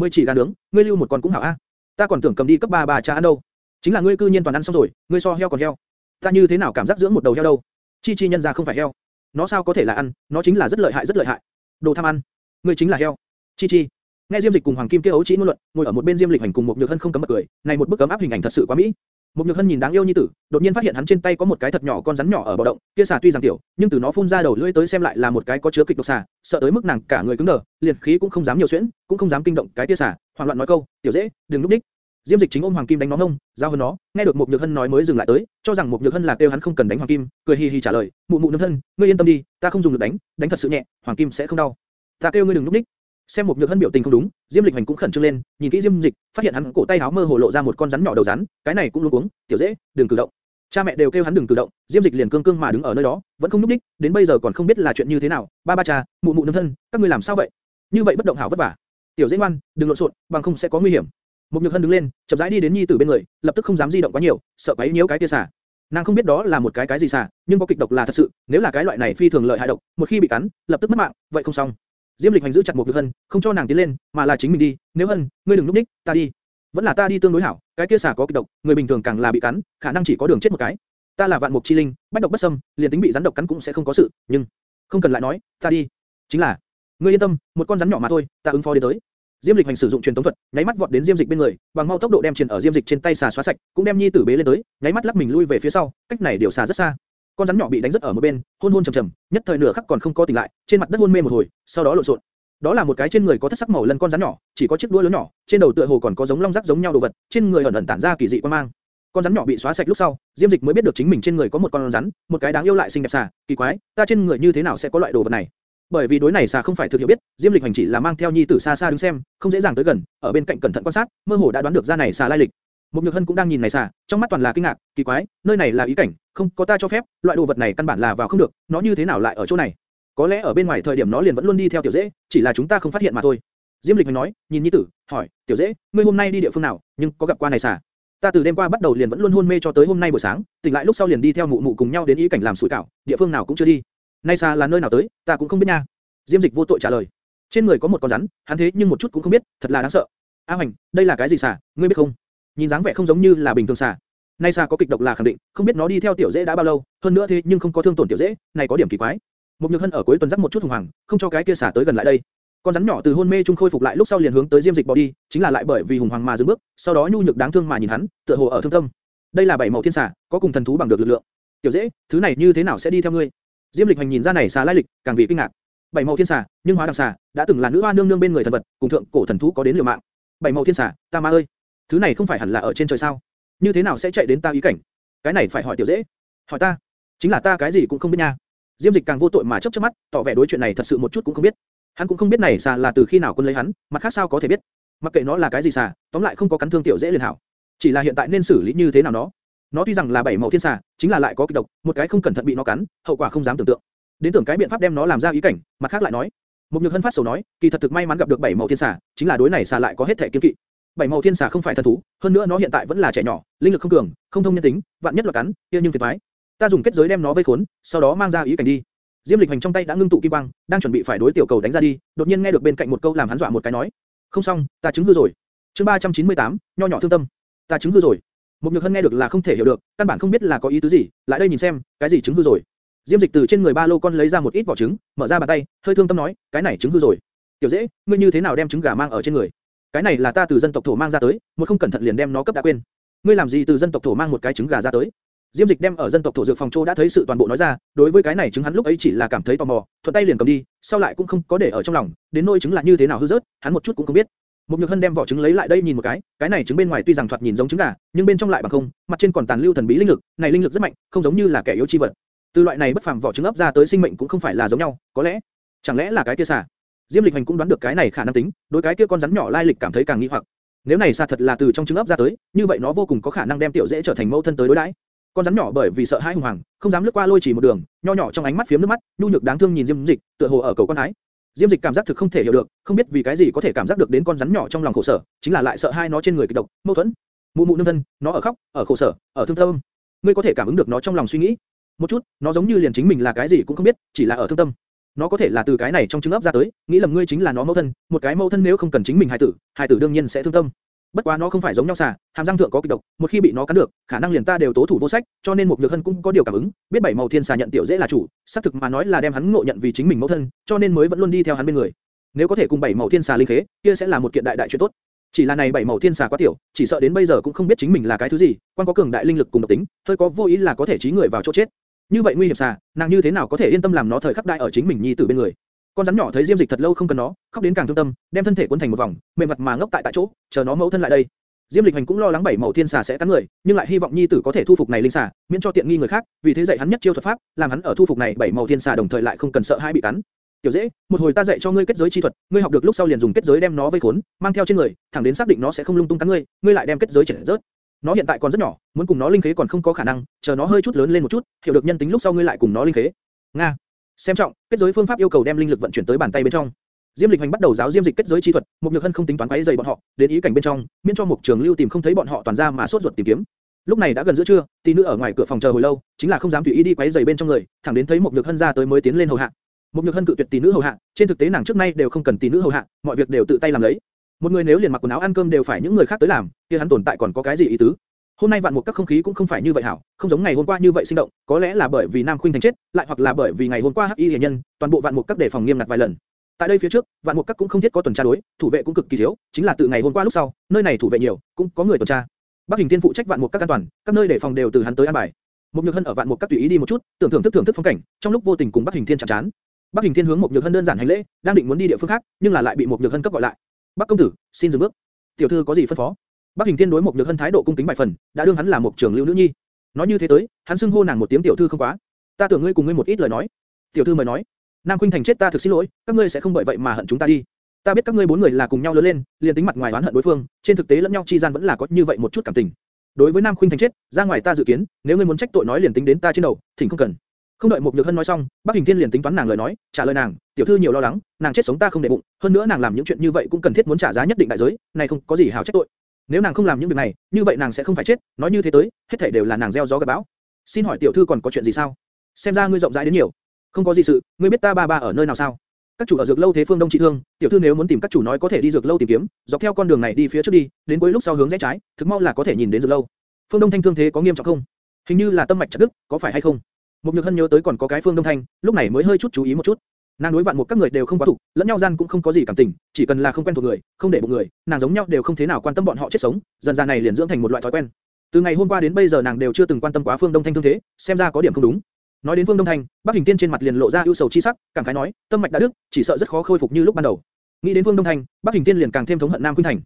mười chỉ gà nướng, ngươi lưu một con cũng hảo a. Ta còn tưởng cầm đi cấp ba bà cha ăn đâu. Chính là ngươi cư nhiên toàn ăn xong rồi, ngươi so heo còn heo. Ta như thế nào cảm giác dưỡng một đầu heo đâu? Chi chi nhân ra không phải heo. Nó sao có thể là ăn, nó chính là rất lợi hại rất lợi hại. Đồ tham ăn. Ngươi chính là heo. Chi chi. Nghe Diêm Dịch cùng Hoàng Kim kia ấu chỉ ngôn luận, ngồi ở một bên Diêm Lịch hành cùng một Nhược Hân không cấm bật cười, này một bức cấm áp hình ảnh thật sự quá mỹ. Một Nhược Hân nhìn đáng yêu như tử, đột nhiên phát hiện hắn trên tay có một cái thật nhỏ con rắn nhỏ ở bò động, kia xà tuy rằng tiểu, nhưng từ nó phun ra đầu lưỡi tới xem lại là một cái có chứa kịch độc xà, sợ tới mức nàng cả người cứng đờ, liền khí cũng không dám nhiều xuyễn, cũng không dám kinh động cái kia xà, hoảng loạn nói câu, tiểu dễ, đừng lúc đích. Diêm Dịch chính ôm Hoàng Kim đánh nó ngông, giao hơn nó, nghe được một Nhược Hân nói mới dừng lại tới, cho rằng một Nhược Hân là kêu hắn không cần đánh Hoàng Kim, cười hi hi trả lời, mụ mụ nương thân, ngươi yên tâm đi, ta không dùng được đánh, đánh thật sự nhẹ, Hoàng Kim sẽ không đau. Ta kêu ngươi đừng lúc đích. Xem một nhược hân biểu tình không đúng, Diêm Lịch Hành cũng khẩn trương lên, nhìn kỹ Diêm Dịch, phát hiện hắn cổ tay áo mơ hồ lộ ra một con rắn nhỏ đầu rắn, cái này cũng luống cuống, tiểu dễ, đừng cử động. Cha mẹ đều kêu hắn đừng cử động, Diêm Dịch liền cương cương mà đứng ở nơi đó, vẫn không núp đích, đến bây giờ còn không biết là chuyện như thế nào. Ba ba cha, mụ mụ nương thân, các ngươi làm sao vậy? Như vậy bất động hảo vất vả. Tiểu dễ ngoan, đừng lộn xộn, bằng không sẽ có nguy hiểm. Một nhược hân đứng lên, chậm rãi đi đến nhi tử bên người, lập tức không dám di động quá nhiều, sợ quấy nhiễu cái tia xả. Nàng không biết đó là một cái cái gì xả, nhưng có kịch độc là thật sự, nếu là cái loại này phi thường lợi hại độc, một khi bị cắn, lập tức mất mạng, vậy không xong. Diêm Lịch Hành giữ chặt một Nhược Hân, không cho nàng tiến lên, mà là chính mình đi. Nếu Hân, ngươi đừng núp đích, ta đi. Vẫn là ta đi tương đối hảo, cái kia xà có kịch độc, người bình thường càng là bị cắn, khả năng chỉ có đường chết một cái. Ta là vạn mục chi linh, bách độc bất xâm, liền tính bị rắn độc cắn cũng sẽ không có sự, nhưng không cần lại nói, ta đi. Chính là, ngươi yên tâm, một con rắn nhỏ mà thôi, ta ứng phó đến tới. Diêm Lịch Hành sử dụng truyền tống thuật, nháy mắt vọt đến Diêm Dịch bên người, bằng mau tốc độ đem truyền ở Diêm Dịch trên tay xà xóa sạch, cũng đem nhi tử bế lên tới, nháy mắt lắc mình lui về phía sau, cách này điều xà rất xa. Con rắn nhỏ bị đánh rất ở một bên, hôn hôn trầm trầm, nhất thời nửa khắc còn không có tỉnh lại, trên mặt đất hôn mê một hồi, sau đó lộn xộn. Đó là một cái trên người có thất sắc màu lân con rắn nhỏ, chỉ có chiếc đuôi lớn nhỏ, trên đầu tựa hồ còn có giống long rắc giống nhau đồ vật, trên người ẩn ẩn tản ra kỳ dị quan mang. Con rắn nhỏ bị xóa sạch lúc sau, Diêm Dịch mới biết được chính mình trên người có một con rắn, một cái đáng yêu lại xinh đẹp xà, kỳ quái, ta trên người như thế nào sẽ có loại đồ vật này? Bởi vì đối này xà không phải thực hiểu biết, Diêm Lịch hành chỉ là mang theo nhi tử xa xa đứng xem, không dễ dàng tới gần, ở bên cạnh cẩn thận quan sát, mơ hồ đã đoán được ra này xà lai lịch. Một Nhược Hân cũng đang nhìn này xà, trong mắt toàn là kinh ngạc, kỳ quái, nơi này là ý cảnh, không có ta cho phép, loại đồ vật này căn bản là vào không được, nó như thế nào lại ở chỗ này? Có lẽ ở bên ngoài thời điểm nó liền vẫn luôn đi theo tiểu dễ, chỉ là chúng ta không phát hiện mà thôi. Diêm Lịch Hành nói, nhìn nhi tử, hỏi, tiểu dễ, ngươi hôm nay đi địa phương nào, nhưng có gặp qua này xà? Ta từ đêm qua bắt đầu liền vẫn luôn hôn mê cho tới hôm nay buổi sáng, tỉnh lại lúc sau liền đi theo mụ mụ cùng nhau đến ý cảnh làm sủi cảo, địa phương nào cũng chưa đi. Nay xà là nơi nào tới, ta cũng không biết nha. Diêm Dịch vô tội trả lời. Trên người có một con rắn, hắn thế nhưng một chút cũng không biết, thật là đáng sợ. A Hoành, đây là cái gì xà, ngươi biết không? Nhìn dáng vẻ không giống như là bình thường xà. Nay xà có kịch độc là khẳng định, không biết nó đi theo tiểu dễ đã bao lâu, hơn nữa thế nhưng không có thương tổn tiểu dễ, này có điểm kỳ quái. Một nhược hân ở cuối tuần dắt một chút hùng hoàng, không cho cái kia xà tới gần lại đây. Con rắn nhỏ từ hôn mê trung khôi phục lại lúc sau liền hướng tới Diêm Dịch bỏ đi, chính là lại bởi vì hùng hoàng mà dừng bước, sau đó nhu nhược đáng thương mà nhìn hắn, tựa hồ ở thương tâm. Đây là bảy màu thiên xà, có cùng thần thú bằng được lực lượng. Tiểu dễ, thứ này như thế nào sẽ đi theo ngươi? Diêm Lịch hành nhìn ra này xà lai lịch, càng vì kinh ngạc. Bảy màu thiên xà, nhưng hóa đằng xà, đã từng là nữ hoa nương nương bên người thần vật, cùng thượng cổ thần thú có đến liều mạng. Bảy màu thiên xà, ta ma ơi, thứ này không phải hẳn là ở trên trời sao? Như thế nào sẽ chạy đến ta ý cảnh? Cái này phải hỏi tiểu dễ. Hỏi ta, chính là ta cái gì cũng không biết nha. Diêm Dịch càng vô tội mà chớp chớp mắt, tỏ vẻ đối chuyện này thật sự một chút cũng không biết. Hắn cũng không biết này xà là từ khi nào quân lấy hắn, mặt khác sao có thể biết? Mặc kệ nó là cái gì xà, tóm lại không có cắn thương tiểu dễ liền hảo. Chỉ là hiện tại nên xử lý như thế nào nó? Nó tuy rằng là bảy màu thiên xà, chính là lại có kịch độc, một cái không cẩn thận bị nó cắn, hậu quả không dám tưởng tượng. Đến tưởng cái biện pháp đem nó làm ra ý cảnh, mặt khác lại nói. Một nhược hân phát sầu nói, kỳ thật thực may mắn gặp được bảy màu thiên xà, chính là đối này xà lại có hết thể kiên kỵ. Bảy màu thiên xà không phải thần thú, hơn nữa nó hiện tại vẫn là trẻ nhỏ, linh lực không cường, không thông nhân tính, vạn nhất là cắn, kia nhưng phiền toái. Ta dùng kết giới đem nó vây khốn, sau đó mang ra ý cảnh đi. Diêm Lịch Hành trong tay đã ngưng tụ kim quang, đang chuẩn bị phải đối tiểu cầu đánh ra đi, đột nhiên nghe được bên cạnh một câu làm hắn dọa một cái nói, không xong, ta chứng hư rồi. Chương 398, nho nhỏ thương tâm, ta chứng hư rồi. Một Nhược Hân nghe được là không thể hiểu được, căn bản không biết là có ý tứ gì, lại đây nhìn xem, cái gì chứng hư rồi. Diêm Dịch từ trên người ba lô con lấy ra một ít vỏ trứng, mở ra bàn tay, hơi thương tâm nói, cái này trứng hư rồi. Tiểu dễ, ngươi như thế nào đem trứng gà mang ở trên người? Cái này là ta từ dân tộc thổ mang ra tới, một không cẩn thận liền đem nó cấp đã quên. Ngươi làm gì từ dân tộc thổ mang một cái trứng gà ra tới? Diêm Dịch đem ở dân tộc thổ dược phòng châu đã thấy sự toàn bộ nói ra, đối với cái này trứng hắn lúc ấy chỉ là cảm thấy tò mò, thuận tay liền cầm đi, sau lại cũng không có để ở trong lòng, đến nỗi trứng là như thế nào hư rớt, hắn một chút cũng không biết. Mục Nhược Hân đem vỏ trứng lấy lại đây nhìn một cái, cái này trứng bên ngoài tuy rằng thoạt nhìn giống trứng gà, nhưng bên trong lại bằng không, mặt trên còn tàn lưu thần bí linh lực, này linh lực rất mạnh, không giống như là kẻ yếu chi vật. Từ loại này bất phàm vỏ trứng ấp ra tới sinh mệnh cũng không phải là giống nhau, có lẽ, chẳng lẽ là cái kia xà? Diêm Lịch Hành cũng đoán được cái này khả năng tính, đối cái kia con rắn nhỏ lai lịch cảm thấy càng nghi hoặc. Nếu này xa thật là từ trong trứng ấp ra tới, như vậy nó vô cùng có khả năng đem tiểu dễ trở thành mẫu thân tới đối đãi. Con rắn nhỏ bởi vì sợ hãi hùng hoàng, không dám lướt qua lôi chỉ một đường, nho nhỏ trong ánh mắt phiếm nước mắt, nhu nhược đáng thương nhìn Diêm Dịch, tựa hồ ở cầu con hái Diêm Dịch cảm giác thực không thể hiểu được, không biết vì cái gì có thể cảm giác được đến con rắn nhỏ trong lòng khổ sở, chính là lại sợ hai nó trên người kịch độc, mâu thuẫn. Mụ mụ nương thân, nó ở khóc, ở khổ sở, ở thương tâm. Ngươi có thể cảm ứng được nó trong lòng suy nghĩ. Một chút, nó giống như liền chính mình là cái gì cũng không biết, chỉ là ở thương tâm nó có thể là từ cái này trong trứng ấp ra tới, nghĩ lầm ngươi chính là nó mẫu thân, một cái mẫu thân nếu không cần chính mình hài tử, hài tử đương nhiên sẽ thương tâm. Bất quá nó không phải giống nhau xà, hàm răng thượng có kịch độc, một khi bị nó cắn được, khả năng liền ta đều tố thủ vô sách, cho nên một nhược hân cũng có điều cảm ứng, biết bảy màu thiên xà nhận tiểu dễ là chủ, xác thực mà nói là đem hắn ngộ nhận vì chính mình mẫu thân, cho nên mới vẫn luôn đi theo hắn bên người. Nếu có thể cùng bảy màu thiên xà linh khế, kia sẽ là một kiện đại đại chuyện tốt. Chỉ là này bảy màu thiên xà quá tiểu, chỉ sợ đến bây giờ cũng không biết chính mình là cái thứ gì, quan có cường đại linh lực cùng độc tính, hơi có vô ý là có thể trí người vào chỗ chết. Như vậy nguy hiểm xa, nàng như thế nào có thể yên tâm làm nó thời khắc đại ở chính mình nhi tử bên người? Con rắn nhỏ thấy Diêm Dịch thật lâu không cần nó, khóc đến càng thương tâm, đem thân thể cuốn thành một vòng, mềm mặt mà ngốc tại tại chỗ, chờ nó mẫu thân lại đây. Diêm Lịch Hành cũng lo lắng bảy màu thiên xà sẽ cắn người, nhưng lại hy vọng nhi tử có thể thu phục này linh xà, miễn cho tiện nghi người khác, vì thế dạy hắn nhất chiêu thuật pháp, làm hắn ở thu phục này bảy màu thiên xà đồng thời lại không cần sợ hai bị cắn. Tiểu dễ, một hồi ta dạy cho ngươi kết giới chi thuật, ngươi học được lúc sau liền dùng kết giới đem nó vây khốn, mang theo trên người, thẳng đến xác định nó sẽ không lung tung cắn ngươi, ngươi lại đem kết giới triển rớt. Nó hiện tại còn rất nhỏ, muốn cùng nó linh khế còn không có khả năng, chờ nó hơi chút lớn lên một chút, hiểu được nhân tính lúc sau ngươi lại cùng nó linh khế. Nga. Xem trọng, kết giới phương pháp yêu cầu đem linh lực vận chuyển tới bàn tay bên trong. Diêm Lịch Hành bắt đầu giáo Diêm Dịch kết giới chi thuật, Mục Nhược Hân không tính toán quấy rầy bọn họ, đến ý cảnh bên trong, miễn cho Mục Trường Lưu tìm không thấy bọn họ toàn ra mà sốt ruột tìm kiếm. Lúc này đã gần giữa trưa, tỷ nữ ở ngoài cửa phòng chờ hồi lâu, chính là không dám tùy ý đi quấy rầy bên trong người, thẳng đến thấy Mục Nhược Hân ra tới mới tiến lên hầu hạ. Mục Nhược Hân cự tuyệt tỷ nữ hầu hạ, trên thực tế nàng trước nay đều không cần tỷ nữ hầu hạ, mọi việc đều tự tay làm lấy. Một người nếu liền mặc quần áo ăn cơm đều phải những người khác tới làm, kia hắn tồn tại còn có cái gì ý tứ? Hôm nay vạn mục các không khí cũng không phải như vậy hảo, không giống ngày hôm qua như vậy sinh động, có lẽ là bởi vì Nam Khuynh Thành chết, lại hoặc là bởi vì ngày hôm qua Hắc Y Liễu nhân, toàn bộ vạn mục các đề phòng nghiêm ngặt vài lần. Tại đây phía trước, vạn mục các cũng không thiết có tuần tra đối, thủ vệ cũng cực kỳ thiếu, chính là từ ngày hôm qua lúc sau, nơi này thủ vệ nhiều, cũng có người tuần tra. Bắc Hình Thiên phụ trách vạn mục các an toàn, các nơi đề phòng đều từ hắn tới an bài. Mục Nhược Hân ở vạn mục các tùy ý đi một chút, tưởng thưởng thức thưởng thức phong cảnh, trong lúc vô tình cùng Bắc Hình Thiên chạm chán. Bắc Hình Thiên hướng Mục Nhược Hân đơn giản hành lễ, đang định muốn đi địa phương khác, nhưng là lại bị Mục Nhược Hân cấp gọi lại. "Bắc công tử, xin dừng bước." "Tiểu thư có gì phân phó?" Bắc Hình Thiên đối một Nhược Hân thái độ cung kính bài phần, đã đương hắn là một trưởng lưu nữ nhi. Nói như thế tới, hắn xưng hô nàng một tiếng tiểu thư không quá. "Ta tưởng ngươi cùng ngươi một ít lời nói." Tiểu thư mời nói. "Nam Khuynh Thành chết ta thực xin lỗi, các ngươi sẽ không bởi vậy mà hận chúng ta đi. Ta biết các ngươi bốn người là cùng nhau lớn lên, liền tính mặt ngoài oán hận đối phương, trên thực tế lẫn nhau chi gian vẫn là có như vậy một chút cảm tình. Đối với Nam Khuynh Thành chết, ra ngoài ta dự kiến, nếu ngươi muốn trách tội nói liền tính đến ta trên đầu, thỉnh không cần." Không đợi Mục Nhược Hân nói xong, Bắc Hình Thiên liền tính toán nàng lời nói, trả lời nàng, tiểu thư nhiều lo lắng, nàng chết sống ta không để bụng, hơn nữa nàng làm những chuyện như vậy cũng cần thiết muốn trả giá nhất định đại giới, này không có gì hảo trách tội. Nếu nàng không làm những việc này, như vậy nàng sẽ không phải chết, nói như thế tới, hết thảy đều là nàng gieo gió gặt bão. Xin hỏi tiểu thư còn có chuyện gì sao? Xem ra ngươi rộng rãi đến nhiều. Không có gì sự, ngươi biết ta ba ba ở nơi nào sao? Các chủ ở dược lâu thế phương đông trị thương, tiểu thư nếu muốn tìm các chủ nói có thể đi dược lâu tìm kiếm, dọc theo con đường này đi phía trước đi, đến cuối lúc sau hướng rẽ trái, thực mau là có thể nhìn đến dược lâu. Phương Đông Thanh thương thế có nghiêm trọng không? Hình như là tâm mạch chặt đứt, có phải hay không? Một Nhược Hân nhớ tới còn có cái Phương Đông Thanh, lúc này mới hơi chút chú ý một chút. Nàng đối vạn một các người đều không quá thủ, lẫn nhau gian cũng không có gì cảm tình, chỉ cần là không quen thuộc người, không để bụng người, nàng giống nhau đều không thế nào quan tâm bọn họ chết sống, dần dần này liền dưỡng thành một loại thói quen. Từ ngày hôm qua đến bây giờ nàng đều chưa từng quan tâm quá Phương Đông Thanh thương thế, xem ra có điểm không đúng. Nói đến Phương Đông Thanh, Bắc Hình Tiên trên mặt liền lộ ra ưu sầu chi sắc, cảm khái nói, tâm mạch đã đứt, chỉ sợ rất khó khôi phục như lúc ban đầu. Nghĩ đến Phương Đông Thanh, Bắc Hình Tiên liền càng thêm thống hận Nam Khuynh Thành.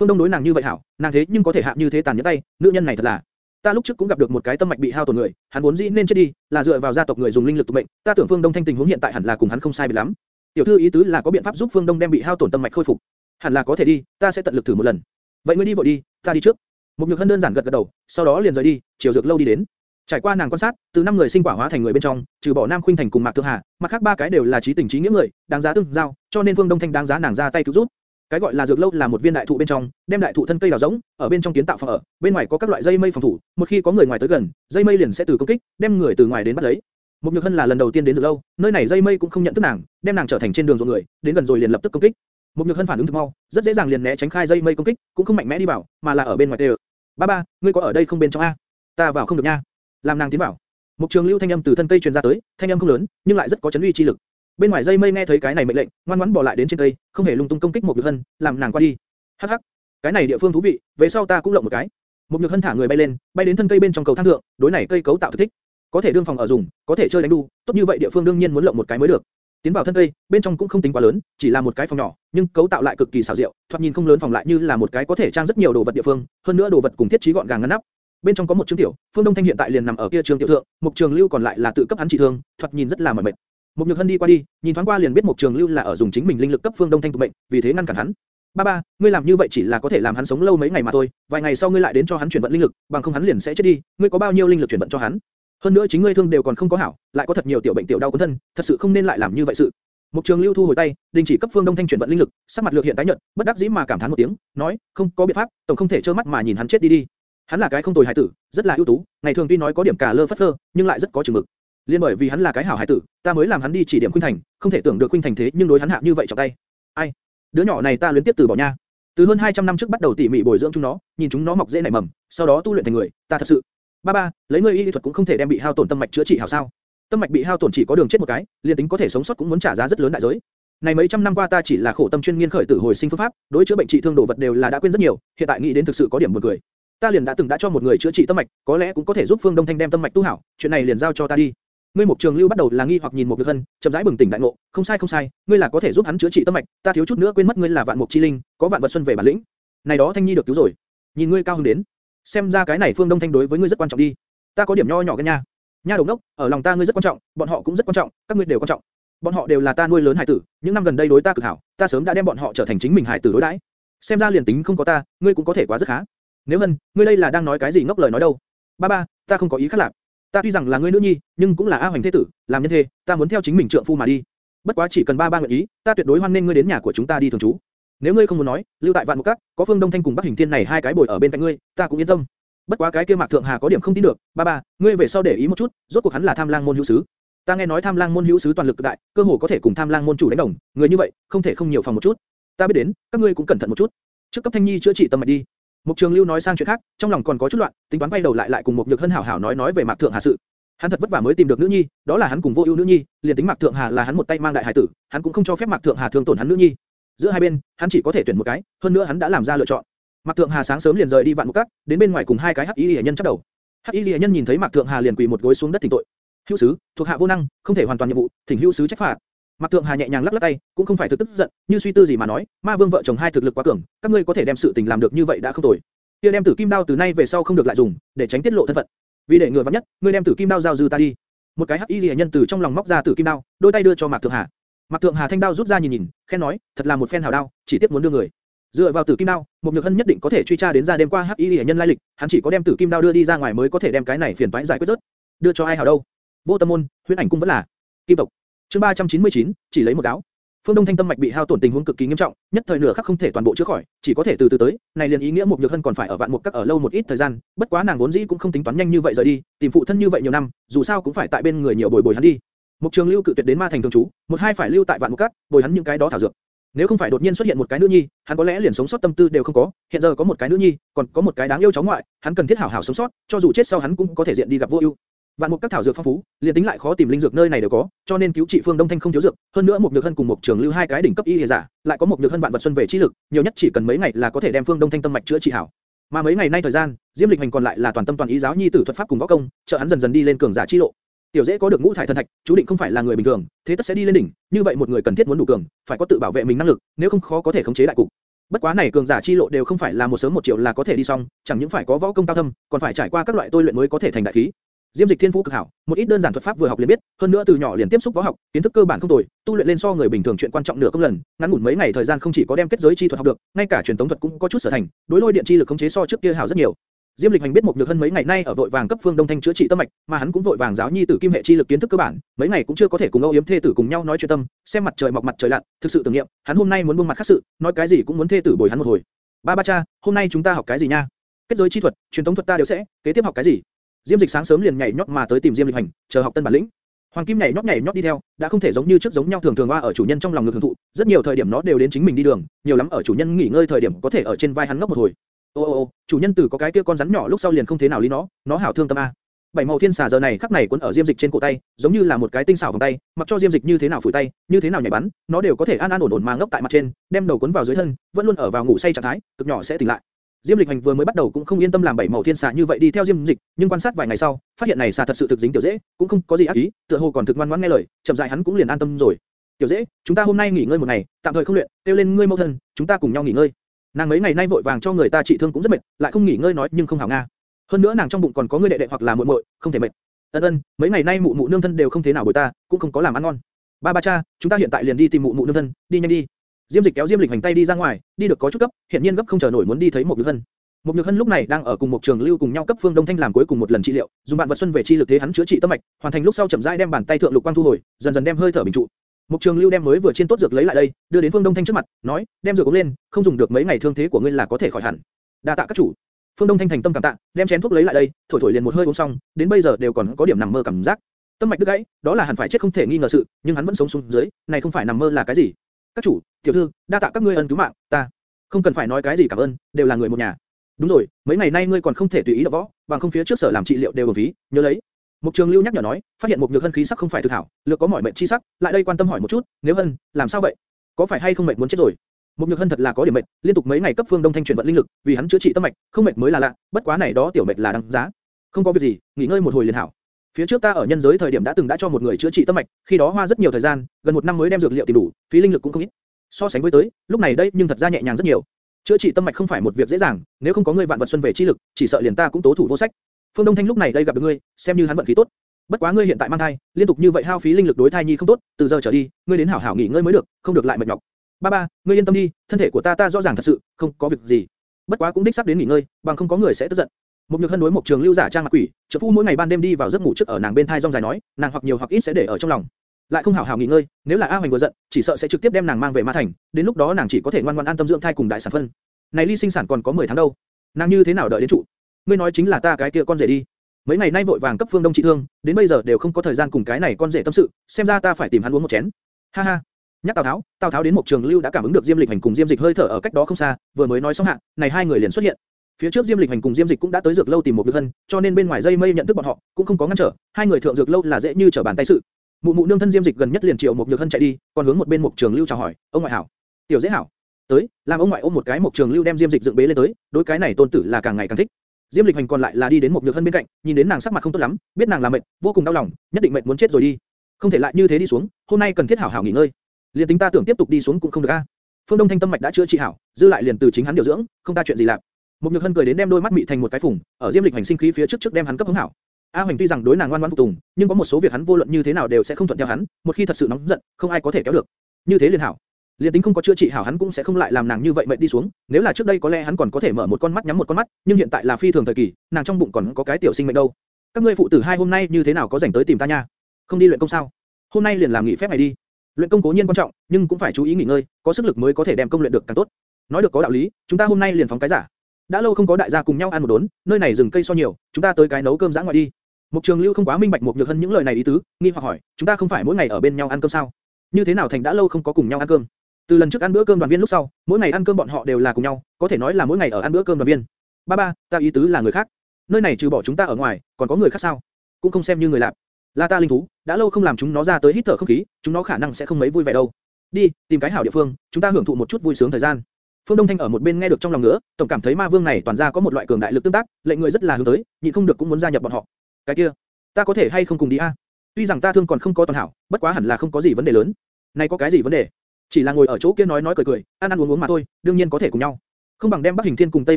Phương Đông đối nàng như vậy hảo, nàng thế nhưng có thể hạ như thế tàn nhẫn tay, nữ nhân này thật là Ta lúc trước cũng gặp được một cái tâm mạch bị hao tổn người, hắn vốn dĩ nên chết đi, là dựa vào gia tộc người dùng linh lực tụ mệnh, ta tưởng Phương Đông Thanh tình huống hiện tại hẳn là cùng hắn không sai biệt lắm. Tiểu thư ý tứ là có biện pháp giúp Phương Đông đem bị hao tổn tâm mạch khôi phục. Hẳn là có thể đi, ta sẽ tận lực thử một lần. Vậy ngươi đi vội đi, ta đi trước. Một nhược hân đơn giản gật gật đầu, sau đó liền rời đi, chiều dược lâu đi đến. Trải qua nàng quan sát, từ năm người sinh quả hóa thành người bên trong, trừ bỏ Nam Khuynh Thành cùng Mạc thượng Hà, mặt khác ba cái đều là trí tình trí nghĩa người, đáng giá tương giao, cho nên Phương Đông Thanh đáng giá nàng ra tay cứu giúp. Cái gọi là dược lâu là một viên đại thụ bên trong, đem đại thụ thân cây đào rỗng, ở bên trong kiến tạo phòng ở, bên ngoài có các loại dây mây phòng thủ, một khi có người ngoài tới gần, dây mây liền sẽ từ công kích, đem người từ ngoài đến bắt lấy. Mục Nhược Hân là lần đầu tiên đến dược lâu, nơi này dây mây cũng không nhận thức nàng, đem nàng trở thành trên đường ruộng người, đến gần rồi liền lập tức công kích. Mục Nhược Hân phản ứng thực mau, rất dễ dàng liền né tránh khai dây mây công kích, cũng không mạnh mẽ đi vào, mà là ở bên ngoài tê. Ba ba, ngươi có ở đây không bên trong a? Ta vào không được nha. Làm nàng tiến vào. Mục trường lưu thanh âm từ thân cây truyền ra tới, thanh âm không lớn, nhưng lại rất có chấn uy chi lực. Bên ngoài dây mây nghe thấy cái này mệnh lệnh, ngoan ngoãn bỏ lại đến trên cây, không hề lung tung công kích một nhược hân, làm nàng qua đi. Hắc hắc, cái này địa phương thú vị, về sau ta cũng lộng một cái. Một nhược hân thả người bay lên, bay đến thân cây bên trong cầu thang thượng, đối này cây cấu tạo thực thích, có thể đương phòng ở dùng, có thể chơi đánh đu, tốt như vậy địa phương đương nhiên muốn lộng một cái mới được. Tiến vào thân cây, bên trong cũng không tính quá lớn, chỉ là một cái phòng nhỏ, nhưng cấu tạo lại cực kỳ xảo diệu, thoạt nhìn không lớn phòng lại như là một cái có thể trang rất nhiều đồ vật địa phương, hơn nữa đồ vật cùng thiết trí gọn gàng ngăn nắp. Bên trong có một trương tiểu, Phương Đông Thanh hiện tại liền nằm ở kia trương tiểu thượng, Mục Trường Lưu còn lại là tự cấp hắn trị thương, thoạt nhìn rất là mỏi mệt. Mục Nhược Hân đi qua đi, nhìn thoáng qua liền biết Mục Trường Lưu là ở dùng chính mình linh lực cấp Phương Đông Thanh tụ bệnh, vì thế ngăn cản hắn. Ba ba, ngươi làm như vậy chỉ là có thể làm hắn sống lâu mấy ngày mà thôi, vài ngày sau ngươi lại đến cho hắn chuyển vận linh lực, bằng không hắn liền sẽ chết đi, ngươi có bao nhiêu linh lực chuyển vận cho hắn? Hơn nữa chính ngươi thương đều còn không có hảo, lại có thật nhiều tiểu bệnh tiểu đau cuốn thân, thật sự không nên lại làm như vậy sự. Mục Trường Lưu thu hồi tay, đình chỉ cấp Phương Đông Thanh chuyển vận linh lực, sắc mặt lược hiện tái nhợt, bất đắc dĩ mà cảm thán một tiếng, nói, không có biện pháp, tổng không thể trơ mắt mà nhìn hắn chết đi đi. Hắn là cái không tồi hài tử, rất là ưu tú, ngày thường tuy nói có điểm cả lơ phất phơ, nhưng lại rất có chừng mực. Liên bởi vì hắn là cái hảo hải tử, ta mới làm hắn đi chỉ điểm Khuynh Thành, không thể tưởng được Khuynh Thành thế nhưng đối hắn hạ như vậy trọng tay. Ai? Đứa nhỏ này ta luyến tiếp từ bỏ nha. Từ hơn 200 năm trước bắt đầu tỉ mỉ bồi dưỡng chúng nó, nhìn chúng nó mọc dễ nảy mầm, sau đó tu luyện thành người, ta thật sự. Ba ba, lấy ngươi y lý thuật cũng không thể đem bị hao tổn tâm mạch chữa trị hảo sao? Tâm mạch bị hao tổn chỉ có đường chết một cái, liên tính có thể sống sót cũng muốn trả giá rất lớn đại giới. Này mấy trăm năm qua ta chỉ là khổ tâm chuyên nghiên khởi tử hồi sinh phương pháp, đối chữa bệnh trị thương đồ vật đều là đã quên rất nhiều, hiện tại nghĩ đến thực sự có điểm buồn cười. Ta liền đã từng đã cho một người chữa trị tâm mạch, có lẽ cũng có thể giúp Phương Đông Thanh đem tâm mạch tu hảo, chuyện này liền giao cho ta đi. Ngươi một trường lưu bắt đầu là nghi hoặc nhìn một nhược hân, chậm rãi bừng tỉnh đại ngộ, không sai không sai, ngươi là có thể giúp hắn chữa trị tâm mạch, ta thiếu chút nữa quên mất ngươi là vạn mục chi linh, có vạn vật xuân về bản lĩnh. Này đó Thanh Nhi được cứu rồi. Nhìn ngươi cao hứng đến, xem ra cái này Phương Đông Thanh đối với ngươi rất quan trọng đi. Ta có điểm nho nhỏ cái nha. Nha đồng đốc, ở lòng ta ngươi rất quan trọng, bọn họ cũng rất quan trọng, các ngươi đều quan trọng. Bọn họ đều là ta nuôi lớn hải tử, những năm gần đây đối ta cực hảo, ta sớm đã đem bọn họ trở thành chính mình hải tử đối đãi. Xem ra liền tính không có ta, ngươi cũng có thể quá rất khá. Nếu hân, ngươi đây là đang nói cái gì ngốc lời nói đâu? Ba ba, ta không có ý khác lạc. Ta tuy rằng là ngươi nữ nhi, nhưng cũng là A Hoành thế tử, làm nhân thê, ta muốn theo chính mình trượng phu mà đi. Bất quá chỉ cần ba ba nguyện ý, ta tuyệt đối hoan nên ngươi đến nhà của chúng ta đi thường trú. Nếu ngươi không muốn nói, lưu tại vạn một Các, có Phương Đông Thanh cùng Bắc Hình Thiên này hai cái bồi ở bên cạnh ngươi, ta cũng yên tâm. Bất quá cái kia Mạc Thượng Hà có điểm không tin được, ba ba, ngươi về sau để ý một chút, rốt cuộc hắn là Tham Lang môn hữu sứ. Ta nghe nói Tham Lang môn hữu sứ toàn lực cực đại, cơ hồ có thể cùng Tham Lang môn chủ đánh đồng, người như vậy, không thể không nhiều phòng một chút. Ta biết đến, các ngươi cũng cẩn thận một chút. Trước cấp Thanh Nhi chữa trị tâm mạch đi. Mục Trường Lưu nói sang chuyện khác, trong lòng còn có chút loạn, tính toán quay đầu lại lại cùng Mục Nhược Hân hảo hảo nói nói về Mạc Thượng Hà sự. Hắn thật vất vả mới tìm được nữ nhi, đó là hắn cùng vô ưu nữ nhi, liền tính Mạc Thượng Hà là hắn một tay mang đại hải tử, hắn cũng không cho phép Mạc Thượng Hà thương tổn hắn nữ nhi. Giữa hai bên, hắn chỉ có thể tuyển một cái, hơn nữa hắn đã làm ra lựa chọn. Mạc Thượng Hà sáng sớm liền rời đi vạn một cát, đến bên ngoài cùng hai cái hắc y liễu nhân chắp đầu. Hắc y liễu nhân nhìn thấy Mạc Thượng Hà liền quỳ một gối xuống đất thỉnh tội. Hữu sứ, thuộc hạ vô năng, không thể hoàn toàn nhiệm vụ, thỉnh hữu sứ trách phạt. Mạc Thượng Hà nhẹ nhàng lắc lắc tay, cũng không phải thực tức giận, như suy tư gì mà nói, Ma Vương vợ chồng hai thực lực quá cường, các ngươi có thể đem sự tình làm được như vậy đã không tồi. Kia đem Tử Kim đao từ nay về sau không được lại dùng, để tránh tiết lộ thân phận. Vì để ngừa vắn nhất, ngươi đem Tử Kim đao giao dư ta đi. Một cái hắc y liễu nhân từ trong lòng móc ra Tử Kim đao, đôi tay đưa cho Mạc Thượng Hà. Mạc Thượng Hà thanh đao rút ra nhìn nhìn, khen nói, thật là một phen hảo đao, chỉ tiếc muốn đưa người. Dựa vào Tử Kim đao, một nhược hân nhất định có thể truy tra đến ra đêm qua hắc y liễu nhân lai lịch, hắn chỉ có đem Tử Kim đao đưa đi ra ngoài mới có thể đem cái này phiền toái giải quyết rớt. Đưa cho ai hảo đâu? Vô Tâm môn, Huyễn Ảnh cung vẫn là Kim tộc. Chương 399, chỉ lấy một áo. Phương Đông Thanh tâm mạch bị hao tổn tình huống cực kỳ nghiêm trọng, nhất thời nửa khắc không thể toàn bộ chữa khỏi, chỉ có thể từ từ tới. Này liền ý nghĩa một nhược hân còn phải ở vạn mục các ở lâu một ít thời gian, bất quá nàng vốn dĩ cũng không tính toán nhanh như vậy rời đi, tìm phụ thân như vậy nhiều năm, dù sao cũng phải tại bên người nhiều bồi bồi hắn đi. Mục Trường Lưu cự tuyệt đến ma thành thường trú, một hai phải lưu tại vạn mục các, bồi hắn những cái đó thảo dược. Nếu không phải đột nhiên xuất hiện một cái nữ nhi, hắn có lẽ liền sống sót tâm tư đều không có. Hiện giờ có một cái nữ nhi, còn có một cái đáng yêu cháu ngoại, hắn cần thiết hảo hảo sống sót, cho dù chết sau hắn cũng có thể diện đi gặp vô ưu. Vạn mục các thảo dược phong phú, liền tính lại khó tìm linh dược nơi này đều có, cho nên cứu trị phương Đông Thanh không thiếu dược. Hơn nữa một nhược hân cùng một trường lưu hai cái đỉnh cấp y giả, lại có một nhược hân vạn vật xuân về chi lực, nhiều nhất chỉ cần mấy ngày là có thể đem phương Đông Thanh tâm mạch chữa trị hảo. Mà mấy ngày nay thời gian, Diêm Lịch Hành còn lại là toàn tâm toàn ý giáo nhi tử thuật pháp cùng võ công, trợ hắn dần dần đi lên cường giả chi lộ. Tiểu dễ có được ngũ thải thần thạch, chú định không phải là người bình thường, thế tất sẽ đi lên đỉnh. Như vậy một người cần thiết muốn đủ cường, phải có tự bảo vệ mình năng lực, nếu không khó có thể khống chế đại cục. Bất quá này cường giả chi lộ đều không phải là một sớm một chiều là có thể đi xong, chẳng những phải có võ công cao thâm, còn phải trải qua các loại tôi luyện mới có thể thành đại khí. Diêm Dịch Thiên Phú cực hảo, một ít đơn giản thuật pháp vừa học liền biết, hơn nữa từ nhỏ liền tiếp xúc võ học, kiến thức cơ bản không tồi, tu luyện lên so người bình thường chuyện quan trọng nửa công lần, ngắn ngủn mấy ngày thời gian không chỉ có đem kết giới chi thuật học được, ngay cả truyền tống thuật cũng có chút sở thành, đối lôi điện chi lực khống chế so trước kia hảo rất nhiều. Diêm Lịch Hành biết một nhược hơn mấy ngày nay ở vội vàng cấp Phương Đông Thanh chữa trị tâm mạch, mà hắn cũng vội vàng giáo nhi tử kim hệ chi lực kiến thức cơ bản, mấy ngày cũng chưa có thể cùng Âu Yếm thê tử cùng nhau nói chuyện tâm, xem mặt trời mọc mặt trời lặn, thực sự tưởng niệm, hắn hôm nay muốn buông mặt khác sự, nói cái gì cũng muốn thê tử bồi hắn một hồi. Ba ba cha, hôm nay chúng ta học cái gì nha? Kết giới chi thuật, truyền thống thuật ta đều sẽ, kế tiếp học cái gì? Diêm Dịch sáng sớm liền nhảy nhót mà tới tìm Diêm Lịch Hành, chờ học tân bản lĩnh. Hoàng Kim nhảy nhót nhảy nhót đi theo, đã không thể giống như trước giống nhau thường thường qua ở chủ nhân trong lòng ngực hưởng thụ, rất nhiều thời điểm nó đều đến chính mình đi đường, nhiều lắm ở chủ nhân nghỉ ngơi thời điểm có thể ở trên vai hắn ngốc một hồi. Ô ô ô, chủ nhân tử có cái kia con rắn nhỏ lúc sau liền không thế nào lý nó, nó hảo thương tâm a. Bảy màu thiên xà giờ này khắc này cuốn ở Diêm Dịch trên cổ tay, giống như là một cái tinh xảo vòng tay, mặc cho Diêm Dịch như thế nào phủi tay, như thế nào nhảy bắn, nó đều có thể an an ổn ổn mà ngốc tại mặt trên, đem đầu cuốn vào dưới thân, vẫn luôn ở vào ngủ say trạng thái, cực nhỏ sẽ tỉnh lại. Diêm Lịch Hành vừa mới bắt đầu cũng không yên tâm làm bảy màu thiên xà như vậy đi theo Diêm Dịch, nhưng quan sát vài ngày sau, phát hiện này xà thật sự thực dính tiểu dễ, cũng không có gì ác ý, tựa hồ còn thực ngoan ngoãn nghe lời, chậm rãi hắn cũng liền an tâm rồi. Tiểu dễ, chúng ta hôm nay nghỉ ngơi một ngày, tạm thời không luyện, kêu lên ngươi mẫu thân, chúng ta cùng nhau nghỉ ngơi. Nàng mấy ngày nay vội vàng cho người ta trị thương cũng rất mệt, lại không nghỉ ngơi nói nhưng không hảo nga. Hơn nữa nàng trong bụng còn có người đệ đệ hoặc là muội muội, không thể mệt. Ân ân, mấy ngày nay mụ mụ nương thân đều không thế nào bồi ta, cũng không có làm ăn ngon. Ba ba cha, chúng ta hiện tại liền đi tìm mụ mụ nương thân, đi nhanh đi. Diêm Dịch kéo Diêm Lịch hành tay đi ra ngoài, đi được có chút gấp, hiện nhiên gấp không chờ nổi muốn đi thấy một Nhược Hân. Một Nhược Hân lúc này đang ở cùng một trường lưu cùng nhau cấp Phương Đông Thanh làm cuối cùng một lần trị liệu, dùng bạn vật xuân về chi lực thế hắn chữa trị tâm mạch, hoàn thành lúc sau chậm rãi đem bàn tay thượng lục quang thu hồi, dần dần đem hơi thở bình trụ. Một trường lưu đem mới vừa trên tốt dược lấy lại đây, đưa đến Phương Đông Thanh trước mặt, nói, đem dược uống lên, không dùng được mấy ngày thương thế của ngươi là có thể khỏi hẳn. đa tạ các chủ. Phương Đông Thanh thành tâm cảm tạ, đem chén thuốc lấy lại đây, thổi thổi liền một hơi uống xong, đến bây giờ đều còn có điểm nằm mơ cảm giác. Tâm mạch đứt gãy, đó là hẳn phải chết không thể nghi ngờ sự, nhưng hắn vẫn sống xuống dưới, này không phải nằm mơ là cái gì? Các chủ, tiểu thư, đa tạ các ngươi ân cứu mạng, ta không cần phải nói cái gì cảm ơn, đều là người một nhà. Đúng rồi, mấy ngày nay ngươi còn không thể tùy ý động võ, bằng không phía trước sở làm trị liệu đều bổng phí, nhớ lấy. Mục Trường Lưu nhắc nhở nói, phát hiện một nhược hân khí sắc không phải thực hảo, lược có mỏi mệt chi sắc, lại đây quan tâm hỏi một chút, nếu hân, làm sao vậy? Có phải hay không mệt muốn chết rồi? mục nhược hân thật là có điểm mệt, liên tục mấy ngày cấp phương đông thanh chuyển vận linh lực, vì hắn chữa trị tâm mạch, không mệt mới là lạ, bất quá này đó tiểu mệt là đáng giá. Không có việc gì, nghỉ ngơi một hồi liền hảo. Phía trước ta ở nhân giới thời điểm đã từng đã cho một người chữa trị tâm mạch, khi đó hoa rất nhiều thời gian, gần một năm mới đem dược liệu tìm đủ, phí linh lực cũng không ít. So sánh với tới, lúc này đây nhưng thật ra nhẹ nhàng rất nhiều. Chữa trị tâm mạch không phải một việc dễ dàng, nếu không có ngươi vạn vật xuân về chi lực, chỉ sợ liền ta cũng tố thủ vô sách. Phương Đông Thanh lúc này đây gặp được ngươi, xem như hắn vận khí tốt. Bất quá ngươi hiện tại mang thai, liên tục như vậy hao phí linh lực đối thai nhi không tốt, từ giờ trở đi, ngươi đến hảo hảo nghỉ ngơi mới được, không được lại mệt nhọc. Ba ba, ngươi yên tâm đi, thân thể của ta ta rõ ràng thật sự, không có việc gì. Bất quá cũng đích sắp đến nghỉ ngơi, bằng không có người sẽ tức giận. Một nhược hân đối một trường lưu giả trang mặt quỷ, trợ phu mỗi ngày ban đêm đi vào giấc ngủ trước ở nàng bên thai rong dài nói, nàng hoặc nhiều hoặc ít sẽ để ở trong lòng. Lại không hảo hảo nghỉ ngơi, nếu là A Hoành vừa giận, chỉ sợ sẽ trực tiếp đem nàng mang về Ma Thành, đến lúc đó nàng chỉ có thể ngoan ngoãn an tâm dưỡng thai cùng đại sản phân. Này ly sinh sản còn có 10 tháng đâu, nàng như thế nào đợi đến trụ? Ngươi nói chính là ta cái kia con rể đi. Mấy ngày nay vội vàng cấp Phương Đông trị thương, đến bây giờ đều không có thời gian cùng cái này con rể tâm sự, xem ra ta phải tìm hắn uống một chén. Ha ha. Nhắc Tào Tháo, Tào Tháo đến một trường lưu đã cảm ứng được Diêm Lịch Hành cùng Diêm Dịch hơi thở ở cách đó không xa, vừa mới nói xong hạ, này hai người liền xuất hiện. Phía trước Diêm Lịch Hành cùng Diêm Dịch cũng đã tới dược lâu tìm một Nhược Hân, cho nên bên ngoài dây mây nhận thức bọn họ, cũng không có ngăn trở, hai người thượng dược lâu là dễ như trở bàn tay sự. Mụ mụ nương thân Diêm Dịch gần nhất liền triệu một Nhược Hân chạy đi, còn hướng một bên một trường lưu chào hỏi, ông ngoại hảo, tiểu dễ hảo, tới, làm ông ngoại ôm một cái một trường lưu đem Diêm Dịch dựng bế lên tới, đối cái này tôn tử là càng ngày càng thích. Diêm Lịch Hành còn lại là đi đến một Nhược Hân bên cạnh, nhìn đến nàng sắc mặt không tốt lắm, biết nàng là mệt, vô cùng đau lòng, nhất định mệt muốn chết rồi đi. Không thể lại như thế đi xuống, hôm nay cần thiết hảo hảo nghỉ ngơi. Liên tính ta tưởng tiếp tục đi xuống cũng không được a. Phương Đông Thanh tâm mạch đã chữa trị hảo, dư lại liền từ chính hắn điều dưỡng, không ta chuyện gì làm. Một Nhược Hân cười đến đem đôi mắt mị thành một cái phùng, ở Diêm Lịch Hành sinh khí phía trước trước đem hắn cấp hứng hảo. A Hoành tuy rằng đối nàng ngoan ngoãn phục tùng, nhưng có một số việc hắn vô luận như thế nào đều sẽ không thuận theo hắn, một khi thật sự nóng giận, không ai có thể kéo được. Như thế liền hảo. Liên tính không có chữa trị hảo hắn cũng sẽ không lại làm nàng như vậy mệt đi xuống, nếu là trước đây có lẽ hắn còn có thể mở một con mắt nhắm một con mắt, nhưng hiện tại là phi thường thời kỳ, nàng trong bụng còn có cái tiểu sinh mệnh đâu. Các ngươi phụ tử hai hôm nay như thế nào có rảnh tới tìm ta nha? Không đi luyện công sao? Hôm nay liền làm nghỉ phép này đi. Luyện công cố nhiên quan trọng, nhưng cũng phải chú ý nghỉ ngơi, có sức lực mới có thể đem công luyện được càng tốt. Nói được có đạo lý, chúng ta hôm nay liền phóng cái giả. Đã lâu không có đại gia cùng nhau ăn một đốn, nơi này rừng cây so nhiều, chúng ta tới cái nấu cơm dã ngoại đi. Mục Trường Lưu không quá minh bạch một nhược hân những lời này ý tứ, nghi hoặc hỏi, chúng ta không phải mỗi ngày ở bên nhau ăn cơm sao? Như thế nào thành đã lâu không có cùng nhau ăn cơm? Từ lần trước ăn bữa cơm đoàn viên lúc sau, mỗi ngày ăn cơm bọn họ đều là cùng nhau, có thể nói là mỗi ngày ở ăn bữa cơm đoàn viên. Ba ba, ta ý tứ là người khác. Nơi này trừ bỏ chúng ta ở ngoài, còn có người khác sao? Cũng không xem như người lạ. Là ta linh thú, đã lâu không làm chúng nó ra tới hít thở không khí, chúng nó khả năng sẽ không mấy vui vẻ đâu. Đi, tìm cái hảo địa phương, chúng ta hưởng thụ một chút vui sướng thời gian. Phương Đông Thanh ở một bên nghe được trong lòng ngứa, tổng cảm thấy ma vương này toàn ra có một loại cường đại lực tương tác, lệnh người rất là hướng tới, nhịn không được cũng muốn gia nhập bọn họ. Cái kia, ta có thể hay không cùng đi a? Tuy rằng ta thương còn không có toàn hảo, bất quá hẳn là không có gì vấn đề lớn. Này có cái gì vấn đề? Chỉ là ngồi ở chỗ kia nói nói cười cười, ăn ăn uống uống mà thôi, đương nhiên có thể cùng nhau. Không bằng đem Bắc Hình Thiên cùng Tây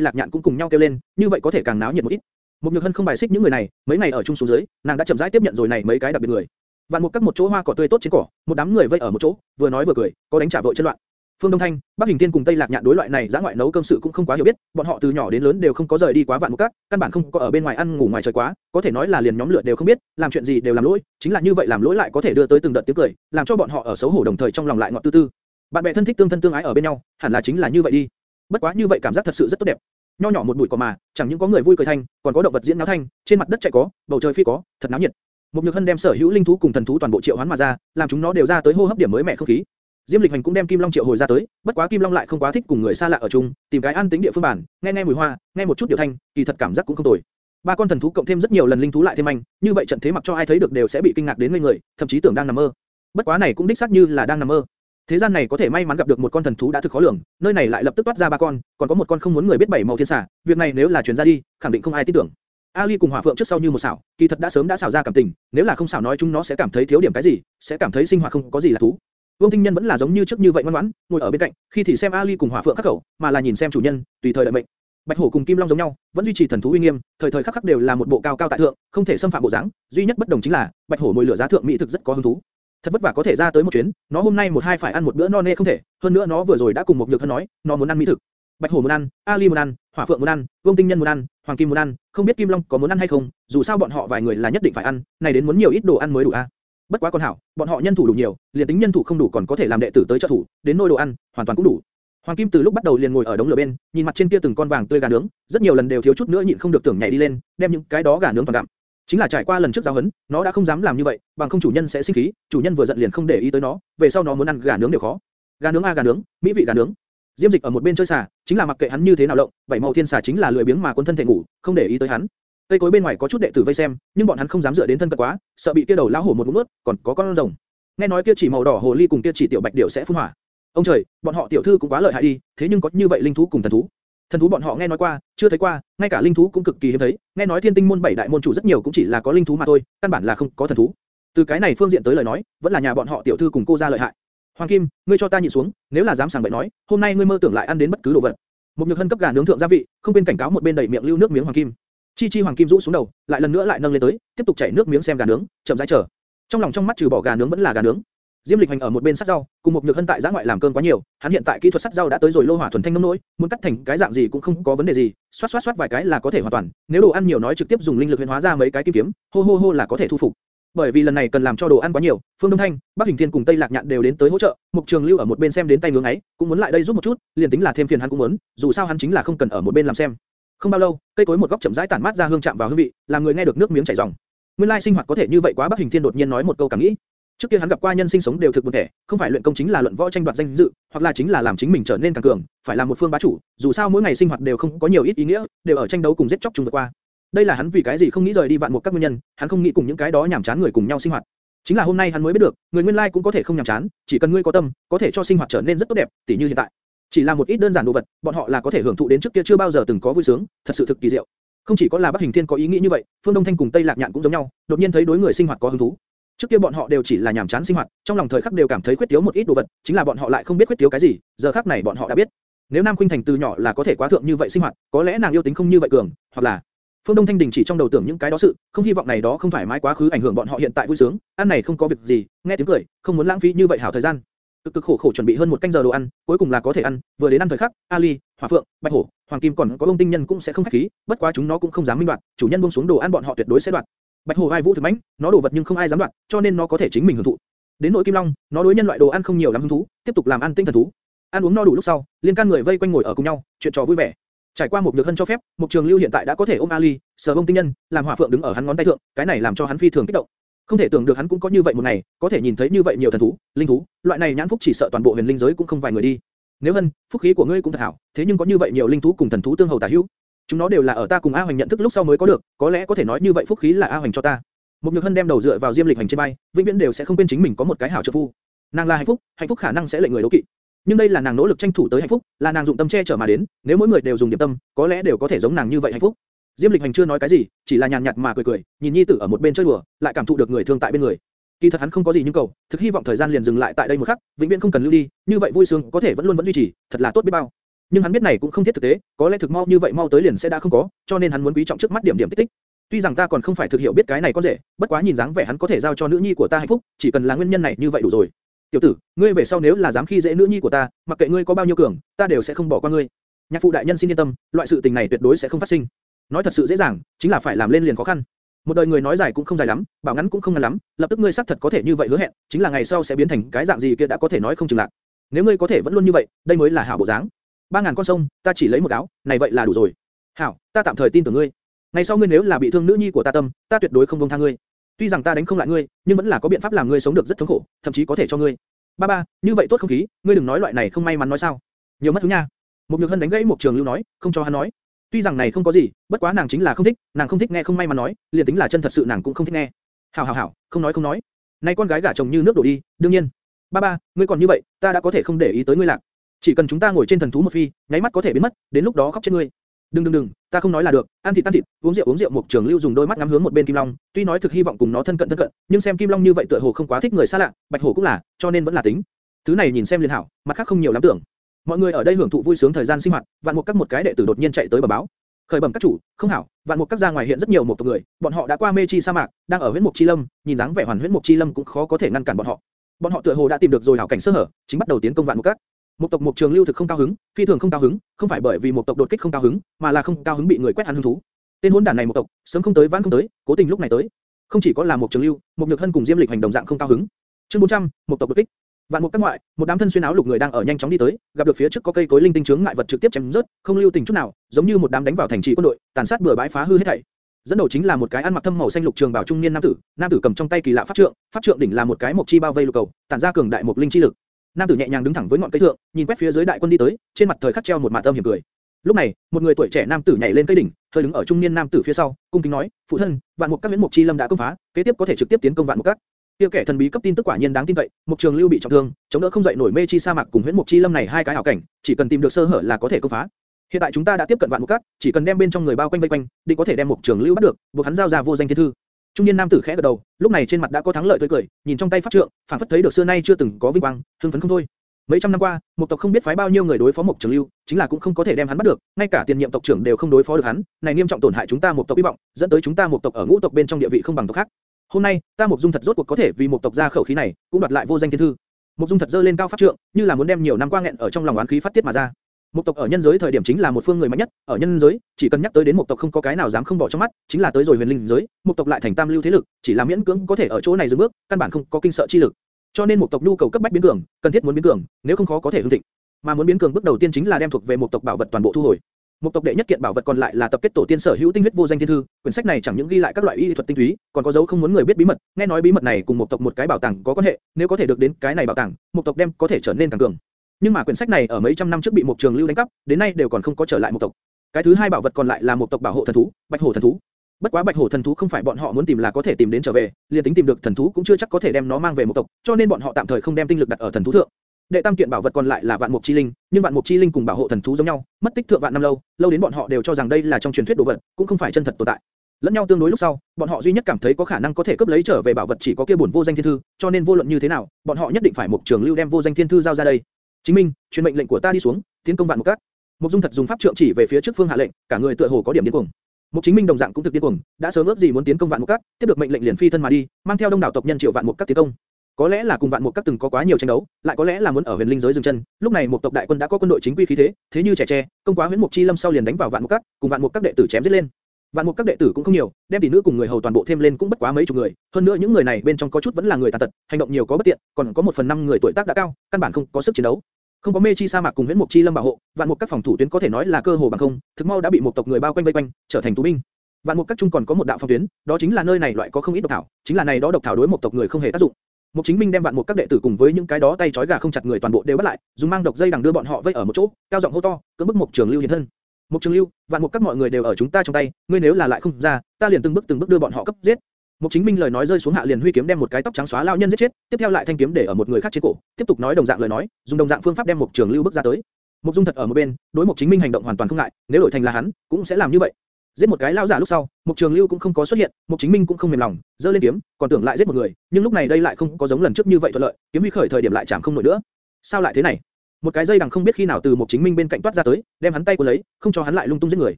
Lạc Nhạn cũng cùng nhau kêu lên, như vậy có thể càng náo nhiệt một ít. Mục Nhược Hân không bài xích những người này, mấy ngày ở chung xuống dưới, nàng đã chậm rãi tiếp nhận rồi này mấy cái đặc biệt người. Vạn một các một chỗ hoa cỏ tươi tốt trên cỏ, một đám người vây ở một chỗ, vừa nói vừa cười, có đánh trả vội chân loạn. Phương Đông Thanh, Bắc Hình Thiên cùng Tây Lạc Nhạn đối loại này giã ngoại nấu cơm sự cũng không quá hiểu biết, bọn họ từ nhỏ đến lớn đều không có rời đi quá vạn một cát, căn bản không có ở bên ngoài ăn ngủ ngoài trời quá, có thể nói là liền nhóm lửa đều không biết, làm chuyện gì đều làm lỗi, chính là như vậy làm lỗi lại có thể đưa tới từng đợt tiếng cười, làm cho bọn họ ở xấu hổ đồng thời trong lòng lại ngọt tư tư. Bạn bè thân thích tương thân tương ái ở bên nhau, hẳn là chính là như vậy đi. Bất quá như vậy cảm giác thật sự rất tốt đẹp. Nho nhỏ một bụi cỏ mà, chẳng những có người vui cười thanh, còn có động vật diễn náo thanh, trên mặt đất chạy có, bầu trời phi có, thật náo nhiệt. Một Nhược Hân đem sở hữu linh thú cùng thần thú toàn bộ triệu hoán mà ra, làm chúng nó đều ra tới hô hấp điểm mới mẻ không khí. Diêm Lịch Hành cũng đem Kim Long triệu hồi ra tới, bất quá Kim Long lại không quá thích cùng người xa lạ ở chung, tìm cái an tĩnh địa phương bản, nghe nghe mùi hoa, nghe một chút điệu thanh, kỳ thật cảm giác cũng không tồi. Ba con thần thú cộng thêm rất nhiều lần linh thú lại thêm anh, như vậy trận thế mặc cho ai thấy được đều sẽ bị kinh ngạc đến ngây người, thậm chí tưởng đang nằm mơ. Bất quá này cũng đích xác như là đang nằm mơ. Thế gian này có thể may mắn gặp được một con thần thú đã thực khó lường, nơi này lại lập tức toát ra ba con, còn có một con không muốn người biết bảy màu thiên xà, việc này nếu là truyền ra đi, khẳng định không ai tin tưởng. Ali cùng Hỏa Phượng trước sau như một xảo, kỳ thật đã sớm đã xảo ra cảm tình, nếu là không xảo nói chúng nó sẽ cảm thấy thiếu điểm cái gì, sẽ cảm thấy sinh hoạt không có gì là thú. Vương Tinh Nhân vẫn là giống như trước như vậy ngoan ngoãn, ngồi ở bên cạnh, khi thì xem Ali cùng Hỏa Phượng khắc khẩu, mà là nhìn xem chủ nhân, tùy thời đợi mệnh. Bạch Hổ cùng Kim Long giống nhau, vẫn duy trì thần thú uy nghiêm, thời thời khắc khắc đều là một bộ cao cao tại thượng, không thể xâm phạm bộ dáng, duy nhất bất đồng chính là, Bạch Hổ mùi lửa giá thượng mỹ thực rất có hứng thú. Thật vất vả có thể ra tới một chuyến, nó hôm nay một hai phải ăn một bữa no nê không thể, hơn nữa nó vừa rồi đã cùng một nhược thân nói, nó muốn ăn mỹ thực. Bạch Hổ muốn ăn, Ali muốn ăn, Hỏa Phượng muốn ăn, Vương Tinh Nhân muốn ăn, Hoàng Kim muốn ăn, không biết Kim Long có muốn ăn hay không, dù sao bọn họ vài người là nhất định phải ăn, này đến muốn nhiều ít đồ ăn mới đủ a. Bất quá con hảo, bọn họ nhân thủ đủ nhiều, liền tính nhân thủ không đủ còn có thể làm đệ tử tới trợ thủ, đến nôi đồ ăn, hoàn toàn cũng đủ. Hoàng Kim từ lúc bắt đầu liền ngồi ở đống lửa bên, nhìn mặt trên kia từng con vàng tươi gà nướng, rất nhiều lần đều thiếu chút nữa nhịn không được tưởng nhảy đi lên, đem những cái đó gà nướng toàn gặm. Chính là trải qua lần trước giáo huấn, nó đã không dám làm như vậy, bằng không chủ nhân sẽ sinh khí, chủ nhân vừa giận liền không để ý tới nó, về sau nó muốn ăn gà nướng đều khó. Gà nướng a gà nướng, mỹ vị gà nướng. Diêm Dịch ở một bên chơi xà, chính là mặc kệ hắn như thế nào lộng, bảy màu thiên xà chính là lười biếng mà quân thân thể ngủ, không để ý tới hắn. Cây cối bên ngoài có chút đệ tử vây xem, nhưng bọn hắn không dám dựa đến thân cận quá, sợ bị kia đầu lão hổ một ngụm nuốt, còn có con rồng. Nghe nói kia chỉ màu đỏ hồ ly cùng kia chỉ tiểu bạch điểu sẽ phun hỏa. Ông trời, bọn họ tiểu thư cũng quá lợi hại đi, thế nhưng có như vậy linh thú cùng thần thú. Thần thú bọn họ nghe nói qua, chưa thấy qua, ngay cả linh thú cũng cực kỳ hiếm thấy. Nghe nói thiên tinh môn bảy đại môn chủ rất nhiều cũng chỉ là có linh thú mà thôi, căn bản là không có thần thú. Từ cái này phương diện tới lời nói, vẫn là nhà bọn họ tiểu thư cùng cô gia lợi hại. Hoàng Kim, ngươi cho ta nhịn xuống, nếu là dám sảng bậy nói, hôm nay ngươi mơ tưởng lại ăn đến bất cứ đồ vật. Một nhược hân cấp gà nướng thượng gia vị, không quên cảnh cáo một bên đầy miệng lưu nước miếng Hoàng Kim. Chi Chi Hoàng Kim rũ xuống đầu, lại lần nữa lại nâng lên tới, tiếp tục chảy nước miếng xem gà nướng, chậm rãi chờ. Trong lòng trong mắt trừ bỏ gà nướng vẫn là gà nướng. Diêm Lịch Hành ở một bên sắt rau, cùng một nhược hân tại giã ngoại làm cơm quá nhiều, hắn hiện tại kỹ thuật sắt rau đã tới rồi lô hỏa thuần thanh nông nỗi, muốn cắt thành cái dạng gì cũng không có vấn đề gì, xoát xoát xoát vài cái là có thể hoàn toàn. Nếu đồ ăn nhiều nói trực tiếp dùng linh lực huyền hóa ra mấy cái kim kiếm, hô hô hô là có thể thu phục. Bởi vì lần này cần làm cho đồ ăn quá nhiều, Phương Đông Thanh, Bắc Hình Thiên cùng Tây Lạc Nhạn đều đến tới hỗ trợ, Mục Trường Lưu ở một bên xem đến tay ngưỡng ấy, cũng muốn lại đây giúp một chút, liền tính là thêm phiền hắn cũng muốn, dù sao hắn chính là không cần ở một bên làm xem. Không bao lâu, cây cối một góc chậm rãi tản mát ra hương chạm vào hương vị, làm người nghe được nước miếng chảy ròng. Nguyên lai sinh hoạt có thể như vậy quá Bắc Hình Thiên đột nhiên nói một câu cảm nghĩ. Trước kia hắn gặp qua nhân sinh sống đều thực buồn thể, không phải luyện công chính là luận võ tranh đoạt danh dự, hoặc là chính là làm chính mình trở nên càng cường, phải làm một phương bá chủ, dù sao mỗi ngày sinh hoạt đều không có nhiều ít ý nghĩa, đều ở tranh đấu cùng giết chóc chung vượt qua. Đây là hắn vì cái gì không nghĩ rời đi vạn một các nguyên nhân, hắn không nghĩ cùng những cái đó nhảm chán người cùng nhau sinh hoạt. Chính là hôm nay hắn mới biết được, người nguyên lai cũng có thể không nhàm chán, chỉ cần ngươi có tâm, có thể cho sinh hoạt trở nên rất tốt đẹp, tỉ như hiện tại. Chỉ là một ít đơn giản đồ vật, bọn họ là có thể hưởng thụ đến trước kia chưa bao giờ từng có vui sướng, thật sự thực kỳ diệu. Không chỉ có là Bắc Hình Thiên có ý nghĩ như vậy, Phương Đông Thanh cùng Tây Lạc Nhạn cũng giống nhau, đột nhiên thấy đối người sinh hoạt có hứng thú. Trước kia bọn họ đều chỉ là nhàm chán sinh hoạt, trong lòng thời khắc đều cảm thấy khuyết thiếu một ít đồ vật, chính là bọn họ lại không biết khuyết thiếu cái gì, giờ khắc này bọn họ đã biết. Nếu Nam Khuynh Thành từ nhỏ là có thể quá thượng như vậy sinh hoạt, có lẽ nàng yêu tính không như vậy cường, hoặc là Phương Đông Thanh Đình chỉ trong đầu tưởng những cái đó sự, không hy vọng này đó không thoải mái quá khứ ảnh hưởng bọn họ hiện tại vui sướng, ăn này không có việc gì, nghe tiếng cười, không muốn lãng phí như vậy hảo thời gian. Cực cực khổ khổ chuẩn bị hơn một canh giờ đồ ăn, cuối cùng là có thể ăn, vừa đến ăn thời khắc, Ali, Hỏa Phượng, Bạch Hổ, Hoàng Kim còn có ông tinh nhân cũng sẽ không khách khí, bất quá chúng nó cũng không dám minh đoạt, chủ nhân buông xuống đồ ăn bọn họ tuyệt đối sẽ đoạt. Bạch Hổ vai vũ thực mãnh, nó đồ vật nhưng không ai dám đoạt, cho nên nó có thể chính mình hưởng thụ. Đến nỗi Kim Long, nó đối nhân loại đồ ăn không nhiều lắm hứng thú, tiếp tục làm ăn tinh thần thú. Ăn uống no đủ lúc sau, liên can người vây quanh ngồi ở cùng nhau, chuyện trò vui vẻ. Trải qua một nhược hân cho phép, một trường lưu hiện tại đã có thể ôm Ali, sờ bông tinh nhân, làm hỏa phượng đứng ở hắn ngón tay thượng, cái này làm cho hắn phi thường kích động. Không thể tưởng được hắn cũng có như vậy một ngày, có thể nhìn thấy như vậy nhiều thần thú, linh thú, loại này nhãn phúc chỉ sợ toàn bộ huyền linh giới cũng không vài người đi. Nếu hân, phúc khí của ngươi cũng thật hảo, thế nhưng có như vậy nhiều linh thú cùng thần thú tương hầu tả hữu, chúng nó đều là ở ta cùng A Hoành nhận thức lúc sau mới có được, có lẽ có thể nói như vậy phúc khí là A Hoành cho ta. Một nhược hân đem đầu dựa vào diêm lịch hành trên bay, vĩnh viễn đều sẽ không quên chính mình có một cái hảo trợ phu. Nàng là hạnh phúc, hạnh phúc khả năng sẽ lệnh người đấu kỵ. Nhưng đây là nàng nỗ lực tranh thủ tới hạnh phúc, là nàng dụng tâm che chở mà đến, nếu mỗi người đều dùng điểm tâm, có lẽ đều có thể giống nàng như vậy hạnh phúc. Diêm Lịch Hành chưa nói cái gì, chỉ là nhàn nhạt mà cười cười, nhìn Nhi tử ở một bên chơi đùa, lại cảm thụ được người thương tại bên người. Kỳ thật hắn không có gì nhưng cầu, thực hy vọng thời gian liền dừng lại tại đây một khắc, vĩnh viễn không cần lưu đi, như vậy vui sướng có thể vẫn luôn vẫn duy trì, thật là tốt biết bao. Nhưng hắn biết này cũng không thiết thực tế, có lẽ thực mau như vậy mau tới liền sẽ đã không có, cho nên hắn muốn quý trọng trước mắt điểm điểm tích tích. Tuy rằng ta còn không phải thực hiểu biết cái này con rể, bất quá nhìn dáng vẻ hắn có thể giao cho nữ nhi của ta hạnh phúc, chỉ cần là nguyên nhân này như vậy đủ rồi. Tiểu tử, ngươi về sau nếu là dám khi dễ nữ nhi của ta, mặc kệ ngươi có bao nhiêu cường, ta đều sẽ không bỏ qua ngươi. Nhạc phụ đại nhân xin yên tâm, loại sự tình này tuyệt đối sẽ không phát sinh. Nói thật sự dễ dàng, chính là phải làm lên liền khó khăn. Một đời người nói dài cũng không dài lắm, bảo ngắn cũng không ngắn lắm, lập tức ngươi xác thật có thể như vậy hứa hẹn, chính là ngày sau sẽ biến thành cái dạng gì kia đã có thể nói không chừng lạc. Nếu ngươi có thể vẫn luôn như vậy, đây mới là hảo bộ dáng. Ba ngàn con sông, ta chỉ lấy một áo, này vậy là đủ rồi. Hảo, ta tạm thời tin tưởng ngươi. Ngày sau ngươi nếu là bị thương nữ nhi của ta tâm, ta tuyệt đối không buông tha ngươi. Tuy rằng ta đánh không lại ngươi, nhưng vẫn là có biện pháp làm ngươi sống được rất thống khổ, thậm chí có thể cho ngươi. Ba ba, như vậy tốt không khí, ngươi đừng nói loại này không may mắn nói sao? Nhiều mất hứng nha. Một nhược hân đánh gãy một trường lưu nói, không cho hắn nói. Tuy rằng này không có gì, bất quá nàng chính là không thích, nàng không thích nghe không may mà nói, liền tính là chân thật sự nàng cũng không thích nghe. Hảo hảo hảo, không nói không nói. Nay con gái gả chồng như nước đổ đi, đương nhiên. Ba ba, ngươi còn như vậy, ta đã có thể không để ý tới ngươi lạc. Chỉ cần chúng ta ngồi trên thần thú một phi, nháy mắt có thể biến mất, đến lúc đó khóc chết ngươi. Đừng đừng đừng, ta không nói là được, ăn thịt ăn thịt, uống rượu uống rượu. Mục Trường Lưu dùng đôi mắt ngắm hướng một bên Kim Long, tuy nói thực hy vọng cùng nó thân cận thân cận, nhưng xem Kim Long như vậy tựa hồ không quá thích người xa lạ, Bạch Hổ cũng là, cho nên vẫn là tính. Thứ này nhìn xem liền hảo, mặt khác không nhiều lắm tưởng. Mọi người ở đây hưởng thụ vui sướng thời gian sinh hoạt, vạn một các một cái đệ tử đột nhiên chạy tới bờ báo. Khởi bẩm các chủ, không hảo, vạn mục các ra ngoài hiện rất nhiều một tộc người, bọn họ đã qua mê chi sa mạc, đang ở huyết mục chi lâm, nhìn dáng vẻ hoàn huyết mục chi lâm cũng khó có thể ngăn cản bọn họ. Bọn họ tựa hồ đã tìm được rồi hảo cảnh sơ hở, chính bắt đầu tiến công vạn mục các. Một tộc một trường lưu thực không cao hứng, phi thường không cao hứng, không phải bởi vì một tộc đột kích không cao hứng, mà là không cao hứng bị người quét ăn hứng thú. Tên hỗn đản này một tộc, sớm không tới vãn không tới, cố tình lúc này tới. Không chỉ có là một trường lưu, một nhược thân cùng diêm lịch hành động dạng không cao hứng. Chương 400, một tộc đột kích. Vạn một các ngoại, một đám thân xuyên áo lục người đang ở nhanh chóng đi tới, gặp được phía trước có cây cối linh tinh chướng ngại vật trực tiếp chém rớt, không lưu tình chút nào, giống như một đám đánh vào thành trì quân đội, tàn sát bừa bãi phá hư hết thảy. dẫn đầu chính là một cái ăn mặc thâm màu xanh lục trường bảo trung niên nam tử, nam tử cầm trong tay kỳ lạ pháp trượng, pháp trượng đỉnh là một cái mộc chi bao vây lục cầu, tản ra cường đại mộc linh chi lực. Nam tử nhẹ nhàng đứng thẳng với ngọn cây thượng, nhìn quét phía dưới đại quân đi tới, trên mặt thời khắc treo một mạt âm hiểm cười. Lúc này, một người tuổi trẻ nam tử nhảy lên cây đỉnh, hơi đứng ở trung niên nam tử phía sau, cung kính nói: "Phụ thân, vạn mục các viễn mục chi lâm đã công phá, kế tiếp có thể trực tiếp tiến công vạn mục các." Kia kẻ thần bí cấp tin tức quả nhiên đáng tin cậy, Mục Trường Lưu bị trọng thương, chống đỡ không dậy nổi mê chi sa mạc cùng huyễn mục chi lâm này hai cái ảo cảnh, chỉ cần tìm được sơ hở là có thể công phá. Hiện tại chúng ta đã tiếp cận vạn mục cát, chỉ cần đem bên trong người bao quanh vây quanh, định có thể đem Mục Trường Lưu bắt được, buộc hắn giao ra vô danh thiên thư. Trung niên nam tử khẽ gật đầu, lúc này trên mặt đã có thắng lợi tươi cười, nhìn trong tay pháp trượng, phản phất thấy được xưa nay chưa từng có vinh quang, hưng phấn không thôi. Mấy trăm năm qua, một tộc không biết phái bao nhiêu người đối phó Mục Trường Lưu, chính là cũng không có thể đem hắn bắt được, ngay cả tiền nhiệm tộc trưởng đều không đối phó được hắn, này nghiêm trọng tổn hại chúng ta một tộc hy vọng, dẫn tới chúng ta một tộc ở ngũ tộc bên trong địa vị không bằng tộc khác. Hôm nay, ta Mục Dung thật rốt cuộc có thể vì một tộc ra khẩu khí này, cũng đoạt lại vô danh thiên thư. Mục Dung thật dơ lên cao pháp trượng, như là muốn đem nhiều năm qua nghẹn ở trong lòng oán khí phát tiết mà ra. Một tộc ở nhân giới thời điểm chính là một phương người mạnh nhất, ở nhân giới, chỉ cần nhắc tới đến một tộc không có cái nào dám không bỏ trong mắt, chính là tới rồi huyền linh giới, một tộc lại thành tam lưu thế lực, chỉ là miễn cưỡng có thể ở chỗ này dừng bước, căn bản không có kinh sợ chi lực. Cho nên một tộc nhu cầu cấp bách biến cường, cần thiết muốn biến cường, nếu không khó có thể hưng thịnh. Mà muốn biến cường bước đầu tiên chính là đem thuộc về một tộc bảo vật toàn bộ thu hồi. Một tộc đệ nhất kiện bảo vật còn lại là tập kết tổ tiên sở hữu tinh huyết vô danh thiên thư, quyển sách này chẳng những ghi lại các loại y thuật tinh túy, còn có dấu không muốn người biết bí mật, nghe nói bí mật này cùng một tộc một cái bảo tàng có quan hệ, nếu có thể được đến cái này bảo tàng, một tộc đem có thể trở nên càng cường. Nhưng mà quyển sách này ở mấy trăm năm trước bị một trường lưu đánh cắp, đến nay đều còn không có trở lại một tộc. Cái thứ hai bảo vật còn lại là một tộc bảo hộ thần thú, bạch hổ thần thú. Bất quá bạch hổ thần thú không phải bọn họ muốn tìm là có thể tìm đến trở về, liền tính tìm được thần thú cũng chưa chắc có thể đem nó mang về một tộc, cho nên bọn họ tạm thời không đem tinh lực đặt ở thần thú thượng. Đệ tam kiện bảo vật còn lại là vạn mục chi linh, nhưng vạn mục chi linh cùng bảo hộ thần thú giống nhau, mất tích thượng vạn năm lâu, lâu đến bọn họ đều cho rằng đây là trong truyền thuyết đồ vật, cũng không phải chân thật tồn tại. Lẫn nhau tương đối lúc sau, bọn họ duy nhất cảm thấy có khả năng có thể cướp lấy trở về bảo vật chỉ có kia bổn vô danh thiên thư, cho nên vô luận như thế nào, bọn họ nhất định phải mục trường lưu đem vô danh thiên thư giao ra đây. Chính minh, truyền mệnh lệnh của ta đi xuống, tiến công vạn mục các. Mục Dung thật dùng pháp trượng chỉ về phía trước phương hạ lệnh, cả người tựa hồ có điểm điên cuồng. Mục Chính Minh đồng dạng cũng thực điên cuồng, đã sớm ước gì muốn tiến công vạn mục các, tiếp được mệnh lệnh liền phi thân mà đi, mang theo đông đảo tộc nhân triệu vạn mục các tiến công. Có lẽ là cùng vạn mục các từng có quá nhiều tranh đấu, lại có lẽ là muốn ở huyền linh giới dừng chân. Lúc này một tộc đại quân đã có quân đội chính quy khí thế, thế như trẻ tre, công quá huyễn mục chi lâm sau liền đánh vào vạn mục các, cùng vạn mục các đệ tử chém giết lên. Vạn mục các đệ tử cũng không nhiều, đem tỷ nữ cùng người hầu toàn bộ thêm lên cũng bất quá mấy chục người, hơn nữa những người này bên trong có chút vẫn là người tàn tật, hành động nhiều có bất tiện, còn có một phần năm người tuổi tác đã cao, căn bản không có sức chiến đấu. Không có mê chi sa mạc cùng huyễn mục chi lâm bảo hộ, vạn mục các phòng thủ tuyến có thể nói là cơ hồ bằng không, thực mau đã bị một tộc người bao quanh vây quanh, trở thành tù binh. Vạn mục các trung còn có một đạo phòng tuyến, đó chính là nơi này loại có không ít độc thảo, chính là này đó độc thảo đối một tộc người không hề tác dụng. Mục Chính Minh đem vạn mục các đệ tử cùng với những cái đó tay trói gà không chặt người toàn bộ đều bắt lại, dùng mang độc dây đằng đưa bọn họ vây ở một chỗ, cao giọng hô to, cưỡng bức Mục Trường Lưu hiện thân. Mục Trường Lưu, vạn mục các mọi người đều ở chúng ta trong tay, ngươi nếu là lại không ra, ta liền từng bước từng bước đưa bọn họ cấp giết. Mục Chính Minh lời nói rơi xuống hạ liền huy kiếm đem một cái tóc trắng xóa lão nhân giết chết, tiếp theo lại thanh kiếm để ở một người khác trên cổ, tiếp tục nói đồng dạng lời nói, dùng đồng dạng phương pháp đem Mục Trường Lưu bước ra tới. Mục Dung thật ở một bên, đối Mục Chính Minh hành động hoàn toàn không ngại, nếu đổi thành là hắn, cũng sẽ làm như vậy. Giết một cái lão giả lúc sau, Mục Trường Lưu cũng không có xuất hiện, Mục Chính Minh cũng không mềm lòng, giơ lên kiếm, còn tưởng lại giết một người, nhưng lúc này đây lại không có giống lần trước như vậy thuận lợi, kiếm huy khởi thời điểm lại chạm không nổi nữa. Sao lại thế này? Một cái dây đằng không biết khi nào từ Mục Chính Minh bên cạnh toát ra tới, đem hắn tay của lấy, không cho hắn lại lung tung giết người.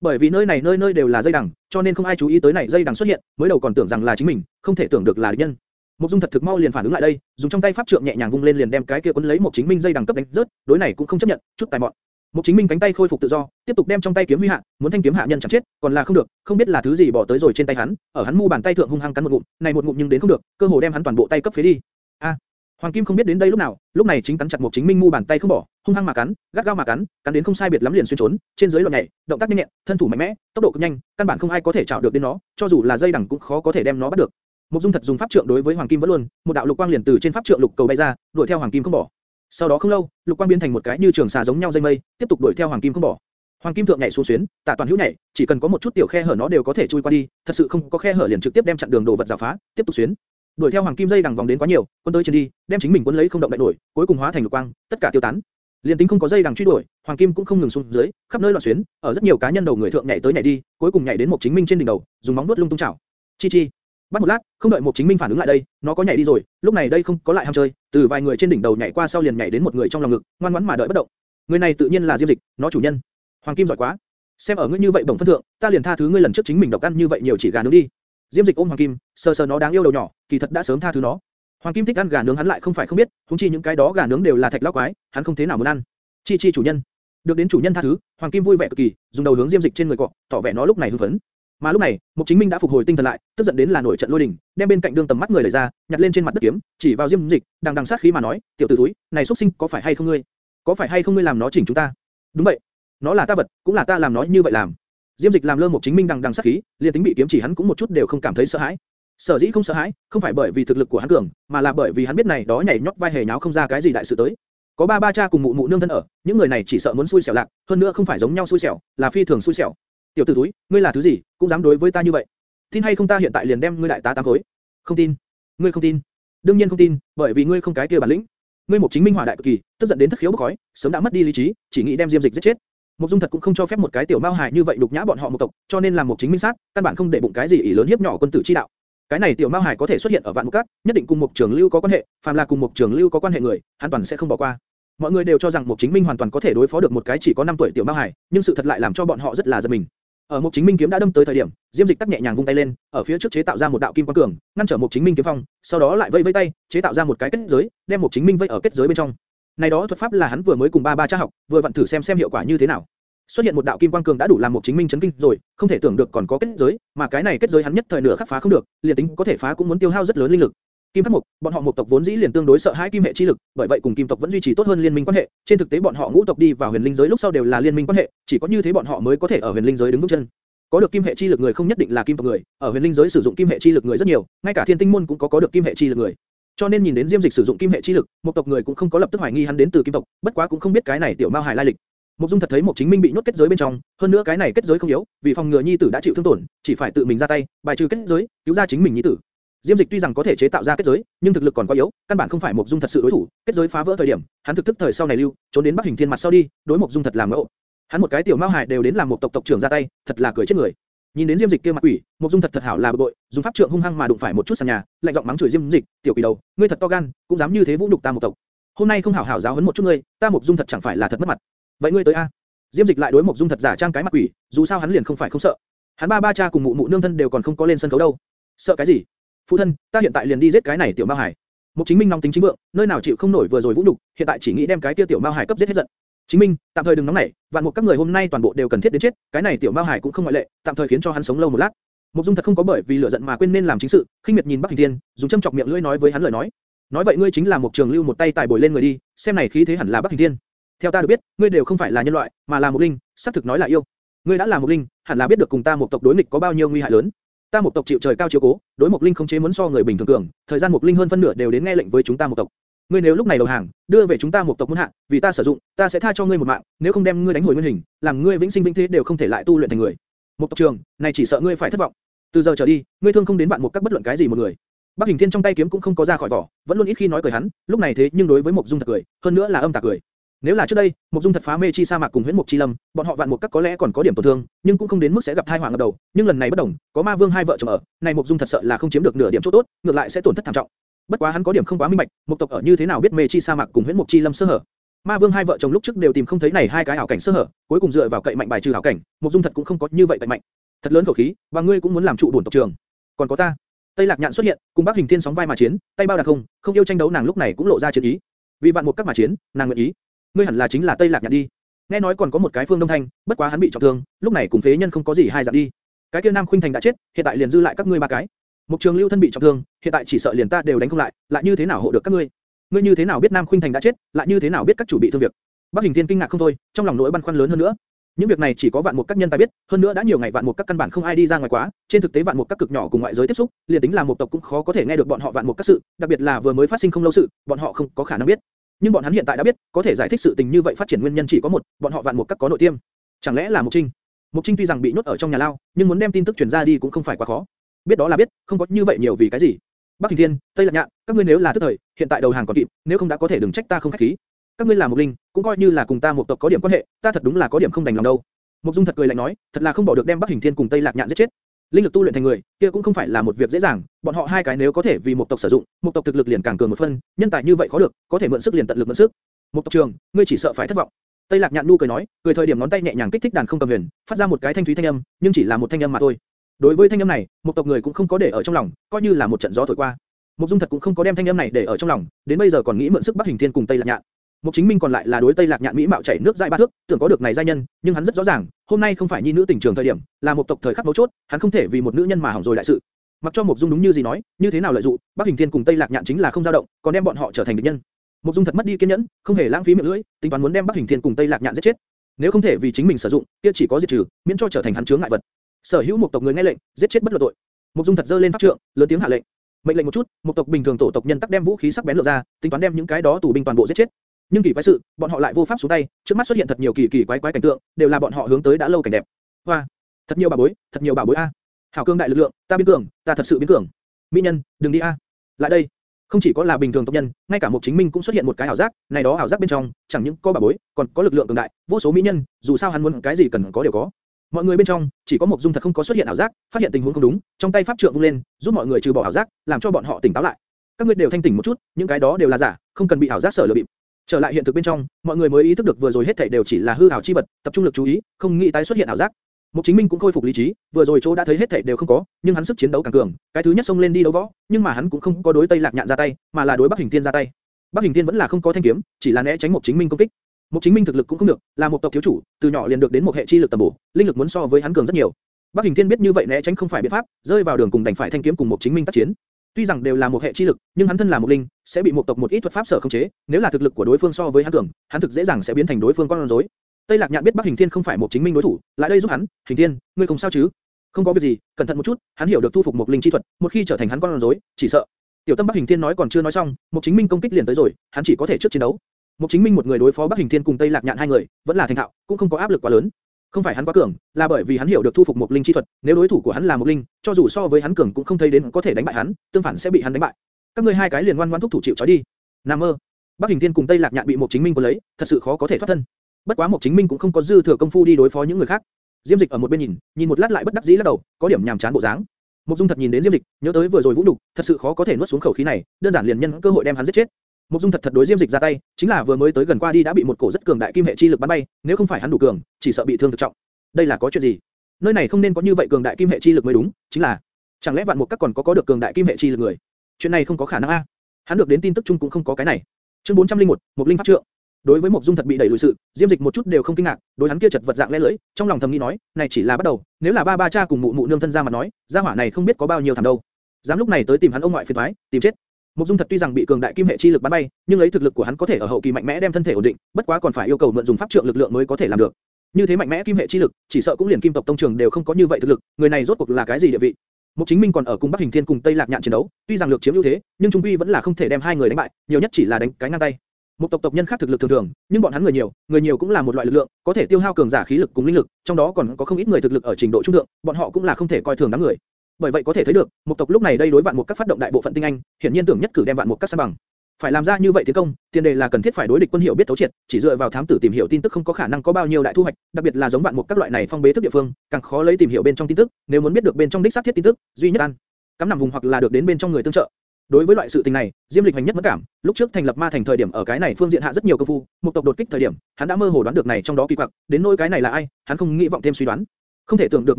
Bởi vì nơi này nơi nơi đều là dây đằng, cho nên không ai chú ý tới này dây đằng xuất hiện, mới đầu còn tưởng rằng là chính mình, không thể tưởng được là địch nhân. Mục Dung thật thực mau liền phản ứng lại đây, dùng trong tay pháp trượng nhẹ nhàng vung lên liền đem cái kia cuốn lấy một chính minh dây đằng cấp đánh rớt, đối này cũng không chấp nhận, chút tài mọn. Mục chính minh cánh tay khôi phục tự do, tiếp tục đem trong tay kiếm huy hạ, muốn thanh kiếm hạ nhân chẳng chết, còn là không được, không biết là thứ gì bỏ tới rồi trên tay hắn, ở hắn mu bàn tay thượng hung hăng cắn một ngụm, này một ngụm nhưng đến không được, cơ hồ đem hắn toàn bộ tay cấp phế đi. A, Hoàng Kim không biết đến đây lúc nào, lúc này chính cắn chặt Mục Chính Minh mu bàn tay không bỏ, hung hăng mà cắn, gắt gao mà cắn, cắn đến không sai biệt lắm liền xuyên trốn, trên dưới loạn nhảy, động tác nhanh nhẹn, thân thủ mạnh mẽ, tốc độ cực nhanh, căn bản không ai có thể chảo được đến nó, cho dù là dây đằng cũng khó có thể đem nó bắt được. Mục Dung thật dùng pháp trượng đối với Hoàng Kim vẫn luôn, một đạo lục quang liền từ trên pháp trượng lục cầu bay ra, đuổi theo Hoàng Kim không bỏ. Sau đó không lâu, lục quang biến thành một cái như trường xà giống nhau dây mây, tiếp tục đuổi theo Hoàng Kim không bỏ. Hoàng Kim thượng nhảy xuống xuyến, tạ toàn hữu nhảy, chỉ cần có một chút tiểu khe hở nó đều có thể chui qua đi, thật sự không có khe hở liền trực tiếp đem chặn đường đồ vật rào phá, tiếp tục xuyến. Đuổi theo Hoàng Kim dây đằng vòng đến quá nhiều, quân tới trên đi, đem chính mình cuốn lấy không động đại nổi, cuối cùng hóa thành lục quang, tất cả tiêu tán. Liên tính không có dây đằng truy đuổi, Hoàng Kim cũng không ngừng xuống dưới, khắp nơi loạn xuyến, ở rất nhiều cá nhân đầu người thượng nhảy tới nhảy đi, cuối cùng nhảy đến một chính minh trên đỉnh đầu, dùng móng vuốt lung tung chảo. Chi chi. Bắt một lát, không đợi một chính minh phản ứng lại đây, nó có nhảy đi rồi, lúc này đây không có lại ham chơi, từ vài người trên đỉnh đầu nhảy qua sau liền nhảy đến một người trong lòng ngực, ngoan ngoãn mà đợi bất động. Người này tự nhiên là Diêm Dịch, nó chủ nhân. Hoàng Kim giỏi quá. Xem ở ngươi như vậy bổng phân thượng, ta liền tha thứ ngươi lần trước chính mình độc ăn như vậy nhiều chỉ gà nướng đi. Diêm Dịch ôm Hoàng Kim, sờ sờ nó đáng yêu đầu nhỏ, kỳ thật đã sớm tha thứ nó. Hoàng Kim thích ăn gà nướng hắn lại không phải không biết, huống chi những cái đó gà nướng đều là thạch lão quái, hắn không thế nào muốn ăn. Chi chi chủ nhân, được đến chủ nhân tha thứ, Hoàng Kim vui vẻ cực kỳ, dùng đầu hướng Diêm Dịch trên người cọ, tỏ vẻ nó lúc này hưng phấn. Mà lúc này, Mục Chính Minh đã phục hồi tinh thần lại, tức giận đến là nổi trận lôi đình, đem bên cạnh đương tầm mắt người đẩy ra, nhặt lên trên mặt đất kiếm, chỉ vào Diêm Dịch, đang đằng sát khí mà nói, tiểu tử túi, này xuất sinh, có phải hay không ngươi? Có phải hay không ngươi làm nó chỉnh chúng ta? Đúng vậy, nó là ta vật, cũng là ta làm nó như vậy làm. Diêm Dịch làm lơ một chính minh đằng đằng sát khí, liền tính bị kiếm chỉ hắn cũng một chút đều không cảm thấy sợ hãi. Sở dĩ không sợ hãi, không phải bởi vì thực lực của hắn cường, mà là bởi vì hắn biết này đó nhảy nhót vai hề nháo không ra cái gì đại sự tới. Có ba ba cha cùng mụ mụ nương thân ở, những người này chỉ sợ muốn xui xẻo lạc, hơn nữa không phải giống nhau xui xẻo, là phi thường xui xẻo. Tiểu tử túi, ngươi là thứ gì, cũng dám đối với ta như vậy? Tin hay không ta hiện tại liền đem ngươi đại tá tám khối. Không tin. Ngươi không tin. Đương nhiên không tin, bởi vì ngươi không cái kia bản lĩnh. Ngươi một chính minh hỏa đại cực kỳ, tức giận đến thất khiếu bốc khói, sớm đã mất đi lý trí, chỉ nghĩ đem Diêm Dịch giết chết. Mục Dung thật cũng không cho phép một cái tiểu mao hài như vậy đục nhã bọn họ một tộc, cho nên làm một chính minh sát, căn bản không để bụng cái gì ỷ lớn hiếp nhỏ quân tử chi đạo. Cái này tiểu mao hài có thể xuất hiện ở vạn mục cát, nhất định cùng một trường lưu có quan hệ, phàm là cùng một trường lưu có quan hệ người, hắn toàn sẽ không bỏ qua. Mọi người đều cho rằng một chính minh hoàn toàn có thể đối phó được một cái chỉ có 5 tuổi tiểu mao hài, nhưng sự thật lại làm cho bọn họ rất là giật mình. Ở một chính minh kiếm đã đâm tới thời điểm, Diêm Dịch tắc nhẹ nhàng vung tay lên, ở phía trước chế tạo ra một đạo kim quang cường, ngăn trở một chính minh kiếm phong, sau đó lại vây vây tay, chế tạo ra một cái kết giới, đem một chính minh vây ở kết giới bên trong. Này đó thuật pháp là hắn vừa mới cùng ba ba cha học, vừa vận thử xem xem hiệu quả như thế nào. Xuất hiện một đạo kim quang cường đã đủ làm một chính minh chấn kinh rồi, không thể tưởng được còn có kết giới, mà cái này kết giới hắn nhất thời nửa khắc phá không được, liền tính có thể phá cũng muốn tiêu hao rất lớn linh lực. Kim Thất Mục, bọn họ một tộc vốn dĩ liền tương đối sợ hãi kim hệ chi lực, bởi vậy cùng kim tộc vẫn duy trì tốt hơn liên minh quan hệ. Trên thực tế bọn họ ngũ tộc đi vào huyền linh giới lúc sau đều là liên minh quan hệ, chỉ có như thế bọn họ mới có thể ở huyền linh giới đứng vững chân. Có được kim hệ chi lực người không nhất định là kim tộc người, ở huyền linh giới sử dụng kim hệ chi lực người rất nhiều, ngay cả thiên tinh môn cũng có có được kim hệ chi lực người. Cho nên nhìn đến Diêm Dịch sử dụng kim hệ chi lực, một tộc người cũng không có lập tức hoài nghi hắn đến từ kim tộc, bất quá cũng không biết cái này tiểu Mao Hải lai lịch. Mục Dung thật thấy một chính minh bị nhốt kết giới bên trong, hơn nữa cái này kết giới không yếu, vì phòng ngừa nhi tử đã chịu thương tổn, chỉ phải tự mình ra tay, bài trừ kết giới, cứu ra chính mình nhi tử. Diêm Dịch tuy rằng có thể chế tạo ra kết giới, nhưng thực lực còn quá yếu, căn bản không phải Mộc Dung thật sự đối thủ. Kết giới phá vỡ thời điểm, hắn thực tức thời sau này lưu, trốn đến Bắc Hình Thiên mặt sau đi, đối Mộc Dung thật làm ngộ. Hắn một cái tiểu Mao Hải đều đến làm một tộc tộc trưởng ra tay, thật là cười chết người. Nhìn đến Diêm Dịch kia mặt quỷ, Mộc Dung thật thật hảo là bực bội, dùng pháp trượng hung hăng mà đụng phải một chút sàn nhà, lạnh giọng mắng chửi Diêm Dịch, tiểu quỷ đầu, ngươi thật to gan, cũng dám như thế vũ nhục ta một tộc. Hôm nay không hảo hảo giáo huấn một chút ngươi, ta Mộc Dung thật chẳng phải là thật mất mặt. Vậy ngươi tới a? Diêm Dịch lại đối Mộc Dung thật giả trang cái mặt quỷ, dù sao hắn liền không phải không sợ. Hắn ba ba cha cùng mụ mụ nương thân đều còn không có lên sân khấu đâu. Sợ cái gì? Phụ thân, ta hiện tại liền đi giết cái này tiểu Mao Hải. Mục Chính Minh nóng tính chính vượng, nơi nào chịu không nổi vừa rồi vũ nhục, hiện tại chỉ nghĩ đem cái kia tiểu Mao Hải cấp giết hết giận. Chính Minh, tạm thời đừng nóng nảy, vạn một các người hôm nay toàn bộ đều cần thiết đến chết, cái này tiểu Mao Hải cũng không ngoại lệ, tạm thời khiến cho hắn sống lâu một lát. Mục Dung thật không có bởi vì lửa giận mà quên nên làm chính sự, khinh miệt nhìn Bắc Hình Thiên, dùng châm chọc miệng lưỡi nói với hắn lời nói. Nói vậy ngươi chính là một trường lưu một tay tài bồi lên người đi, xem này khí thế hẳn là Bắc Hình Thiên. Theo ta được biết, ngươi đều không phải là nhân loại, mà là một linh, xác thực nói là yêu. Ngươi đã là một linh, hẳn là biết được cùng ta một tộc đối nghịch có bao nhiêu nguy hại lớn. Ta một tộc chịu trời cao chiếu cố, đối một linh không chế muốn so người bình thường cường, thời gian một linh hơn phân nửa đều đến nghe lệnh với chúng ta một tộc. Ngươi nếu lúc này đầu hàng, đưa về chúng ta một tộc muốn hạ, vì ta sử dụng, ta sẽ tha cho ngươi một mạng, nếu không đem ngươi đánh hồi nguyên hình, làm ngươi vĩnh sinh vĩnh thế đều không thể lại tu luyện thành người. Một tộc trường, này chỉ sợ ngươi phải thất vọng. Từ giờ trở đi, ngươi thương không đến bạn một các bất luận cái gì một người. Bắc Hình Thiên trong tay kiếm cũng không có ra khỏi vỏ, vẫn luôn ít khi nói cười hắn, lúc này thế nhưng đối với Mộc Dung thật cười, hơn nữa là âm tà cười. Nếu là trước đây, một Dung thật phá mê chi sa mạc cùng huyễn mục chi lâm, bọn họ vạn mục các có lẽ còn có điểm tổn thương, nhưng cũng không đến mức sẽ gặp tai họa ngập đầu. Nhưng lần này bất đồng, có ma vương hai vợ chồng ở, này một Dung thật sợ là không chiếm được nửa điểm chỗ tốt, ngược lại sẽ tổn thất thảm trọng. Bất quá hắn có điểm không quá minh bạch, một tộc ở như thế nào biết mê chi sa mạc cùng huyễn mục chi lâm sơ hở. Ma vương hai vợ chồng lúc trước đều tìm không thấy này hai cái ảo cảnh sơ hở, cuối cùng dựa vào cậy mạnh bài trừ ảo cảnh, một Dung thật cũng không có như vậy cậy mạnh. Thật lớn khẩu khí, và ngươi cũng muốn làm trụ bổn tộc trường. Còn có ta. Tây Lạc Nhạn xuất hiện, cùng Bắc Hình Thiên sóng vai mà chiến, tay bao đặc không, không yêu tranh đấu nàng lúc này cũng lộ ra chiến ý. Vì vạn một các mà chiến, nàng nguyện ý ngươi hẳn là chính là Tây Lạc Nhạn đi. Nghe nói còn có một cái Phương Đông Thanh, bất quá hắn bị trọng thương, lúc này cùng phế nhân không có gì hai dạng đi. Cái kia Nam Khuynh Thành đã chết, hiện tại liền dư lại các ngươi ba cái. Mục Trường Lưu thân bị trọng thương, hiện tại chỉ sợ liền ta đều đánh không lại, lại như thế nào hộ được các ngươi? Ngươi như thế nào biết Nam Khuynh Thành đã chết, lại như thế nào biết các chủ bị thương việc? Bắc Hình Thiên kinh ngạc không thôi, trong lòng nỗi băn khoăn lớn hơn nữa. Những việc này chỉ có vạn một các nhân tài biết, hơn nữa đã nhiều ngày vạn một các căn bản không ai đi ra ngoài quá, trên thực tế vạn một các cực nhỏ cùng ngoại giới tiếp xúc, liền tính là một tộc cũng khó có thể nghe được bọn họ vạn một các sự, đặc biệt là vừa mới phát sinh không lâu sự, bọn họ không có khả năng biết. Nhưng bọn hắn hiện tại đã biết, có thể giải thích sự tình như vậy phát triển nguyên nhân chỉ có một, bọn họ vạn một các có nội tiêm. Chẳng lẽ là Mục Trinh? Mục Trinh tuy rằng bị nhốt ở trong nhà lao, nhưng muốn đem tin tức truyền ra đi cũng không phải quá khó. Biết đó là biết, không có như vậy nhiều vì cái gì. Bắc Hình Thiên, Tây Lạc Nhạn, các ngươi nếu là tức thời, hiện tại đầu hàng còn kịp, nếu không đã có thể đừng trách ta không khách khí. Các ngươi là một linh, cũng coi như là cùng ta một tộc có điểm quan hệ, ta thật đúng là có điểm không đành lòng đâu. Mục Dung thật cười lạnh nói, thật là không bỏ được đem Bắc Hình Thiên cùng Tây Lạc Nhạn giết chết. Linh lực tu luyện thành người, kia cũng không phải là một việc dễ dàng, bọn họ hai cái nếu có thể vì một tộc sử dụng, một tộc thực lực liền càng cường một phân, nhân tài như vậy khó được, có thể mượn sức liền tận lực mượn sức. Một tộc trường, ngươi chỉ sợ phải thất vọng. Tây Lạc Nhạn nu cười nói, cười thời điểm ngón tay nhẹ nhàng kích thích đàn không cầm huyền, phát ra một cái thanh thúy thanh âm, nhưng chỉ là một thanh âm mà thôi. Đối với thanh âm này, một tộc người cũng không có để ở trong lòng, coi như là một trận gió thổi qua. Mục Dung thật cũng không có đem thanh âm này để ở trong lòng, đến bây giờ còn nghĩ mượn sức Bắc Hình Thiên cùng Tây Lạc Nhạn. Mục Chính Minh còn lại là đối Tây Lạc Nhạn mỹ mạo chảy nước dãi ba thước, tưởng có được này gia nhân, nhưng hắn rất rõ ràng, hôm nay không phải nhi nữ tình trường thời điểm, là một tộc thời khắc mấu chốt, hắn không thể vì một nữ nhân mà hỏng rồi đại sự. Mặc cho Mục Dung đúng như gì nói, như thế nào lợi dụng, Bắc Hình Thiên cùng Tây Lạc Nhạn chính là không dao động, còn đem bọn họ trở thành địch nhân. Mục Dung thật mất đi kiên nhẫn, không hề lãng phí miệng lưỡi, tính toán muốn đem Bắc Hình Thiên cùng Tây Lạc Nhạn giết chết. Nếu không thể vì chính mình sử dụng, kia chỉ có diệt trừ, miễn cho trở thành hắn chướng ngại vật. Sở hữu một tộc người nghe lệnh, giết chết bất luận tội. Mục Dung thật dơ lên pháp trượng, lớn tiếng hạ lệnh. Mệnh lệnh một chút, một tộc bình thường tổ tộc nhân tắc đem vũ khí sắc bén lộ ra, tính toán đem những cái đó tù binh toàn bộ giết chết. Nhưng kỳ quái sự, bọn họ lại vô pháp xuống tay, trước mắt xuất hiện thật nhiều kỳ kỳ quái quái cảnh tượng, đều là bọn họ hướng tới đã lâu cảnh đẹp. Hoa, thật nhiều bà bối, thật nhiều bà bối a. Hảo cương đại lực lượng, ta biến cường, ta thật sự biến cường. Mỹ nhân, đừng đi a. Lại đây. Không chỉ có là bình thường tộc nhân, ngay cả một chính minh cũng xuất hiện một cái ảo giác, này đó ảo giác bên trong, chẳng những có bà bối, còn có lực lượng cường đại, vô số mỹ nhân, dù sao hắn muốn cái gì cần có đều có. Mọi người bên trong, chỉ có một dung thật không có xuất hiện ảo giác, phát hiện tình huống không đúng, trong tay pháp trượng vung lên, giúp mọi người trừ bỏ ảo giác, làm cho bọn họ tỉnh táo lại. Các ngươi đều thanh tỉnh một chút, những cái đó đều là giả, không cần bị ảo giác sở lừa bịp. Trở lại hiện thực bên trong, mọi người mới ý thức được vừa rồi hết thảy đều chỉ là hư ảo chi vật, tập trung lực chú ý, không nghĩ tái xuất hiện ảo giác. Mục Chính Minh cũng khôi phục lý trí, vừa rồi chỗ đã thấy hết thảy đều không có, nhưng hắn sức chiến đấu càng cường, cái thứ nhất xông lên đi đấu võ, nhưng mà hắn cũng không có đối Tây Lạc Nhạn ra tay, mà là đối Bắc Hình Thiên ra tay. Bắc Hình Thiên vẫn là không có thanh kiếm, chỉ là né tránh Mục Chính Minh công kích. Mục Chính Minh thực lực cũng không được, là một tộc thiếu chủ, từ nhỏ liền được đến một hệ chi lực tầm bổ, linh lực muốn so với hắn cường rất nhiều. Bắc Hình Thiên biết như vậy né tránh không phải biện pháp, rơi vào đường cùng đành phải thanh kiếm cùng Mục Chính Minh tác chiến. Tuy rằng đều là một hệ chi lực, nhưng hắn thân là một linh, sẽ bị một tộc một ít thuật pháp sở khống chế, nếu là thực lực của đối phương so với hắn cường, hắn thực dễ dàng sẽ biến thành đối phương con rối. Tây Lạc Nhạn biết Bắc Hình Thiên không phải một chính minh đối thủ, lại đây giúp hắn, Hình Thiên, ngươi không sao chứ? Không có việc gì, cẩn thận một chút, hắn hiểu được thu phục một linh chi thuật, một khi trở thành hắn con rối, chỉ sợ. Tiểu Tâm Bắc Hình Thiên nói còn chưa nói xong, một chính minh công kích liền tới rồi, hắn chỉ có thể trước chiến đấu. Một chính minh một người đối phó Bắc Hình Thiên cùng Tây Lạc Nhạn hai người, vẫn là thành thạo, cũng không có áp lực quá lớn. Không phải hắn quá cường, là bởi vì hắn hiểu được thu phục một linh chi thuật, nếu đối thủ của hắn là một linh, cho dù so với hắn cường cũng không thấy đến có thể đánh bại hắn, tương phản sẽ bị hắn đánh bại. Các ngươi hai cái liền ngoan ngoãn thúc thủ chịu trói đi. Nam mơ. Bắc Hình Thiên cùng Tây Lạc Nhạn bị một chính minh cuốn lấy, thật sự khó có thể thoát thân. Bất quá một chính minh cũng không có dư thừa công phu đi đối phó những người khác. Diêm Dịch ở một bên nhìn, nhìn một lát lại bất đắc dĩ lắc đầu, có điểm nhàm chán bộ dáng. Mục Dung thật nhìn đến Diêm Dịch, nhớ tới vừa rồi Vũ Đục, thật sự khó có thể nuốt xuống khẩu khí này, đơn giản liền nhân cơ hội đem hắn giết chết. Mục Dung thật thật đối Diêm Dịch ra tay, chính là vừa mới tới gần qua đi đã bị một cổ rất cường đại kim hệ chi lực bắn bay, nếu không phải hắn đủ cường, chỉ sợ bị thương thực trọng. Đây là có chuyện gì? Nơi này không nên có như vậy cường đại kim hệ chi lực mới đúng, chính là, chẳng lẽ vạn mục các còn có có được cường đại kim hệ chi lực người? Chuyện này không có khả năng a. Hắn được đến tin tức chung cũng không có cái này. Chương 401, một linh pháp trượng. Đối với Mộc Dung thật bị đẩy lùi sự, Diêm Dịch một chút đều không kinh ngạc, đối hắn kia chật vật dạng lẽ lưỡi, trong lòng thầm nghĩ nói, này chỉ là bắt đầu, nếu là ba ba cha cùng mụ mụ nương thân ra mà nói, gia hỏa này không biết có bao nhiêu thảm đâu. Dám lúc này tới tìm hắn ông ngoại phiền toái, tìm chết. Mộc Dung thật tuy rằng bị cường đại kim hệ chi lực bắn bay, nhưng lấy thực lực của hắn có thể ở hậu kỳ mạnh mẽ đem thân thể ổn định, bất quá còn phải yêu cầu mượn dùng pháp trượng lực lượng mới có thể làm được. Như thế mạnh mẽ kim hệ chi lực, chỉ sợ cũng liền kim tộc tông trường đều không có như vậy thực lực, người này rốt cuộc là cái gì địa vị? Mục Chính Minh còn ở cùng Bắc Hình Thiên cùng Tây Lạc Nhạn chiến đấu, tuy rằng lược chiếm ưu thế, nhưng trung quy vẫn là không thể đem hai người đánh bại, nhiều nhất chỉ là đánh cái ngang tay. Một tộc tộc nhân khác thực lực thường thường, nhưng bọn hắn người nhiều, người nhiều cũng là một loại lực lượng, có thể tiêu hao cường giả khí lực cùng linh lực, trong đó còn có không ít người thực lực ở trình độ trung thượng, bọn họ cũng là không thể coi thường đám người. Bởi vậy có thể thấy được, một tộc lúc này đây đối vạn một các phát động đại bộ phận tinh anh, hiển nhiên tưởng nhất cử đem vạn một các san bằng. Phải làm ra như vậy tiến công, tiền đề là cần thiết phải đối địch quân hiểu biết thấu triệt, chỉ dựa vào thám tử tìm hiểu tin tức không có khả năng có bao nhiêu đại thu hoạch, đặc biệt là giống vạn một các loại này phong bế thức địa phương, càng khó lấy tìm hiểu bên trong tin tức, nếu muốn biết được bên trong đích xác thiết tin tức, duy nhất ăn, cắm nằm vùng hoặc là được đến bên trong người tương trợ. Đối với loại sự tình này, Diêm Lịch hành nhất mất cảm, lúc trước thành lập ma thành thời điểm ở cái này phương diện hạ rất nhiều công phu, một tộc đột kích thời điểm, hắn đã mơ hồ đoán được này trong đó kỳ quặc, đến nỗi cái này là ai, hắn không nghĩ vọng thêm suy đoán. Không thể tưởng được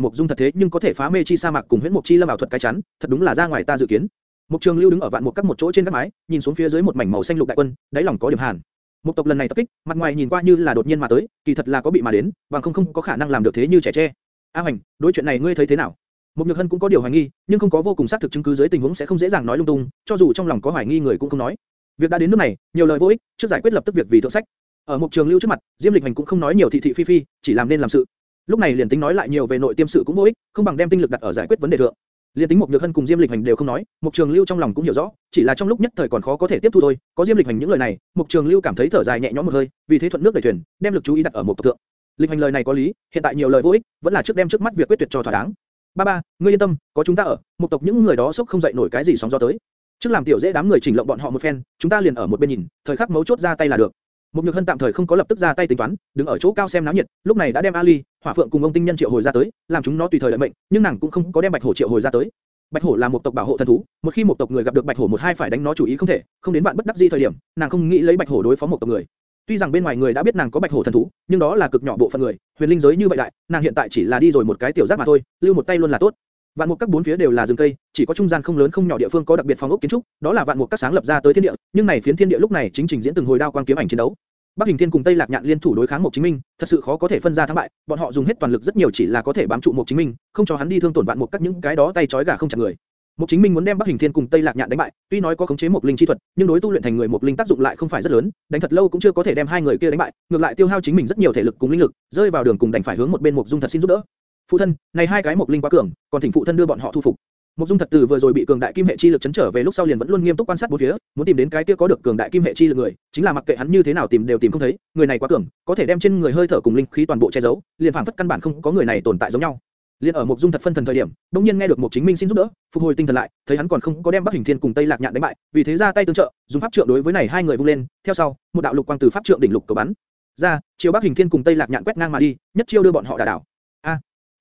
một dung thật thế nhưng có thể phá mê chi sa mạc cùng huyễn mục chi lâm ảo thuật cái chắn, thật đúng là ra ngoài ta dự kiến. Mục Trường Lưu đứng ở vạn một các một chỗ trên các mái, nhìn xuống phía dưới một mảnh màu xanh lục đại quân, đáy lòng có điểm hàn. mục tộc lần này tập kích, mặt ngoài nhìn qua như là đột nhiên mà tới, kỳ thật là có bị mà đến, bằng không không có khả năng làm được thế như trẻ tre. A Hoành, đối chuyện này ngươi thấy thế nào? mục Nhược Hân cũng có điều hoài nghi, nhưng không có vô cùng xác thực chứng cứ dưới tình huống sẽ không dễ dàng nói lung tung, cho dù trong lòng có hoài nghi người cũng không nói. Việc đã đến nước này, nhiều lời vô ích, trước giải quyết lập tức việc vì thượng sách. Ở Mục Trường Lưu trước mặt, Diêm Lịch Hành cũng không nói nhiều thị thị phi phi, chỉ làm nên làm sự. Lúc này liền tính nói lại nhiều về nội tiêm sự cũng vô ích, không bằng đem tinh lực đặt ở giải quyết vấn đề thượng. Liên tính một nhược hân cùng Diêm Lịch Hành đều không nói, Mục Trường Lưu trong lòng cũng hiểu rõ, chỉ là trong lúc nhất thời còn khó có thể tiếp thu thôi. Có Diêm Lịch Hành những lời này, Mục Trường Lưu cảm thấy thở dài nhẹ nhõm một hơi, vì thế thuận nước đẩy thuyền, đem lực chú ý đặt ở một tộc thượng. Lịch Hành lời này có lý, hiện tại nhiều lời vô ích, vẫn là trước đem trước mắt việc quyết tuyệt cho thỏa đáng. Ba ba, ngươi yên tâm, có chúng ta ở, một tộc những người đó sốc không dậy nổi cái gì sóng gió tới. Trước làm tiểu dễ đám người chỉnh lộng bọn họ một phen, chúng ta liền ở một bên nhìn, thời khắc mấu chốt ra tay là được. Một nhược hân tạm thời không có lập tức ra tay tính toán, đứng ở chỗ cao xem náo nhiệt, lúc này đã đem Ali, hỏa phượng cùng ông tinh nhân triệu hồi ra tới, làm chúng nó tùy thời lợi mệnh, nhưng nàng cũng không có đem bạch hổ triệu hồi ra tới. Bạch hổ là một tộc bảo hộ thần thú, một khi một tộc người gặp được bạch hổ một hai phải đánh nó chủ ý không thể, không đến bạn bất đắc dĩ thời điểm, nàng không nghĩ lấy bạch hổ đối phó một tộc người. Tuy rằng bên ngoài người đã biết nàng có bạch hổ thần thú, nhưng đó là cực nhỏ bộ phận người, huyền linh giới như vậy đại, nàng hiện tại chỉ là đi rồi một cái tiểu giác mà thôi, lưu một tay luôn là tốt. Vạn mục các bốn phía đều là rừng cây, chỉ có trung gian không lớn không nhỏ địa phương có đặc biệt phong ốc kiến trúc, đó là vạn mục các sáng lập ra tới thiên địa, nhưng này phiến thiên địa lúc này chính trình diễn từng hồi đao quang kiếm ảnh chiến đấu. Bắc Hình Thiên cùng Tây Lạc Nhạn liên thủ đối kháng Mục Chính Minh, thật sự khó có thể phân ra thắng bại, bọn họ dùng hết toàn lực rất nhiều chỉ là có thể bám trụ Mục Chính Minh, không cho hắn đi thương tổn vạn mục các những cái đó tay trói gà không chặt người. Mục Chính Minh muốn đem Bắc Hình Thiên cùng Tây Lạc Nhạn đánh bại, tuy nói có khống chế Mục Linh chi thuật, nhưng đối tu luyện thành người Mục Linh tác dụng lại không phải rất lớn, đánh thật lâu cũng chưa có thể đem hai người kia đánh bại, ngược lại tiêu hao chính mình rất nhiều thể lực cùng linh lực, rơi vào đường cùng đành phải hướng một bên Mục Dung thật xin giúp đỡ. Phụ thân, này hai cái mục Linh quá cường, còn thỉnh phụ thân đưa bọn họ thu phục. Mộc Dung thật từ vừa rồi bị cường đại kim hệ chi lực chấn trở về lúc sau liền vẫn luôn nghiêm túc quan sát bốn phía, muốn tìm đến cái kia có được cường đại kim hệ chi lực người, chính là mặc kệ hắn như thế nào tìm đều tìm không thấy, người này quá cường, có thể đem trên người hơi thở cùng linh khí toàn bộ che giấu, liền phảng phất căn bản không có người này tồn tại giống nhau. Liên ở Mộc Dung thật phân thần thời điểm, đột nhiên nghe được một Chính Minh xin giúp đỡ, phục hồi tinh thần lại, thấy hắn còn không có đem Bắc Hình Thiên cùng Tây Lạc Nhạn đánh bại, vì thế ra tay tương trợ, dùng pháp trượng đối với này hai người vung lên, theo sau, một đạo lục quang từ pháp trượng đỉnh lục cầu bắn ra, chiều Bắc Hình Thiên cùng Tây Lạc Nhạn quét ngang mà đi, nhất chiêu đưa bọn họ đả đảo.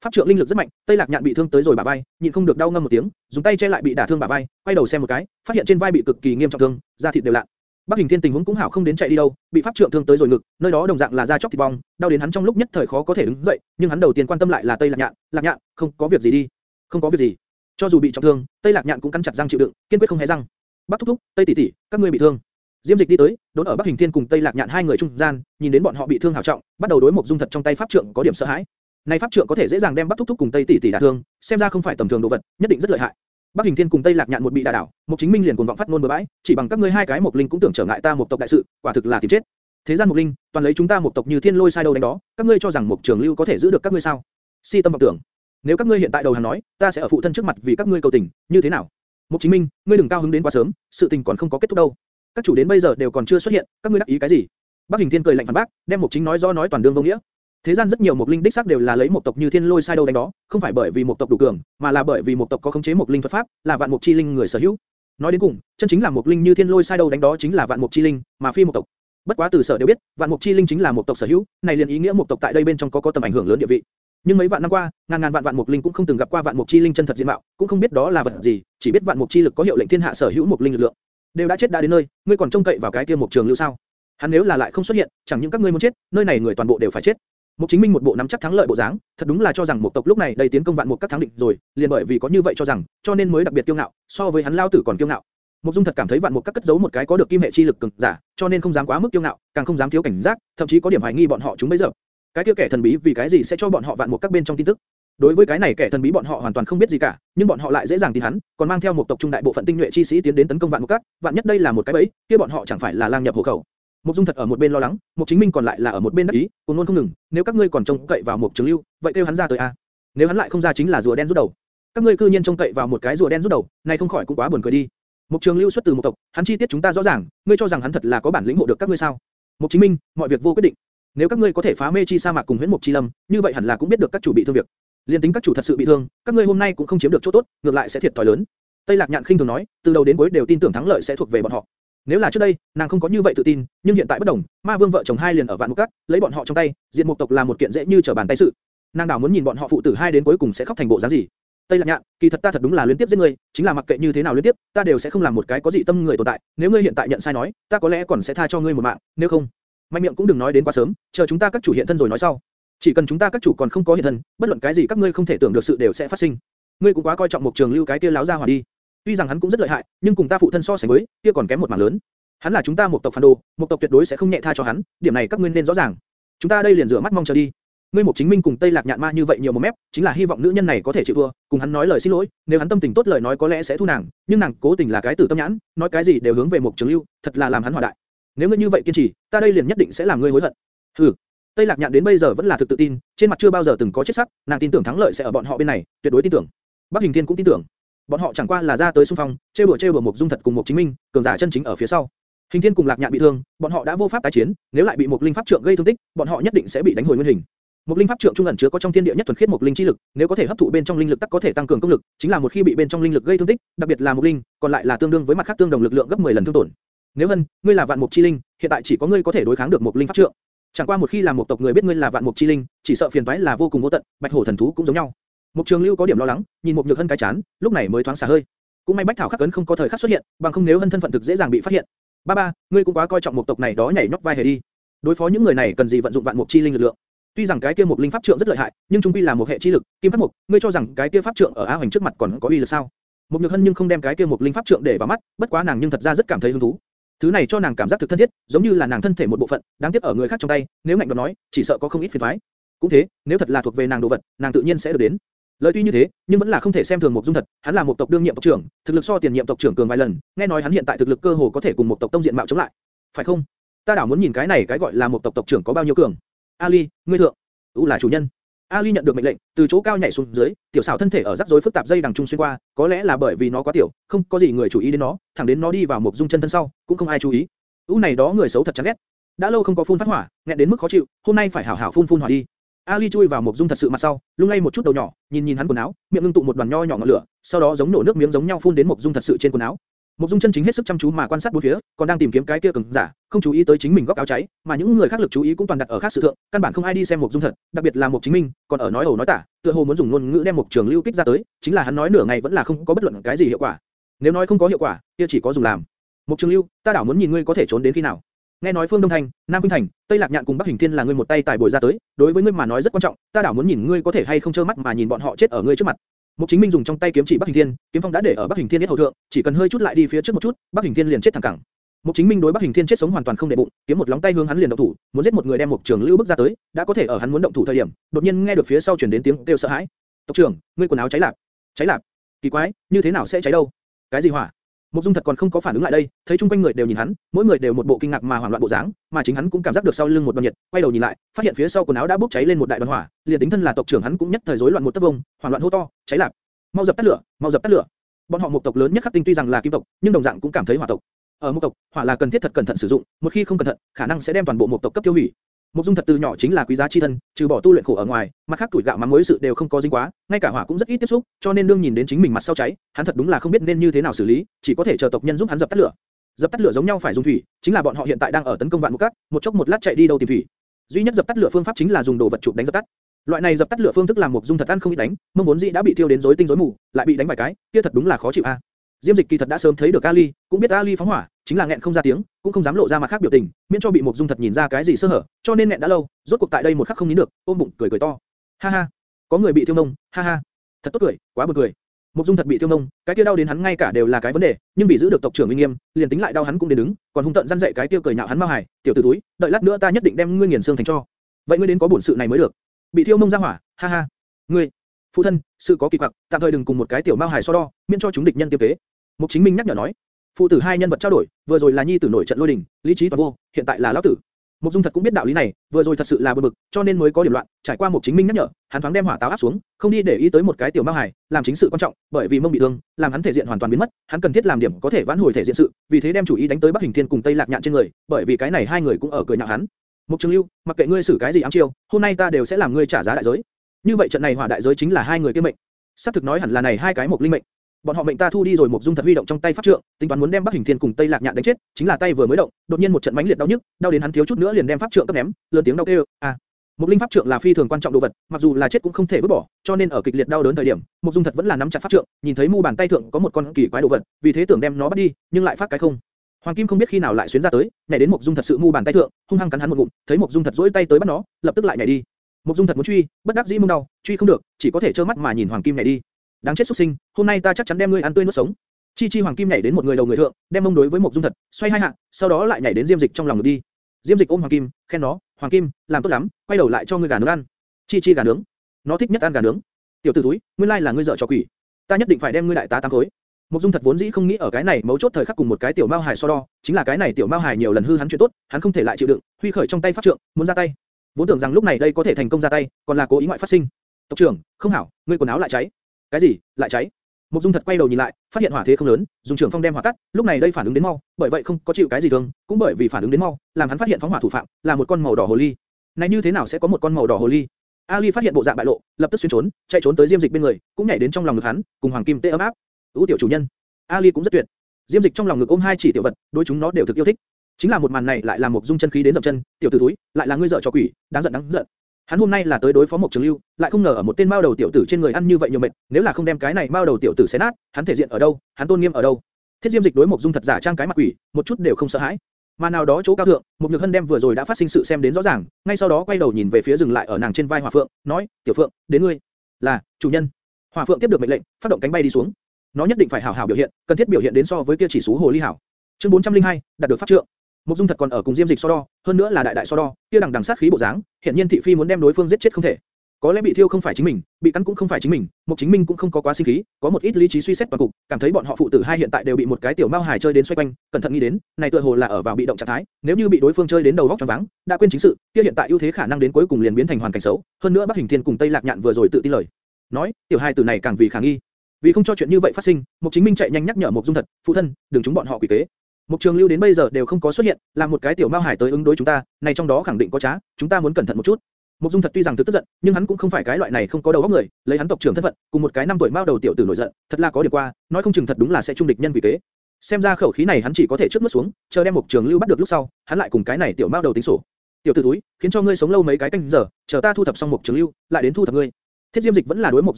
Pháp trượng linh lực rất mạnh, Tây Lạc Nhạn bị thương tới rồi bả vai, nhịn không được đau ngâm một tiếng, dùng tay che lại bị đả thương bả vai, quay đầu xem một cái, phát hiện trên vai bị cực kỳ nghiêm trọng thương, da thịt đều lạ. Bắc Hình Thiên tình huống cũng hảo không đến chạy đi đâu, bị pháp trượng thương tới rồi ngực, nơi đó đồng dạng là da chóc thịt bong, đau đến hắn trong lúc nhất thời khó có thể đứng dậy, nhưng hắn đầu tiên quan tâm lại là Tây Lạc Nhạn, Lạc Nhạn, không có việc gì đi, không có việc gì. Cho dù bị trọng thương, Tây Lạc Nhạn cũng cắn chặt răng chịu đựng, kiên quyết không hé răng. Bắc thúc thúc, Tây tỷ tỷ, các ngươi bị thương. Diêm Dịch đi tới, đốn ở Bắc Hình Thiên cùng Tây Lạc Nhạn hai người trung gian, nhìn đến bọn họ bị thương hảo trọng, bắt đầu đối một dung thật trong tay pháp trượng có điểm sợ hãi. Này pháp trượng có thể dễ dàng đem Bắc thúc thúc cùng Tây tỷ tỷ đả thương, xem ra không phải tầm thường đồ vật, nhất định rất lợi hại. Bắc Hình Thiên cùng Tây Lạc Nhạn một bị đả đảo, một chính minh liền cuồng vọng phát ngôn bừa bãi, chỉ bằng các ngươi hai cái một linh cũng tưởng trở ngại ta một tộc đại sự, quả thực là tìm chết. Thế gian một linh, toàn lấy chúng ta một tộc như thiên lôi sai đâu đánh đó, các ngươi cho rằng một trường lưu có thể giữ được các ngươi sao? Si tâm vọng tưởng. Nếu các ngươi hiện tại đầu hàng nói, ta sẽ ở phụ thân trước mặt vì các ngươi cầu tình, như thế nào? Một chính minh, ngươi đừng cao hứng đến quá sớm, sự tình còn không có kết thúc đâu. Các chủ đến bây giờ đều còn chưa xuất hiện, các ngươi đắc ý cái gì? Bắc Hình Thiên cười lạnh phản bác, đem một chính nói do nói toàn đương vô nghĩa. Thế gian rất nhiều một linh đích xác đều là lấy một tộc như thiên lôi sai đâu đánh đó, không phải bởi vì một tộc đủ cường, mà là bởi vì một tộc có khống chế một linh thuật pháp, là vạn mục chi linh người sở hữu. Nói đến cùng, chân chính là một linh như thiên lôi sai đâu đánh đó chính là vạn mục chi linh, mà phi một tộc. Bất quá từ sở đều biết, vạn mục chi linh chính là một tộc sở hữu, này liền ý nghĩa một tộc tại đây bên trong có có tầm ảnh hưởng lớn địa vị. Nhưng mấy vạn năm qua, ngàn ngàn vạn vạn mục linh cũng không từng gặp qua vạn mục chi linh chân thật diện mạo, cũng không biết đó là vật gì, chỉ biết vạn mục chi lực có hiệu lệnh thiên hạ sở hữu mục linh lực lượng. Đều đã chết đã đến nơi, ngươi còn trông cậy vào cái kia mục trường lưu sao? Hắn nếu là lại không xuất hiện, chẳng những các ngươi muốn chết, nơi này người toàn bộ đều phải chết. Mục Chính Minh một bộ nắm chắc thắng lợi bộ dáng, thật đúng là cho rằng một tộc lúc này đầy tiến công vạn một các thắng định rồi, liền bởi vì có như vậy cho rằng, cho nên mới đặc biệt kiêu ngạo, so với hắn lao tử còn kiêu ngạo. Mục Dung thật cảm thấy vạn một các cất giấu một cái có được kim hệ chi lực cường giả, cho nên không dám quá mức kiêu ngạo, càng không dám thiếu cảnh giác, thậm chí có điểm hoài nghi bọn họ chúng bây giờ. Cái kia kẻ thần bí vì cái gì sẽ cho bọn họ vạn một các bên trong tin tức? Đối với cái này kẻ thần bí bọn họ hoàn toàn không biết gì cả, nhưng bọn họ lại dễ dàng tin hắn, còn mang theo một tộc trung đại bộ phận tinh nhuệ chi sĩ tiến đến tấn công vạn một các, vạn nhất đây là một cái bẫy, kia bọn họ chẳng phải là lang nhập hồ khẩu. Mục Dung thật ở một bên lo lắng, Mục Chính Minh còn lại là ở một bên đắc ý, cuồng luôn không ngừng, nếu các ngươi còn trông cậy vào Mục Trường Lưu, vậy kêu hắn ra tới a. Nếu hắn lại không ra chính là rùa đen rút đầu. Các ngươi cư nhiên trông cậy vào một cái rùa đen rút đầu, này không khỏi cũng quá buồn cười đi. Mục Trường Lưu xuất từ một tộc, hắn chi tiết chúng ta rõ ràng, ngươi cho rằng hắn thật là có bản lĩnh hộ được các ngươi sao? Mục Chính Minh, mọi việc vô quyết định. Nếu các ngươi có thể phá mê chi sa mạc cùng huyễn mục chi lâm, như vậy hẳn là cũng biết được các chủ bị thương việc. Liên tính các chủ thật sự bị thương, các ngươi hôm nay cũng không chiếm được chỗ tốt, ngược lại sẽ thiệt thòi lớn. Tây Lạc Nhạn khinh thường nói, từ đầu đến cuối đều tin tưởng thắng lợi sẽ thuộc về bọn họ. Nếu là trước đây, nàng không có như vậy tự tin, nhưng hiện tại bất đồng, Ma Vương vợ chồng hai liền ở vạn mục cát, lấy bọn họ trong tay, diện một tộc là một kiện dễ như trở bàn tay sự. Nàng đảo muốn nhìn bọn họ phụ tử hai đến cuối cùng sẽ khóc thành bộ dáng gì. Tây Lạc Nhạn, kỳ thật ta thật đúng là liên tiếp giết ngươi, chính là mặc kệ như thế nào liên tiếp, ta đều sẽ không làm một cái có dị tâm người tồn tại. Nếu ngươi hiện tại nhận sai nói, ta có lẽ còn sẽ tha cho ngươi một mạng, nếu không, mạnh miệng cũng đừng nói đến quá sớm, chờ chúng ta các chủ hiện thân rồi nói sau. Chỉ cần chúng ta các chủ còn không có hiện thân, bất luận cái gì các ngươi không thể tưởng được sự đều sẽ phát sinh. Ngươi cũng quá coi trọng một trường lưu cái kia láo ra hỏa đi. Tuy rằng hắn cũng rất lợi hại, nhưng cùng ta phụ thân so sánh với, kia còn kém một mảng lớn. Hắn là chúng ta một tộc phản đồ, một tộc tuyệt đối sẽ không nhẹ tha cho hắn, điểm này các ngươi nên rõ ràng. Chúng ta đây liền rửa mắt mong chờ đi. Ngươi một chính minh cùng Tây Lạc Nhạn Ma như vậy nhiều một mép, chính là hy vọng nữ nhân này có thể chịu vừa, cùng hắn nói lời xin lỗi, nếu hắn tâm tình tốt lời nói có lẽ sẽ thu nàng, nhưng nàng cố tình là cái tử tâm nhãn, nói cái gì đều hướng về một trường lưu, thật là làm hắn hỏa đại. Nếu ngươi như vậy kiên trì, ta đây liền nhất định sẽ làm ngươi hối hận. Hừ. Tây Lạc Nhạn đến bây giờ vẫn là thực tự tin, trên mặt chưa bao giờ từng có chết sắc, nàng tin tưởng thắng lợi sẽ ở bọn họ bên này, tuyệt đối tin tưởng. Bắc Hình Thiên cũng tin tưởng. Bọn họ chẳng qua là ra tới xung phong, trêu bừa trêu bừa một dung thật cùng một chính minh, cường giả chân chính ở phía sau. Hình Thiên cùng Lạc Nhạn bị thương, bọn họ đã vô pháp tái chiến, nếu lại bị một linh pháp trượng gây thương tích, bọn họ nhất định sẽ bị đánh hồi nguyên hình. Một linh pháp trượng trung ẩn chứa có trong thiên địa nhất thuần khiết một linh chi lực, nếu có thể hấp thụ bên trong linh lực tắc có thể tăng cường công lực, chính là một khi bị bên trong linh lực gây thương tích, đặc biệt là một linh, còn lại là tương đương với mặt khác tương đồng lực lượng gấp 10 lần thương tổn. Nếu hơn, ngươi là vạn mục chi linh, hiện tại chỉ có ngươi có thể đối kháng được một linh pháp trượng. Chẳng qua một khi làm một tộc người biết ngươi là vạn mục chi linh, chỉ sợ phiền toái là vô cùng vô tận, bạch hổ thần thú cũng giống nhau. Mục Trường Lưu có điểm lo lắng, nhìn Mục nhược hân cái chán, lúc này mới thoáng xả hơi. Cũng may bách thảo khắc ấn không có thời khắc xuất hiện, bằng không nếu hân thân phận thực dễ dàng bị phát hiện. Ba ba, ngươi cũng quá coi trọng một tộc này đó nhảy nhót vai hề đi. Đối phó những người này cần gì vận dụng vạn mục chi linh lực lượng. Tuy rằng cái kia một linh pháp trượng rất lợi hại, nhưng trung quy là một hệ chi lực, kim pháp mục, ngươi cho rằng cái kia pháp trượng ở á hoành trước mặt còn có uy lực sao? Mục nhược hân nhưng không đem cái kia một linh pháp trượng để vào mắt, bất quá nàng nhưng thật ra rất cảm thấy hứng thú. Thứ này cho nàng cảm giác thực thân thiết, giống như là nàng thân thể một bộ phận, đáng tiếc ở người khác trong tay, nếu ngạnh đoạt nói, chỉ sợ có không ít phiền toái. Cũng thế, nếu thật là thuộc về nàng đồ vật, nàng tự nhiên sẽ được đến. Lời tuy như thế, nhưng vẫn là không thể xem thường một dung thật, hắn là một tộc đương nhiệm tộc trưởng, thực lực so tiền nhiệm tộc trưởng cường vài lần, nghe nói hắn hiện tại thực lực cơ hồ có thể cùng một tộc tông diện mạo chống lại. Phải không? Ta đảo muốn nhìn cái này cái gọi là một tộc tộc trưởng có bao nhiêu cường. Ali, ngươi thượng. U là chủ nhân. Ali nhận được mệnh lệnh, từ chỗ cao nhảy xuống dưới, tiểu xảo thân thể ở rắc rối phức tạp dây đằng trung xuyên qua, có lẽ là bởi vì nó quá tiểu, không có gì người chú ý đến nó, thẳng đến nó đi vào một dung chân thân sau, cũng không ai chú ý. U này đó người xấu thật chán ghét. Đã lâu không có phun phát hỏa, nghẹn đến mức khó chịu, hôm nay phải hảo hảo phun phun hỏa đi. Ali chui vào một dung thật sự mặt sau, lung lay một chút đầu nhỏ, nhìn nhìn hắn quần áo, miệng ngưng tụ một đoàn nho nhỏ ngọn lửa, sau đó giống nổ nước miếng giống nhau phun đến một dung thật sự trên quần áo. Một dung chân chính hết sức chăm chú mà quan sát bốn phía, còn đang tìm kiếm cái kia cường giả, không chú ý tới chính mình góc áo cháy, mà những người khác lực chú ý cũng toàn đặt ở khác sự thượng, căn bản không ai đi xem một dung thật, đặc biệt là một chính mình, còn ở nói ẩu nói tả, tựa hồ muốn dùng ngôn ngữ đem một trường lưu kích ra tới, chính là hắn nói nửa ngày vẫn là không có bất luận cái gì hiệu quả. Nếu nói không có hiệu quả, kia chỉ có dùng làm. Một trường lưu, ta đảo muốn nhìn ngươi có thể trốn đến khi nào. Nghe nói Phương Đông Thành, Nam Quynh Thành, Tây Lạc Nhạn cùng Bắc Hình Thiên là ngươi một tay tài bồi ra tới, đối với ngươi mà nói rất quan trọng, ta đảo muốn nhìn ngươi có thể hay không trơ mắt mà nhìn bọn họ chết ở ngươi trước mặt. Mục Chính Minh dùng trong tay kiếm chỉ Bắc Hình Thiên, kiếm phong đã để ở Bắc Hình Thiên biết hậu thượng, chỉ cần hơi chút lại đi phía trước một chút, Bắc Hình Thiên liền chết thẳng cẳng. Mục Chính Minh đối Bắc Hình Thiên chết sống hoàn toàn không để bụng, kiếm một lóng tay hướng hắn liền động thủ, muốn giết một người đem một trường lưu bước ra tới, đã có thể ở hắn muốn động thủ thời điểm, đột nhiên nghe được phía sau truyền đến tiếng kêu sợ hãi. "Tộc trưởng, ngươi quần áo cháy lạc. "Cháy lạc. "Kỳ quái, như thế nào sẽ cháy đâu?" "Cái gì hỏa?" Mục Dung thật còn không có phản ứng lại đây, thấy chung quanh người đều nhìn hắn, mỗi người đều một bộ kinh ngạc mà hoảng loạn bộ dáng, mà chính hắn cũng cảm giác được sau lưng một đoàn nhiệt, quay đầu nhìn lại, phát hiện phía sau quần áo đã bốc cháy lên một đại đoàn hỏa, liền tính thân là tộc trưởng hắn cũng nhất thời rối loạn một tấc vông, hoảng loạn hô to, cháy lạp, mau dập tắt lửa, mau dập tắt lửa. Bọn họ một tộc lớn nhất khắc tinh tuy rằng là kim tộc, nhưng đồng dạng cũng cảm thấy hỏa tộc. Ở một tộc, hỏa là cần thiết thật cẩn thận sử dụng, một khi không cẩn thận, khả năng sẽ đem toàn bộ một tộc cấp tiêu hủy. Mục Dung thật từ nhỏ chính là quý giá chi thân, trừ bỏ tu luyện khổ ở ngoài, mặt khác tuổi gạo mắm muối sự đều không có dính quá, ngay cả hỏa cũng rất ít tiếp xúc, cho nên đương nhìn đến chính mình mặt sau cháy, hắn thật đúng là không biết nên như thế nào xử lý, chỉ có thể chờ tộc nhân giúp hắn dập tắt lửa. Dập tắt lửa giống nhau phải dùng thủy, chính là bọn họ hiện tại đang ở tấn công vạn mục cát, một chốc một lát chạy đi đâu tìm thủy. Duy nhất dập tắt lửa phương pháp chính là dùng đồ vật chụp đánh dập tắt. Loại này dập tắt lửa phương thức làm Mục Dung thật ăn không ít đánh, mông vốn dĩ đã bị thiêu đến rối tinh rối mù, lại bị đánh vài cái, kia thật đúng là khó chịu a. Diêm Dịch kỳ thật đã sớm thấy được Ali, cũng biết Ali phóng hỏa, chính là nghẹn không ra tiếng, cũng không dám lộ ra mặt khác biểu tình, miễn cho bị Mục Dung thật nhìn ra cái gì sơ hở, cho nên nghẹn đã lâu, rốt cuộc tại đây một khắc không nín được, ôm bụng cười cười to. Ha ha, có người bị thiêu nông, ha ha, thật tốt cười, quá buồn cười. Mục Dung thật bị thiêu nông, cái kia đau đến hắn ngay cả đều là cái vấn đề, nhưng vì giữ được tộc trưởng uy nghiêm, liền tính lại đau hắn cũng đến đứng, còn hung tận răn dạy cái kia cười nhạo hắn mau hài, tiểu tử túi, đợi lát nữa ta nhất định đem ngươi nghiền xương thành cho. Vậy ngươi đến có bổn sự này mới được. Bị thiêu nông ra hỏa, ha ha. Ngươi, phụ thân, sự có kỳ quặc, tạm thời đừng cùng một cái tiểu mao hài so đo, miễn cho chúng địch nhân tiêm kế. Mục Chính Minh nhắc nhở nói, phụ tử hai nhân vật trao đổi, vừa rồi là nhi tử nổi trận lôi đình, lý trí toàn vô, hiện tại là lão tử. Mục Dung thật cũng biết đạo lý này, vừa rồi thật sự là bực bực, cho nên mới có điểm loạn. Trải qua Mục Chính Minh nhắc nhở, hắn thoáng đem hỏa táo áp xuống, không đi để ý tới một cái tiểu mao hải, làm chính sự quan trọng, bởi vì mông bị thương, làm hắn thể diện hoàn toàn biến mất, hắn cần thiết làm điểm có thể vãn hồi thể diện sự, vì thế đem chủ ý đánh tới Bắc Hình Thiên cùng Tây Lạc Nhạn trên người, bởi vì cái này hai người cũng ở cười nhạo hắn. Mục Trường Lưu, mặc kệ ngươi xử cái gì ám chiêu, hôm nay ta đều sẽ làm ngươi trả giá đại giới. Như vậy trận này hỏa đại giới chính là hai người kia mệnh. Sắp thực nói hẳn là này hai cái một linh mệnh. Bọn họ mệnh ta thu đi rồi một dung thật huy động trong tay pháp trượng, tính toán muốn đem Bắc Hình Thiên cùng Tây Lạc Nhạn đánh chết, chính là tay vừa mới động, đột nhiên một trận mãnh liệt đau nhức, đau đến hắn thiếu chút nữa liền đem pháp trượng cấp ném, lớn tiếng đau kêu, à, một linh pháp trượng là phi thường quan trọng đồ vật, mặc dù là chết cũng không thể vứt bỏ, cho nên ở kịch liệt đau đớn thời điểm, một dung thật vẫn là nắm chặt pháp trượng, nhìn thấy mu bàn tay thượng có một con kỳ quái đồ vật, vì thế tưởng đem nó bắt đi, nhưng lại phát cái không. Hoàng Kim không biết khi nào lại xuyến ra tới, nhảy đến một dung thật sự mu bàn tay thượng, hung hăng cắn hắn một ngụm, thấy một dung thật duỗi tay tới bắt nó, lập tức lại nhảy đi. mục dung thật muốn truy, bất đắc dĩ mông đau, truy không được, chỉ có thể trơ mắt mà nhìn Hoàng Kim nhảy đi. Đáng chết xuất sinh, hôm nay ta chắc chắn đem ngươi ăn tươi nuốt sống. Chi Chi Hoàng Kim nhảy đến một người đầu người thượng, đem mông đối với một dung thật, xoay hai hạ, sau đó lại nhảy đến Diêm Dịch trong lòng ngực đi. Diêm Dịch ôm Hoàng Kim, khen nó, Hoàng Kim, làm tốt lắm, quay đầu lại cho ngươi gà nướng ăn. Chi Chi gà nướng, nó thích nhất ăn gà nướng. Tiểu tử túi, nguyên lai là ngươi dợ trò quỷ, ta nhất định phải đem ngươi đại tá tám khối. Mục Dung thật vốn dĩ không nghĩ ở cái này mấu chốt thời khắc cùng một cái tiểu mao hài so đo, chính là cái này tiểu mao hài nhiều lần hư hắn chuyện tốt, hắn không thể lại chịu đựng, huy khởi trong tay pháp trượng, muốn ra tay. Vốn tưởng rằng lúc này đây có thể thành công ra tay, còn là cố ý ngoại phát sinh. Tộc trưởng, không hảo, ngươi quần áo lại cháy. Cái gì? Lại cháy? Mục Dung thật quay đầu nhìn lại, phát hiện hỏa thế không lớn, dùng trường phong đem hỏa tắt, lúc này đây phản ứng đến mau, bởi vậy không có chịu cái gì thương, cũng bởi vì phản ứng đến mau, làm hắn phát hiện phóng hỏa thủ phạm là một con màu đỏ hồ ly. Này như thế nào sẽ có một con màu đỏ hồ ly? Ali phát hiện bộ dạng bại lộ, lập tức xuyên trốn, chạy trốn tới Diêm Dịch bên người, cũng nhảy đến trong lòng ngực hắn, cùng Hoàng Kim tê ấm áp. ú tiểu chủ nhân, Ali cũng rất tuyệt. Diêm Dịch trong lòng ngực ôm hai chỉ tiểu vật, đối chúng nó đều thực yêu thích. Chính là một màn này lại làm một dung chân khí đến dậm chân, tiểu tử túi, lại là ngươi dở trò quỷ, đáng giận đáng giận. Hắn hôm nay là tới đối phó một trường lưu, lại không ngờ ở một tên mao đầu tiểu tử trên người ăn như vậy nhiều mệt, nếu là không đem cái này mao đầu tiểu tử xé nát, hắn thể diện ở đâu, hắn tôn nghiêm ở đâu? Thiết Diêm Dịch đối một dung thật giả trang cái mặt quỷ, một chút đều không sợ hãi. Mà nào đó chỗ cao thượng, một nhược hân đem vừa rồi đã phát sinh sự xem đến rõ ràng, ngay sau đó quay đầu nhìn về phía dừng lại ở nàng trên vai Hỏa Phượng, nói, tiểu Phượng, đến ngươi. Là, chủ nhân. Hỏa Phượng tiếp được mệnh lệnh, phát động cánh bay đi xuống. Nó nhất định phải hảo hảo biểu hiện, cần thiết biểu hiện đến so với kia chỉ số hồ ly hảo. Chương 402, đạt được pháp trượng. Mục Dung thật còn ở cùng Diêm Dịch so đo, hơn nữa là đại đại so đo, kia đằng đằng sát khí bộ dáng, hiện nhiên thị phi muốn đem đối phương giết chết không thể. Có lẽ bị thiêu không phải chính mình, bị cắn cũng không phải chính mình, Mục Chính Minh cũng không có quá sinh khí, có một ít lý trí suy xét toàn cục, cảm thấy bọn họ phụ tử hai hiện tại đều bị một cái tiểu mao hải chơi đến xoay quanh, cẩn thận nghĩ đến, này tựa hồ là ở vào bị động trạng thái, nếu như bị đối phương chơi đến đầu óc choáng váng, đã quên chính sự, kia hiện tại ưu thế khả năng đến cuối cùng liền biến thành hoàn cảnh xấu. Hơn nữa Bắc Hình Thiên cùng Tây Lạc Nhạn vừa rồi tự tin lời, nói, tiểu hai tử này càng vì khả nghi. Vì không cho chuyện như vậy phát sinh, Mục Chính Minh chạy nhanh nhắc nhở Mục Dung Thật, phụ thân, đừng chúng bọn họ quỷ kế. Mục Trường Lưu đến bây giờ đều không có xuất hiện, là một cái tiểu mao hải tới ứng đối chúng ta, này trong đó khẳng định có trá, chúng ta muốn cẩn thận một chút. Mục Dung thật tuy rằng thực tức giận, nhưng hắn cũng không phải cái loại này không có đầu óc người, lấy hắn tộc trưởng thân phận, cùng một cái năm tuổi mao đầu tiểu tử nổi giận, thật là có điểm qua, nói không chừng thật đúng là sẽ trung địch nhân quỷ kế. Xem ra khẩu khí này hắn chỉ có thể trước nuốt xuống, chờ đem Mục Trường Lưu bắt được lúc sau, hắn lại cùng cái này tiểu mao đầu tính sổ. Tiểu tử túi, khiến cho ngươi sống lâu mấy cái canh giờ, chờ ta thu thập xong Mục Trường Lưu, lại đến thu thập ngươi. Thiết Diêm Dịch vẫn là đối Mục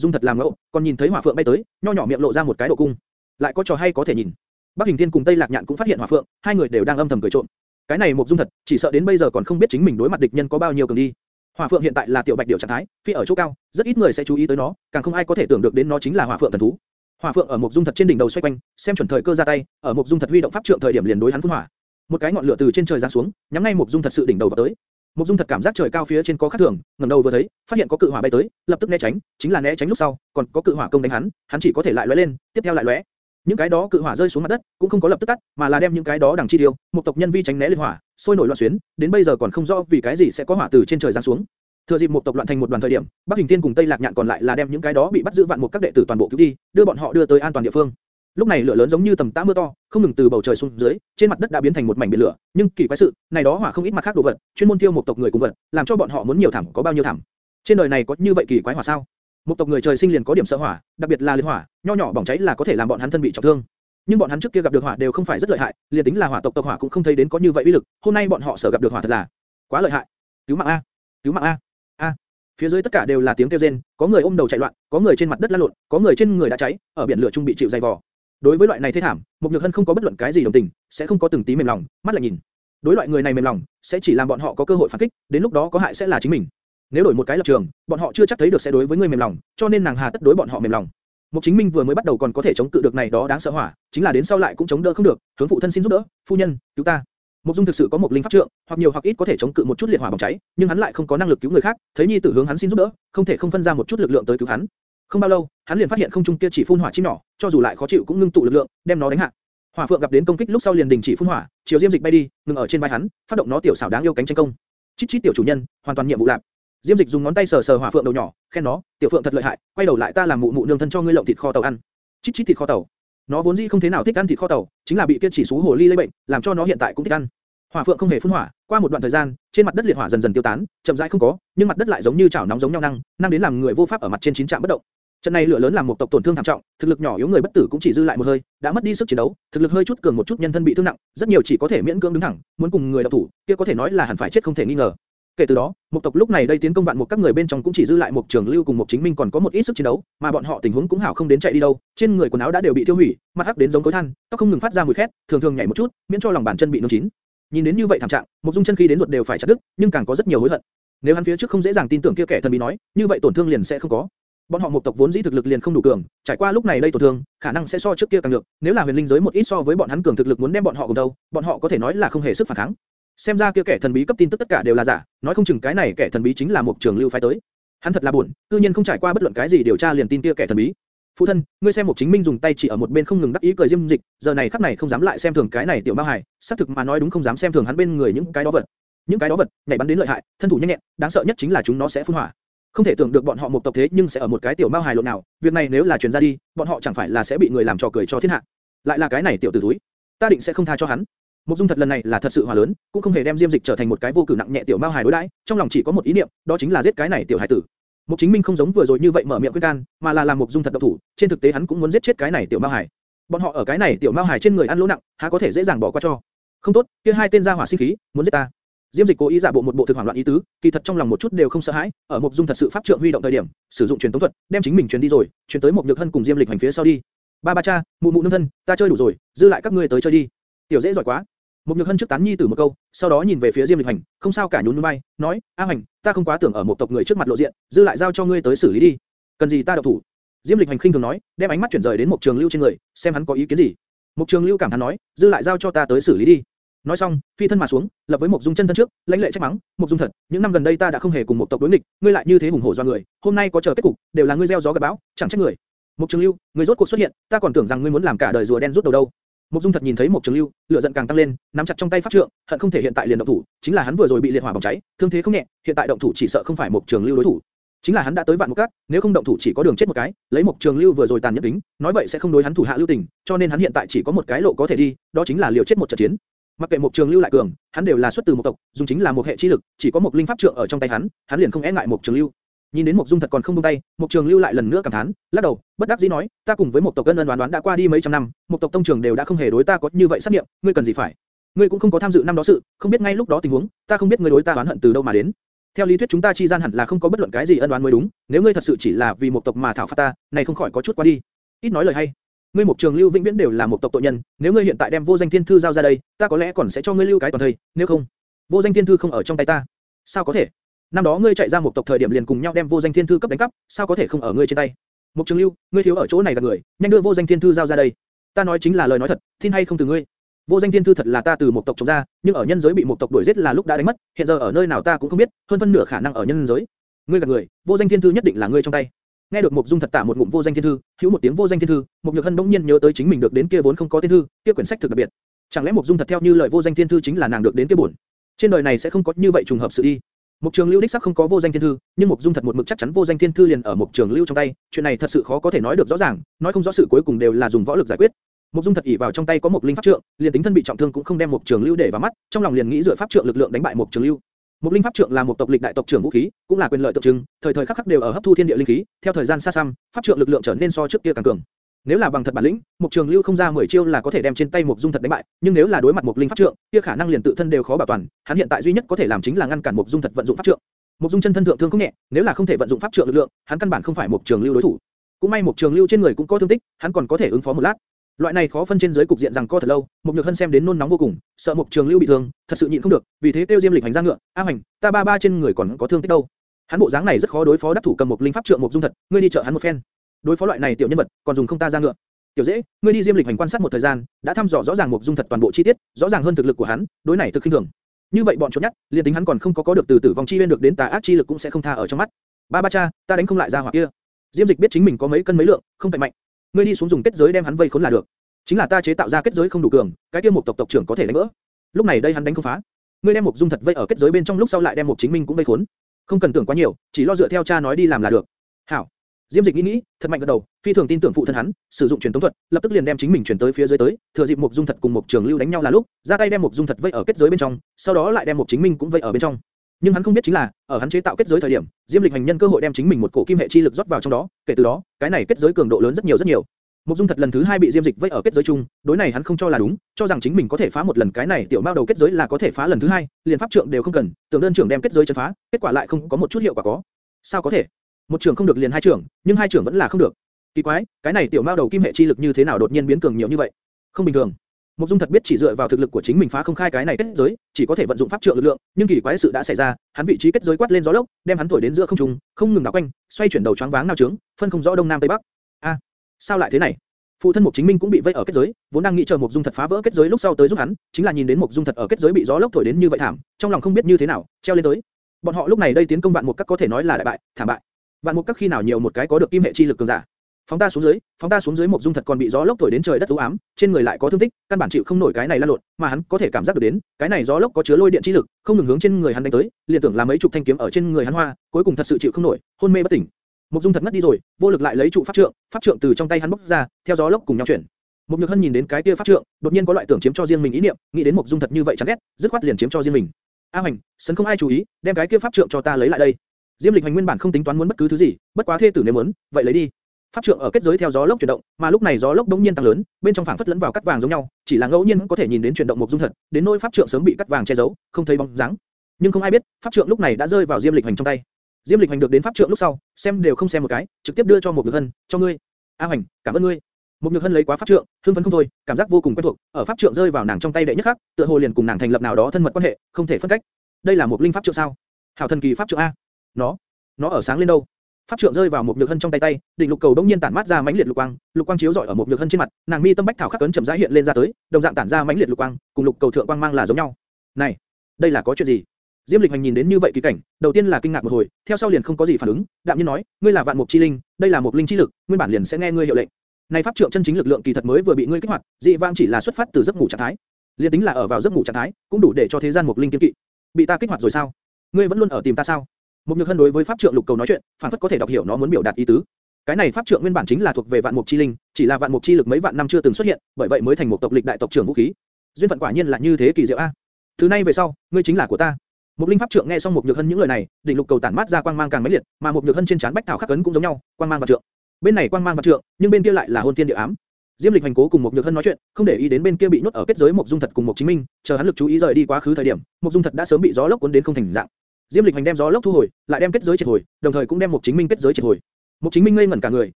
Dung thật làm ngộ, còn nhìn thấy hỏa phượng bay tới, nho nhỏ miệng lộ ra một cái độ cung, lại có trò hay có thể nhìn. Bắc Hình Thiên cùng Tây Lạc Nhạn cũng phát hiện hỏa phượng, hai người đều đang âm thầm cười trộm. Cái này Mục Dung thật, chỉ sợ đến bây giờ còn không biết chính mình đối mặt địch nhân có bao nhiêu cường đi. Hỏa Phượng hiện tại là tiểu bạch điểu trạng thái, phi ở chỗ cao, rất ít người sẽ chú ý tới nó, càng không ai có thể tưởng được đến nó chính là Hỏa Phượng thần thú. Hỏa Phượng ở một dung thật trên đỉnh đầu xoay quanh, xem chuẩn thời cơ ra tay, ở một dung thật huy động pháp trượng thời điểm liền đối hắn phun hỏa. Một cái ngọn lửa từ trên trời giáng xuống, nhắm ngay một dung thật sự đỉnh đầu vào tới. Mục dung thật cảm giác trời cao phía trên có khác thường, ngẩng đầu vừa thấy, phát hiện có cự hỏa bay tới, lập tức né tránh, chính là né tránh lúc sau, còn có cự hỏa công đánh hắn, hắn chỉ có thể lại lóe lên, tiếp theo lại lóe. Những cái đó cự hỏa rơi xuống mặt đất, cũng không có lập tức tắt, mà là đem những cái đó đằng chi tiêu, một tộc nhân vi tránh né liên hỏa, sôi nổi loạn xuyến, đến bây giờ còn không rõ vì cái gì sẽ có hỏa từ trên trời giáng xuống. Thừa dịp một tộc loạn thành một đoàn thời điểm, Bắc Hình Tiên cùng Tây Lạc Nhạn còn lại là đem những cái đó bị bắt giữ vạn một các đệ tử toàn bộ cứu đi, đưa bọn họ đưa tới an toàn địa phương. Lúc này lửa lớn giống như tầm tã mưa to, không ngừng từ bầu trời xuống dưới, trên mặt đất đã biến thành một mảnh biển lửa, nhưng kỳ quái sự, này đó hỏa không ít mặt khác đồ vật, chuyên môn tiêu một tộc người cùng vật, làm cho bọn họ muốn nhiều thảm có bao nhiêu thảm. Trên đời này có như vậy kỳ quái hỏa sao? Một tộc người trời sinh liền có điểm sợ hỏa, đặc biệt là liên hỏa, nho nhỏ bỏng cháy là có thể làm bọn hắn thân bị trọng thương. Nhưng bọn hắn trước kia gặp được hỏa đều không phải rất lợi hại, liền tính là hỏa tộc tộc hỏa cũng không thấy đến có như vậy uy lực, hôm nay bọn họ sợ gặp được hỏa thật là quá lợi hại. Cứu mạng a, cứu mạng a, a. Phía dưới tất cả đều là tiếng kêu rên, có người ôm đầu chạy loạn, có người trên mặt đất lăn lộn, có người trên người đã cháy, ở biển lửa trung bị chịu dày vò. Đối với loại này thế thảm, Mục Nhược Hân không có bất luận cái gì đồng tình, sẽ không có từng tí mềm lòng, mắt lại nhìn. Đối loại người này mềm lòng, sẽ chỉ làm bọn họ có cơ hội phản kích, đến lúc đó có hại sẽ là chính mình. Nếu đổi một cái lập trường, bọn họ chưa chắc thấy được sẽ đối với người mềm lòng, cho nên nàng hà tất đối bọn họ mềm lòng. Mục Chính Minh vừa mới bắt đầu còn có thể chống cự được này đó đáng sợ hỏa, chính là đến sau lại cũng chống đỡ không được, hướng phụ thân xin giúp đỡ, phu nhân, cứu ta. Mục Dung thực sự có một linh pháp trượng, hoặc nhiều hoặc ít có thể chống cự một chút liệt hỏa bỏng cháy, nhưng hắn lại không có năng lực cứu người khác, thấy nhi tử hướng hắn xin giúp đỡ, không thể không phân ra một chút lực lượng tới cứu hắn. Không bao lâu, hắn liền phát hiện không trung kia chỉ phun hỏa chim nhỏ, cho dù lại khó chịu cũng ngưng tụ lực lượng, đem nó đánh hạ. Hỏa Phượng gặp đến công kích lúc sau liền đình chỉ phun hỏa, chiều Diêm Dịch bay đi, ngừng ở trên vai hắn, phát động nó tiểu xảo đáng yêu cánh tranh công. Chít chít tiểu chủ nhân, hoàn toàn nhiệm vụ làm. Diêm Dịch dùng ngón tay sờ sờ Hỏa Phượng đầu nhỏ, khen nó, tiểu Phượng thật lợi hại, quay đầu lại ta làm mụ mụ nương thân cho ngươi lộng thịt kho tàu ăn. Chít chít thịt kho tàu. Nó vốn dĩ không thế nào thích ăn thịt kho tàu, chính là bị kia chỉ số hồ ly lây bệnh, làm cho nó hiện tại cũng thích ăn. Hỏa Phượng không hề phun hỏa, qua một đoạn thời gian, trên mặt đất liệt hỏa dần dần tiêu tán, chậm rãi không có, nhưng mặt đất lại giống như chảo nóng giống nhau năng, năng đến làm người vô pháp ở mặt trên chín trạm bất động. Trận này lửa lớn làm một tộc tổn thương thảm trọng, thực lực nhỏ yếu người bất tử cũng chỉ dư lại một hơi, đã mất đi sức chiến đấu, thực lực hơi chút cường một chút nhân thân bị thương nặng, rất nhiều chỉ có thể miễn cưỡng đứng thẳng, muốn cùng người đạo thủ, kia có thể nói là hẳn phải chết không thể nghi ngờ. Kể từ đó, một tộc lúc này đây tiến công vạn một các người bên trong cũng chỉ dư lại một trường lưu cùng một chính minh còn có một ít sức chiến đấu, mà bọn họ tình huống cũng hảo không đến chạy đi đâu, trên người quần áo đã đều bị tiêu hủy, mặt hắc đến giống cối than, tóc không ngừng phát ra mùi khét, thường thường nhảy một chút, miễn cho lòng bàn chân bị nung chín. Nhìn đến như vậy thảm trạng, một dung chân khi đến ruột đều phải chặt đứt, nhưng càng có rất nhiều hối hận. Nếu hắn phía trước không dễ dàng tin tưởng kia kẻ thần bí nói, như vậy tổn thương liền sẽ không có. Bọn họ một tộc vốn dĩ thực lực liền không đủ cường, trải qua lúc này đây tổn thương, khả năng sẽ so trước kia càng được. Nếu là huyền linh giới một ít so với bọn hắn cường thực lực muốn đem bọn họ cùng đâu, bọn họ có thể nói là không hề sức phản kháng. Xem ra kia kẻ thần bí cấp tin tức tất cả đều là giả, nói không chừng cái này kẻ thần bí chính là một trường lưu phái tới. Hắn thật là buồn, tự nhiên không trải qua bất luận cái gì điều tra liền tin kia kẻ thần bí. Phụ thân, ngươi xem một chính minh dùng tay chỉ ở một bên không ngừng đắc ý cười diêm dịch, giờ này khắc này không dám lại xem thường cái này tiểu ma hải, xác thực mà nói đúng không dám xem thường hắn bên người những cái đó vật. Những cái đó vật, nhảy bắn đến lợi hại, thân thủ nhanh nhẹn, đáng sợ nhất chính là chúng nó sẽ phun hỏa. Không thể tưởng được bọn họ một tộc thế nhưng sẽ ở một cái tiểu mao hài lộn nào, việc này nếu là truyền ra đi, bọn họ chẳng phải là sẽ bị người làm trò cười cho thiên hạ. Lại là cái này tiểu tử túi, ta định sẽ không tha cho hắn. Mục Dung thật lần này là thật sự hòa lớn, cũng không hề đem Diêm Dịch trở thành một cái vô cử nặng nhẹ tiểu mao hài đối đãi, trong lòng chỉ có một ý niệm, đó chính là giết cái này tiểu hài tử. Mục Chính Minh không giống vừa rồi như vậy mở miệng khuyên can, mà là làm Mục Dung thật độc thủ, trên thực tế hắn cũng muốn giết chết cái này tiểu mao hài. Bọn họ ở cái này tiểu mao hài trên người ăn lỗ nặng, há có thể dễ dàng bỏ qua cho. Không tốt, kia hai tên gia hỏa sinh khí, muốn giết ta. Diêm Dịch cố ý giả bộ một bộ thực hoảng loạn ý tứ, kỳ thật trong lòng một chút đều không sợ hãi, ở Mục Dung thật sự pháp trượng huy động thời điểm, sử dụng truyền tống thuật, đem chính mình truyền đi rồi, truyền tới một nhược hân cùng Diêm Lịch hành phía sau đi. Ba ba cha, mụ mụ nương thân, ta chơi đủ rồi, dư lại các ngươi tới chơi đi. Tiểu dễ giỏi quá. Một nhược hân trước tán nhi tử một câu, sau đó nhìn về phía Diêm Lịch hành, không sao cả nhún nhún vai, nói, A hành, ta không quá tưởng ở một tộc người trước mặt lộ diện, dư lại giao cho ngươi tới xử lý đi. Cần gì ta độc thủ? Diêm Lịch hành khinh thường nói, đem ánh mắt chuyển rời đến một trường lưu trên người, xem hắn có ý kiến gì. Một trường lưu cảm thán nói, dư lại giao cho ta tới xử lý đi. Nói xong, phi thân mà xuống, lập với một dung chân thân trước, lãnh lệ trách mắng, một dung thật, những năm gần đây ta đã không hề cùng một tộc đối nghịch, ngươi lại như thế hùng hổ do người, hôm nay có chờ kết cục, đều là ngươi gieo gió gặt bão, chẳng trách người. Mục Trường Lưu, ngươi rốt cuộc xuất hiện, ta còn tưởng rằng ngươi muốn làm cả đời rùa đen rút đầu đâu. Mục Dung thật nhìn thấy một Trường Lưu, lửa giận càng tăng lên, nắm chặt trong tay pháp trượng, hận không thể hiện tại liền động thủ, chính là hắn vừa rồi bị liệt hỏa bỏng cháy, thương thế không nhẹ, hiện tại động thủ chỉ sợ không phải một Trường Lưu đối thủ. Chính là hắn đã tới vạn một cát, nếu không động thủ chỉ có đường chết một cái, lấy một Trường Lưu vừa rồi tàn nhẫn tính, nói vậy sẽ không đối hắn thủ hạ lưu tình, cho nên hắn hiện tại chỉ có một cái lộ có thể đi, đó chính là liều chết một trận chiến. Mặc kệ một Trường Lưu lại cường, hắn đều là xuất từ một tộc, dùng chính là một hệ chi lực, chỉ có một linh pháp trượng ở trong tay hắn, hắn liền không e ngại một Trường Lưu. Nhìn đến Mộc Dung thật còn không buông tay, Mộc Trường Lưu lại lần nữa cảm thán, lắc đầu, bất đắc dĩ nói, ta cùng với một tộc cân ân đoán đoán đã qua đi mấy trăm năm, một tộc tông trưởng đều đã không hề đối ta có như vậy sát niệm, ngươi cần gì phải? Ngươi cũng không có tham dự năm đó sự, không biết ngay lúc đó tình huống, ta không biết ngươi đối ta oán hận từ đâu mà đến. Theo lý thuyết chúng ta chi gian hẳn là không có bất luận cái gì ân oán mới đúng, nếu ngươi thật sự chỉ là vì một tộc mà thảo phạt ta, này không khỏi có chút quá đi. Ít nói lời hay. Ngươi một trường lưu vĩnh viễn đều là một tộc tội nhân, nếu ngươi hiện tại đem vô danh thiên thư giao ra đây, ta có lẽ còn sẽ cho ngươi lưu cái toàn thời, nếu không, vô danh thiên thư không ở trong tay ta. Sao có thể? Năm đó ngươi chạy ra một tộc thời điểm liền cùng nhau đem vô danh thiên thư cấp đánh cắp, sao có thể không ở ngươi trên tay? Mục Trường Lưu, ngươi thiếu ở chỗ này gặp người, nhanh đưa vô danh thiên thư giao ra đây. Ta nói chính là lời nói thật, tin hay không từ ngươi. Vô danh thiên thư thật là ta từ một tộc trồng ra, nhưng ở nhân giới bị một tộc đuổi giết là lúc đã đánh mất, hiện giờ ở nơi nào ta cũng không biết, hơn phân nửa khả năng ở nhân giới. Ngươi gặp người, vô danh thiên thư nhất định là ngươi trong tay. Nghe được Mục Dung thật tả một ngụm vô danh thiên thư, hữu một tiếng vô danh thiên thư, Mục Nhược Hân bỗng nhiên nhớ tới chính mình được đến kia vốn không có thiên thư, kia quyển sách thực đặc biệt. Chẳng lẽ Mục Dung thật theo như lời vô danh thiên thư chính là nàng được đến kia buồn? Trên đời này sẽ không có như vậy trùng hợp sự đi. Mục Trường Lưu đích xác không có vô danh thiên thư, nhưng Mục Dung thật một mực chắc chắn vô danh thiên thư liền ở Mục Trường Lưu trong tay, chuyện này thật sự khó có thể nói được rõ ràng, nói không rõ sự cuối cùng đều là dùng võ lực giải quyết. Mục Dung thật ỷ vào trong tay có một linh pháp trượng, liền tính thân bị trọng thương cũng không đem Mục Trường Lưu để vào mắt, trong lòng liền nghĩ dựa pháp trượng lực lượng đánh bại Mục Trường Lưu. Mục linh pháp trượng là một tộc lịch đại tộc trưởng vũ khí, cũng là quyền lợi tượng trưng, thời thời khắc khắc đều ở hấp thu thiên địa linh khí, theo thời gian xa xăm, pháp trượng lực lượng trở nên so trước kia càng cường. Nếu là bằng thật bản lĩnh, Mục Trường Lưu không ra 10 chiêu là có thể đem trên tay một Dung thật đánh bại, nhưng nếu là đối mặt Mục Linh pháp trượng, kia khả năng liền tự thân đều khó bảo toàn, hắn hiện tại duy nhất có thể làm chính là ngăn cản Mục Dung thật vận dụng pháp trượng. Mục Dung chân thân thượng thương không nhẹ, nếu là không thể vận dụng pháp trượng lực lượng, hắn căn bản không phải Mục Trường Lưu đối thủ. Cũng may Mục Trường Lưu trên người cũng có thương tích, hắn còn có thể ứng phó một lát. Loại này khó phân trên dưới cục diện rằng co thật lâu, một Nhược Hân xem đến nôn nóng vô cùng, sợ Mục Trường Lưu bị thương, thật sự nhịn không được, vì thế tiêu Diêm Lịch hành ra ngựa, "A Hành, ta ba ba trên người còn có thương tích đâu." Hắn bộ dáng này rất khó đối phó đắc thủ cầm một linh pháp trượng Mục Dung thật, ngươi đi chợ hắn một phen. Đối phó loại này tiểu nhân vật, còn dùng không ta ra ngựa. Tiểu dễ, ngươi đi Diêm Lịch hành quan sát một thời gian, đã thăm dò rõ ràng Mục Dung thật toàn bộ chi tiết, rõ ràng hơn thực lực của hắn, đối này thực khinh thường. Như vậy bọn chuột nhắt, liên tính hắn còn không có có được từ tử vong chi nguyên được đến tà ác chi lực cũng sẽ không tha ở trong mắt. Ba ba cha, ta đánh không lại ra hỏa kia. Diêm Dịch biết chính mình có mấy cân mấy lượng, không phải mạnh. Ngươi đi xuống dùng kết giới đem hắn vây khốn là được. Chính là ta chế tạo ra kết giới không đủ cường, cái kia một tộc tộc trưởng có thể đánh vỡ. Lúc này đây hắn đánh không phá. Ngươi đem một dung thật vây ở kết giới bên trong lúc sau lại đem một chính minh cũng vây khốn. Không cần tưởng quá nhiều, chỉ lo dựa theo cha nói đi làm là được. Hảo. Diêm Dịch nghĩ nghĩ, thật mạnh gật đầu, phi thường tin tưởng phụ thân hắn, sử dụng truyền tống thuật, lập tức liền đem chính mình chuyển tới phía dưới tới, thừa dịp mục dung thật cùng mục trường lưu đánh nhau là lúc, ra tay đem mục dung thật vây ở kết giới bên trong, sau đó lại đem mục chính minh cũng vây ở bên trong. Nhưng hắn không biết chính là, ở hắn chế tạo kết giới thời điểm, Diêm Lịch hành nhân cơ hội đem chính mình một cổ kim hệ chi lực rót vào trong đó, kể từ đó, cái này kết giới cường độ lớn rất nhiều rất nhiều. Mục Dung thật lần thứ hai bị Diêm Dịch vây ở kết giới chung, đối này hắn không cho là đúng, cho rằng chính mình có thể phá một lần cái này tiểu mao đầu kết giới là có thể phá lần thứ hai, liền pháp trưởng đều không cần, tưởng đơn trưởng đem kết giới chấn phá, kết quả lại không có một chút hiệu quả có. Sao có thể? Một trưởng không được liền hai trưởng, nhưng hai trưởng vẫn là không được. Kỳ quái, cái này tiểu mao đầu kim hệ chi lực như thế nào đột nhiên biến cường nhiều như vậy? Không bình thường. Mục Dung thật biết chỉ dựa vào thực lực của chính mình phá không khai cái này kết giới, chỉ có thể vận dụng pháp trượng lực lượng, nhưng kỳ quái sự đã xảy ra, hắn vị trí kết giới quát lên gió lốc, đem hắn thổi đến giữa không trung, không ngừng đảo quanh, xoay chuyển đầu choáng váng nao trướng, phân không rõ đông nam tây bắc. A, sao lại thế này? Phụ thân Mục Chính Minh cũng bị vây ở kết giới, vốn đang nghĩ chờ Mục Dung thật phá vỡ kết giới lúc sau tới giúp hắn, chính là nhìn đến Mục Dung thật ở kết giới bị gió lốc thổi đến như vậy thảm, trong lòng không biết như thế nào, treo lên tới. Bọn họ lúc này đây tiến công vạn một các có thể nói là đại bại, thảm bại. Vạn mục các khi nào nhiều một cái có được kim hệ chi lực cường giả. Phóng ta xuống dưới, phóng ta xuống dưới một Dung thật còn bị gió lốc thổi đến trời đất u ám, trên người lại có thương tích, căn bản chịu không nổi cái này lan lộn, mà hắn có thể cảm giác được đến, cái này gió lốc có chứa lôi điện chi lực, không ngừng hướng trên người hắn đánh tới, liền tưởng là mấy chục thanh kiếm ở trên người hắn hoa, cuối cùng thật sự chịu không nổi, hôn mê bất tỉnh. Mục Dung thật ngất đi rồi, vô lực lại lấy trụ pháp trượng, pháp trượng từ trong tay hắn bóc ra, theo gió lốc cùng nhau chuyển. Mục Nhược Hân nhìn đến cái kia pháp trượng, đột nhiên có loại tưởng chiếm cho riêng mình ý niệm, nghĩ đến Mục Dung thật như vậy chán ghét, dứt khoát liền chiếm cho riêng mình. A Hoành, sấn không ai chú ý, đem cái kia pháp trượng cho ta lấy lại đây. Diêm Lịch Hành nguyên bản không tính toán muốn bất cứ thứ gì, bất quá thê tử nếu muốn, vậy lấy đi. Pháp trượng ở kết giới theo gió lốc chuyển động, mà lúc này gió lốc đống nhiên tăng lớn, bên trong phảng phất lẫn vào cắt vàng giống nhau, chỉ là ngẫu nhiên có thể nhìn đến chuyển động một Dung thật, đến nỗi pháp trượng sớm bị cắt vàng che giấu, không thấy bóng dáng. Nhưng không ai biết, pháp trượng lúc này đã rơi vào Diêm Lịch Hành trong tay. Diêm Lịch Hành được đến pháp trượng lúc sau, xem đều không xem một cái, trực tiếp đưa cho một Nhược Hân, cho ngươi. A Hành, cảm ơn ngươi. Một Nhược Hân lấy quá pháp trượng, hưng phấn không thôi, cảm giác vô cùng quen thuộc, ở pháp trượng rơi vào nàng trong tay đệ nhất khắc, tựa hồ liền cùng nàng thành lập nào đó thân mật quan hệ, không thể phân cách. Đây là một linh pháp trượng sao? Hảo thần kỳ pháp trượng a. Nó, nó ở sáng lên đâu? Pháp trượng rơi vào một nhược hân trong tay tay, đỉnh lục cầu đống nhiên tản mát ra mãnh liệt lục quang, lục quang chiếu rọi ở một nhược hân trên mặt, nàng mi tâm bách thảo khắc cấn chậm rãi hiện lên ra tới, đồng dạng tản ra mãnh liệt lục quang, cùng lục cầu thượng quang mang là giống nhau. Này, đây là có chuyện gì? Diêm Lịch Hành nhìn đến như vậy kỳ cảnh, đầu tiên là kinh ngạc một hồi, theo sau liền không có gì phản ứng, đạm nhiên nói, ngươi là vạn mục chi linh, đây là một linh chi lực, nguyên bản liền sẽ nghe ngươi hiệu lệnh. Này pháp trượng chân chính lực lượng kỳ thật mới vừa bị ngươi kích hoạt, dị vang chỉ là xuất phát từ giấc ngủ trạng thái. liền tính là ở vào giấc ngủ trạng thái, cũng đủ để cho thế gian một linh kiên kỵ. Bị ta kích hoạt rồi sao? Ngươi vẫn luôn ở tìm ta sao? Một nhược hân đối với pháp trượng lục cầu nói chuyện, phản phất có thể đọc hiểu nó muốn biểu đạt ý tứ. Cái này pháp trượng nguyên bản chính là thuộc về vạn mục chi linh, chỉ là vạn mục chi lực mấy vạn năm chưa từng xuất hiện, bởi vậy mới thành một tộc lịch đại tộc trưởng vũ khí. Duyên phận quả nhiên là như thế kỳ diệu a. Thứ nay về sau, ngươi chính là của ta. Một linh pháp trượng nghe xong một nhược hân những lời này, đỉnh lục cầu tản mát ra quang mang càng mãnh liệt, mà một nhược hân trên trán bách thảo khắc cấn cũng giống nhau, quang mang và trượng. Bên này quang mang và trượng, nhưng bên kia lại là hôn tiên địa ám. Diêm Lịch hành cố cùng một nhược hân nói chuyện, không để ý đến bên kia bị nhốt ở kết giới một dung thật cùng một chính minh, chờ hắn lực chú ý rời đi quá khứ thời điểm, một dung thật đã sớm bị gió lốc cuốn đến không thành dạng. Diêm Lịch hành đem gió lốc thu hồi, lại đem kết giới triệt hồi, đồng thời cũng đem một chính minh kết giới triệt hồi. Một chính minh ngây ngẩn cả người,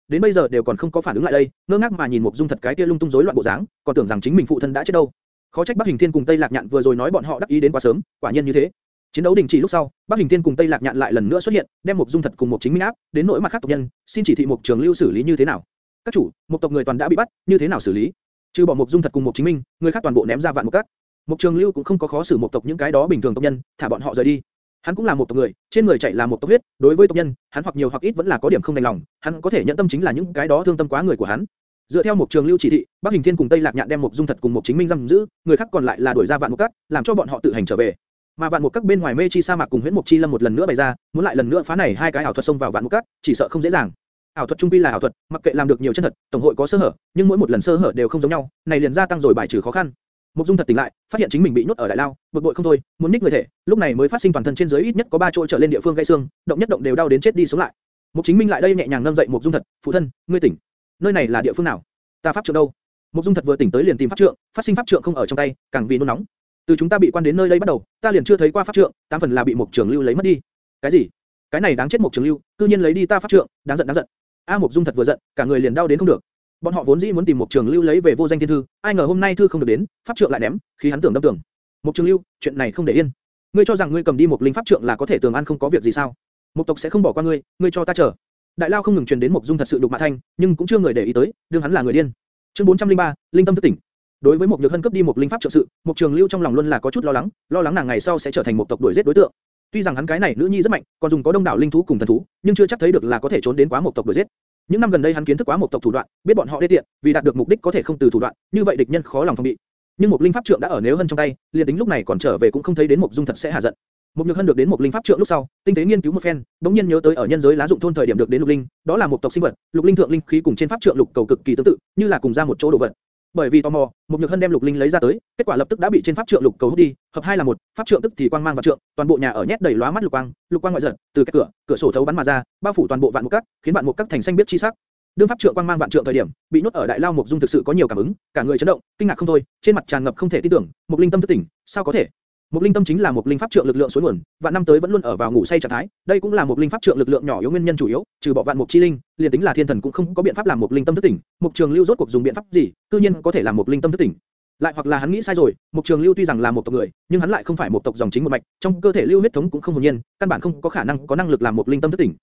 đến bây giờ đều còn không có phản ứng lại đây, ngơ ngác mà nhìn một dung thật cái kia lung tung rối loạn bộ dáng, còn tưởng rằng chính mình phụ thân đã chết đâu. Khó trách Bắc Hình Thiên cùng Tây Lạc Nhạn vừa rồi nói bọn họ đắc ý đến quá sớm, quả nhiên như thế. Chiến đấu đình chỉ lúc sau, Bắc Hình Thiên cùng Tây Lạc Nhạn lại lần nữa xuất hiện, đem một dung thật cùng một chính minh áp, đến nỗi mặt khác tộc nhân, xin chỉ thị một trường lưu xử lý như thế nào. Các chủ, một tộc người toàn đã bị bắt, như thế nào xử lý? Trừ bỏ một dung thật cùng một chính minh, người khác toàn bộ ném ra vạn một cát. Một trường lưu cũng không có khó xử một tộc những cái đó bình thường tộc nhân, thả bọn họ rời đi. Hắn cũng là một tộc người, trên người chạy là một tộc huyết, đối với tộc nhân, hắn hoặc nhiều hoặc ít vẫn là có điểm không đành lòng, hắn có thể nhận tâm chính là những cái đó thương tâm quá người của hắn. Dựa theo một trường lưu chỉ thị, Bắc Hình Thiên cùng Tây Lạc Nhạn đem một dung thật cùng một chính minh giam giữ, người khác còn lại là đuổi ra vạn một cát, làm cho bọn họ tự hành trở về. Mà vạn một các bên ngoài mê chi sa mạc cùng huyễn mục chi lâm một lần nữa bày ra, muốn lại lần nữa phá này hai cái ảo thuật xông vào vạn một các, chỉ sợ không dễ dàng. Ảo thuật trung quy là ảo thuật, mặc kệ làm được nhiều chân thật, tổng hội có sơ hở, nhưng mỗi một lần sơ hở đều không giống nhau, này liền gia tăng rồi bài trừ khó khăn. Mục Dung thật tỉnh lại, phát hiện chính mình bị nhốt ở đại lao, bực bội không thôi, muốn ních người thể, lúc này mới phát sinh toàn thân trên dưới ít nhất có ba chỗ trở lên địa phương gãy xương, động nhất động đều đau đến chết đi sống lại. Mục Chính Minh lại đây nhẹ nhàng nâng dậy Mục Dung thật, phụ thân, ngươi tỉnh. Nơi này là địa phương nào? Ta pháp trượng đâu? Mục Dung thật vừa tỉnh tới liền tìm pháp trượng, phát sinh pháp trượng không ở trong tay, càng vì nôn nóng. Từ chúng ta bị quan đến nơi đây bắt đầu, ta liền chưa thấy qua pháp trượng, tám phần là bị Mục Trường Lưu lấy mất đi. Cái gì? Cái này đáng chết Mục Trường Lưu, cư nhiên lấy đi ta pháp trượng, đáng giận đáng giận. A Mục Dung thật vừa giận, cả người liền đau đến không được. Bọn họ vốn dĩ muốn tìm một Trường Lưu lấy về vô danh thiên thư, ai ngờ hôm nay thư không được đến, pháp trượng lại ném, khi hắn tưởng đâm tưởng. một Trường Lưu, chuyện này không để yên. Ngươi cho rằng ngươi cầm đi một linh pháp trượng là có thể tường an không có việc gì sao? một tộc sẽ không bỏ qua ngươi, ngươi cho ta chờ. Đại lao không ngừng truyền đến một Dung thật sự đục mạ thanh, nhưng cũng chưa người để ý tới, đương hắn là người điên. Chương 403, linh tâm thức tỉnh. Đối với một nhược hân cấp đi một linh pháp trợ sự, một trường lưu trong lòng luôn là có chút lo lắng, lo lắng nàng ngày sau sẽ trở thành một tộc đuổi giết đối tượng. Tuy rằng hắn cái này nữ nhi rất mạnh, còn dùng có đông đảo linh thú cùng thần thú, nhưng chưa chắc thấy được là có thể trốn đến quá một tộc đuổi giết. Những năm gần đây hắn kiến thức quá một tộc thủ đoạn, biết bọn họ đê tiện, vì đạt được mục đích có thể không từ thủ đoạn, như vậy địch nhân khó lòng phòng bị. Nhưng một linh pháp trượng đã ở nếu hân trong tay, liền tính lúc này còn trở về cũng không thấy đến một dung thật sẽ hạ giận. Một nhược hân được đến một linh pháp trượng lúc sau, tinh tế nghiên cứu một phen, đống nhiên nhớ tới ở nhân giới lá dụng thôn thời điểm được đến lục linh, đó là một tộc sinh vật, lục linh thượng linh khí cùng trên pháp trượng lục cầu cực kỳ tương tự, như là cùng ra một chỗ đồ vật. Bởi vì tò mò, một nhược hân đem lục linh lấy ra tới, kết quả lập tức đã bị trên pháp trượng lục cầu hút đi, hợp hai là một, pháp trượng tức thì quang mang và trượng, toàn bộ nhà ở nhét đầy lóa mắt lục quang, lục quang ngoại giật, từ cái cửa, cửa sổ thấu bắn mà ra, bao phủ toàn bộ vạn một cát, khiến vạn một cát thành xanh biết chi sắc. Đương pháp trượng quang mang vạn trượng thời điểm, bị nuốt ở đại lao mục dung thực sự có nhiều cảm ứng, cả người chấn động, kinh ngạc không thôi, trên mặt tràn ngập không thể tin tưởng, mục linh tâm thức tỉnh, sao có thể? Một linh tâm chính là một linh pháp trượng lực lượng suối nguồn, vạn năm tới vẫn luôn ở vào ngủ say trạng thái, đây cũng là một linh pháp trượng lực lượng nhỏ yếu nguyên nhân chủ yếu, trừ bỏ vạn mục chi linh, liền tính là thiên thần cũng không có biện pháp làm một linh tâm thức tỉnh, mục trường lưu rốt cuộc dùng biện pháp gì, cư nhiên có thể làm một linh tâm thức tỉnh. Lại hoặc là hắn nghĩ sai rồi, mục trường lưu tuy rằng là một tộc người, nhưng hắn lại không phải một tộc dòng chính một mạch, trong cơ thể lưu huyết thống cũng không hồn nhiên, căn bản không có khả năng có năng lực làm một linh tâm thức tỉnh.